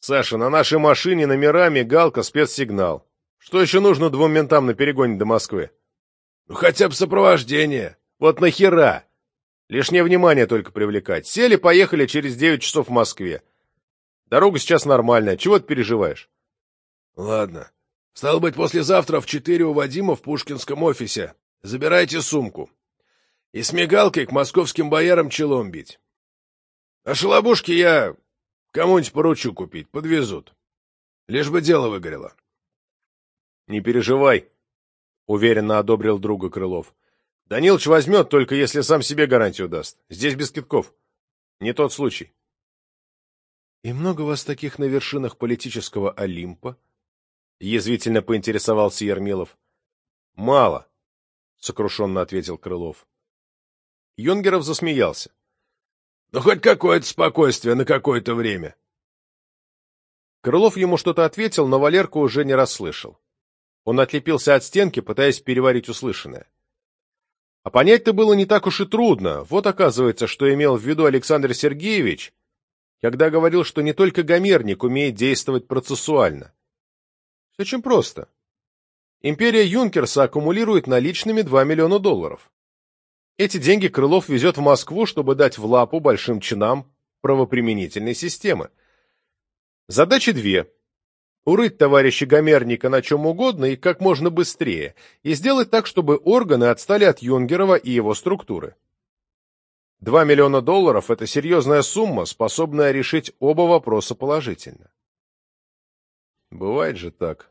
Саша, на нашей машине номера, мигалка, спецсигнал. Что еще нужно двум ментам на перегоне до Москвы? Ну, хотя бы сопровождение. Вот нахера? Лишнее внимание только привлекать. Сели, поехали через девять часов в Москве. Дорога сейчас нормальная. Чего ты переживаешь? Ладно. Стало быть, послезавтра в четыре у Вадима в Пушкинском офисе. Забирайте сумку. И с мигалкой к московским боярам челом бить. А шалобушки я кому-нибудь поручу купить, подвезут. Лишь бы дело выгорело. Не переживай, — уверенно одобрил друга Крылов. Данилыч возьмет, только если сам себе гарантию даст. Здесь без китков. Не тот случай. И много вас таких на вершинах политического Олимпа? Язвительно поинтересовался Ермилов. Мало, — сокрушенно ответил Крылов. Юнгеров засмеялся. Ну, хоть какое-то спокойствие на какое-то время. Крылов ему что-то ответил, но Валерка уже не расслышал. Он отлепился от стенки, пытаясь переварить услышанное. А понять-то было не так уж и трудно. Вот оказывается, что имел в виду Александр Сергеевич, когда говорил, что не только Гомерник умеет действовать процессуально. Все очень просто. Империя Юнкерса аккумулирует наличными 2 миллиона долларов. Эти деньги Крылов везет в Москву, чтобы дать в лапу большим чинам правоприменительной системы. Задачи две. Урыть товарища Гомерника на чем угодно и как можно быстрее, и сделать так, чтобы органы отстали от Юнгерова и его структуры. Два миллиона долларов – это серьезная сумма, способная решить оба вопроса положительно. Бывает же так.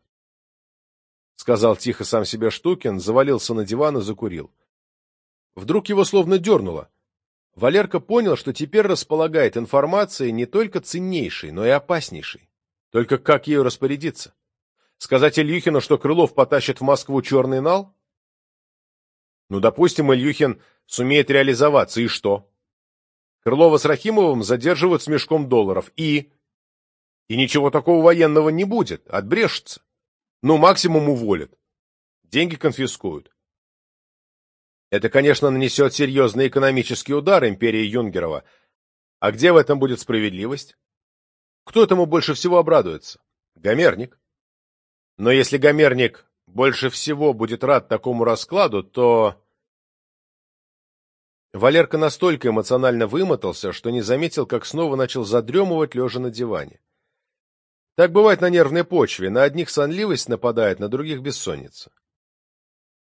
Сказал тихо сам себе Штукин, завалился на диван и закурил. Вдруг его словно дернуло. Валерка понял, что теперь располагает информацией не только ценнейшей, но и опаснейшей. Только как ею распорядиться? Сказать Ильюхину, что Крылов потащит в Москву черный нал? Ну, допустим, Ильюхин сумеет реализоваться, и что? Крылова с Рахимовым задерживают с мешком долларов, и... И ничего такого военного не будет, отбрешется. Ну, максимум уволят. Деньги конфискуют. Это, конечно, нанесет серьезный экономический удар империи Юнгерова. А где в этом будет справедливость? Кто этому больше всего обрадуется? Гомерник. Но если Гомерник больше всего будет рад такому раскладу, то... Валерка настолько эмоционально вымотался, что не заметил, как снова начал задремывать, лежа на диване. Так бывает на нервной почве, на одних сонливость нападает, на других бессонница.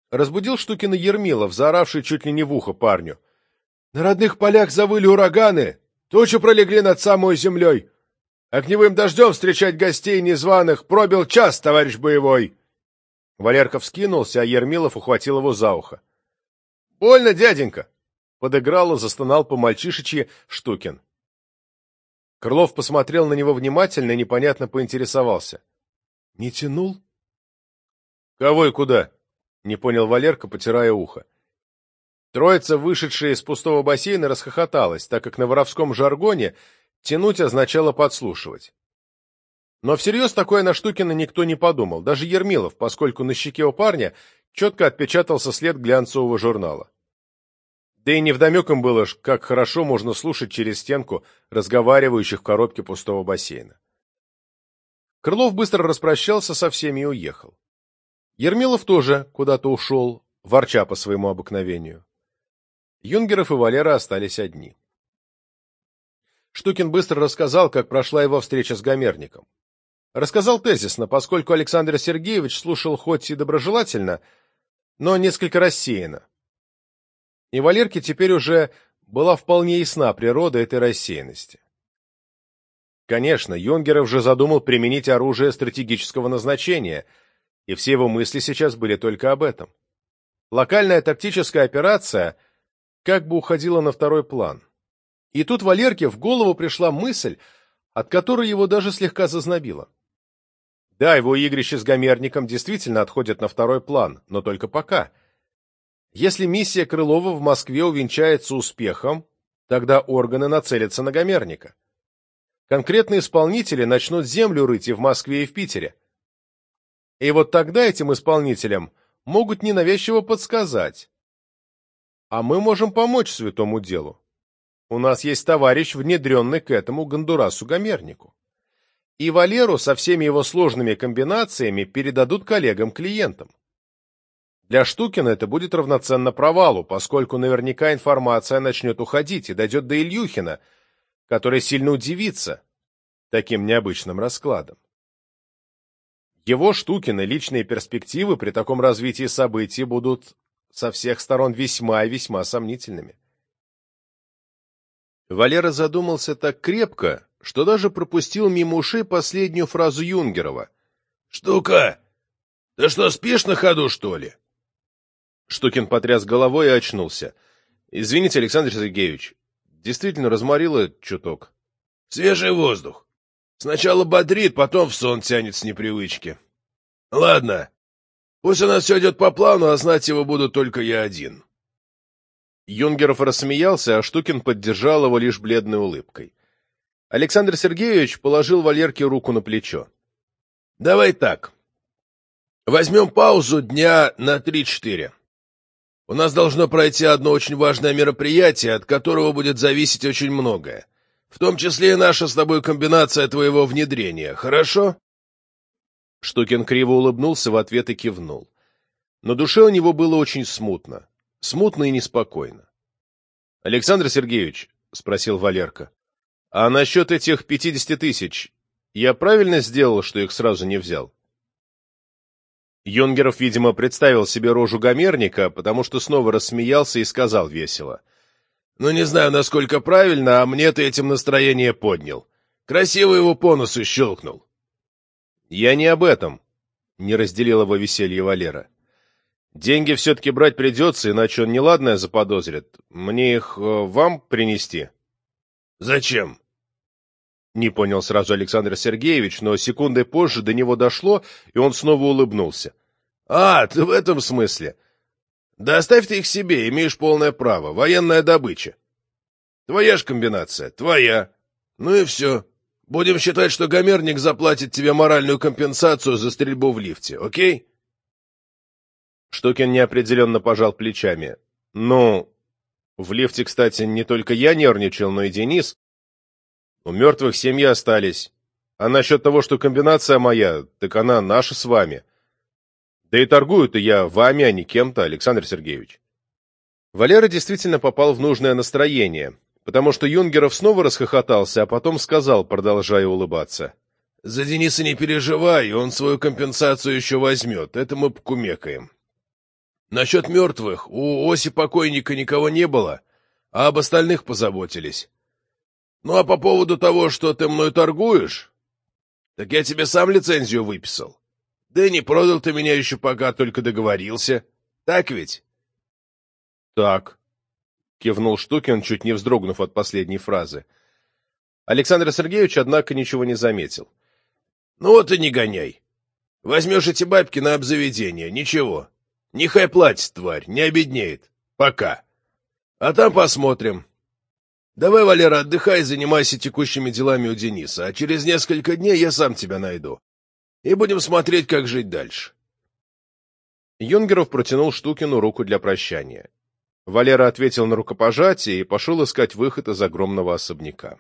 Разбудил Штукина Ермилов, заоравший чуть ли не в ухо парню. — На родных полях завыли ураганы, тучи пролегли над самой землей. Огневым дождем встречать гостей незваных пробил час, товарищ боевой. Валерка вскинулся, а Ермилов ухватил его за ухо. — Больно, дяденька! — подыграл и застонал по-мальчишечьи Штукин. Крылов посмотрел на него внимательно и непонятно поинтересовался. — Не тянул? — Кого и куда? — не понял Валерка, потирая ухо. Троица, вышедшая из пустого бассейна, расхохоталась, так как на воровском жаргоне тянуть означало подслушивать. Но всерьез такое на Штукина никто не подумал, даже Ермилов, поскольку на щеке у парня четко отпечатался след глянцевого журнала. Да и невдомек им было, как хорошо можно слушать через стенку разговаривающих в коробке пустого бассейна. Крылов быстро распрощался со всеми и уехал. Ермилов тоже куда-то ушел, ворча по своему обыкновению. Юнгеров и Валера остались одни. Штукин быстро рассказал, как прошла его встреча с Гомерником. Рассказал тезисно, поскольку Александр Сергеевич слушал хоть и доброжелательно, но несколько рассеянно. И Валерке теперь уже была вполне ясна природа этой рассеянности. Конечно, Юнгеров же задумал применить оружие стратегического назначения, и все его мысли сейчас были только об этом. Локальная тактическая операция как бы уходила на второй план. И тут Валерке в голову пришла мысль, от которой его даже слегка зазнобило. Да, его игрища с Гомерником действительно отходят на второй план, но только пока. Если миссия Крылова в Москве увенчается успехом, тогда органы нацелятся на Гомерника конкретные исполнители начнут землю рыть и в Москве, и в Питере. И вот тогда этим исполнителям могут ненавязчиво подсказать. А мы можем помочь святому делу. У нас есть товарищ, внедренный к этому Гондурасу-гомернику. И Валеру со всеми его сложными комбинациями передадут коллегам-клиентам. Для Штукина это будет равноценно провалу, поскольку наверняка информация начнет уходить и дойдет до Ильюхина – который сильно удивится таким необычным раскладом. Его Штукины личные перспективы при таком развитии событий будут со всех сторон весьма и весьма сомнительными. Валера задумался так крепко, что даже пропустил мимо ушей последнюю фразу Юнгерова. «Штука! Ты что, спишь на ходу, что ли?» Штукин потряс головой и очнулся. «Извините, Александр Сергеевич, Действительно, разморило чуток. Свежий воздух. Сначала бодрит, потом в сон тянет с непривычки. Ладно. Пусть у нас все идет по плану, а знать его буду только я один. Юнгеров рассмеялся, а Штукин поддержал его лишь бледной улыбкой. Александр Сергеевич положил Валерке руку на плечо. — Давай так. Возьмем паузу дня на три-четыре. У нас должно пройти одно очень важное мероприятие, от которого будет зависеть очень многое. В том числе и наша с тобой комбинация твоего внедрения. Хорошо?» Штукин криво улыбнулся в ответ и кивнул. Но душе у него было очень смутно. Смутно и неспокойно. — Александр Сергеевич, — спросил Валерка, — а насчет этих пятидесяти тысяч я правильно сделал, что их сразу не взял? Юнгеров, видимо, представил себе рожу Гомерника, потому что снова рассмеялся и сказал весело. «Ну, не знаю, насколько правильно, а мне ты этим настроение поднял. Красиво его по носу щелкнул». «Я не об этом», — не разделил его веселье Валера. «Деньги все-таки брать придется, иначе он неладное заподозрит. Мне их э, вам принести?» «Зачем?» Не понял сразу Александр Сергеевич, но секундой позже до него дошло, и он снова улыбнулся. «А, ты в этом смысле? Да оставь ты их себе, имеешь полное право. Военная добыча. Твоя ж комбинация, твоя. Ну и все. Будем считать, что Гомерник заплатит тебе моральную компенсацию за стрельбу в лифте, окей?» Штукин неопределенно пожал плечами. «Ну, в лифте, кстати, не только я нервничал, но и Денис. У мертвых семьи остались. А насчет того, что комбинация моя, так она наша с вами. Да и торгую-то я вами, а не кем-то, Александр Сергеевич. Валера действительно попал в нужное настроение, потому что Юнгеров снова расхохотался, а потом сказал, продолжая улыбаться. — За Дениса не переживай, он свою компенсацию еще возьмет, это мы покумекаем. Насчет мертвых, у оси покойника никого не было, а об остальных позаботились. Ну а по поводу того, что ты мной торгуешь, так я тебе сам лицензию выписал. Да и не продал ты меня еще пока, только договорился. Так ведь? — Так, — кивнул Штукин, чуть не вздрогнув от последней фразы. Александр Сергеевич, однако, ничего не заметил. — Ну вот и не гоняй. Возьмешь эти бабки на обзаведение, ничего. Нехай платит, тварь, не обеднеет. Пока. А там посмотрим. Давай, Валера, отдыхай занимайся текущими делами у Дениса, а через несколько дней я сам тебя найду и будем смотреть, как жить дальше. Юнгеров протянул Штукину руку для прощания. Валера ответил на рукопожатие и пошел искать выход из огромного особняка.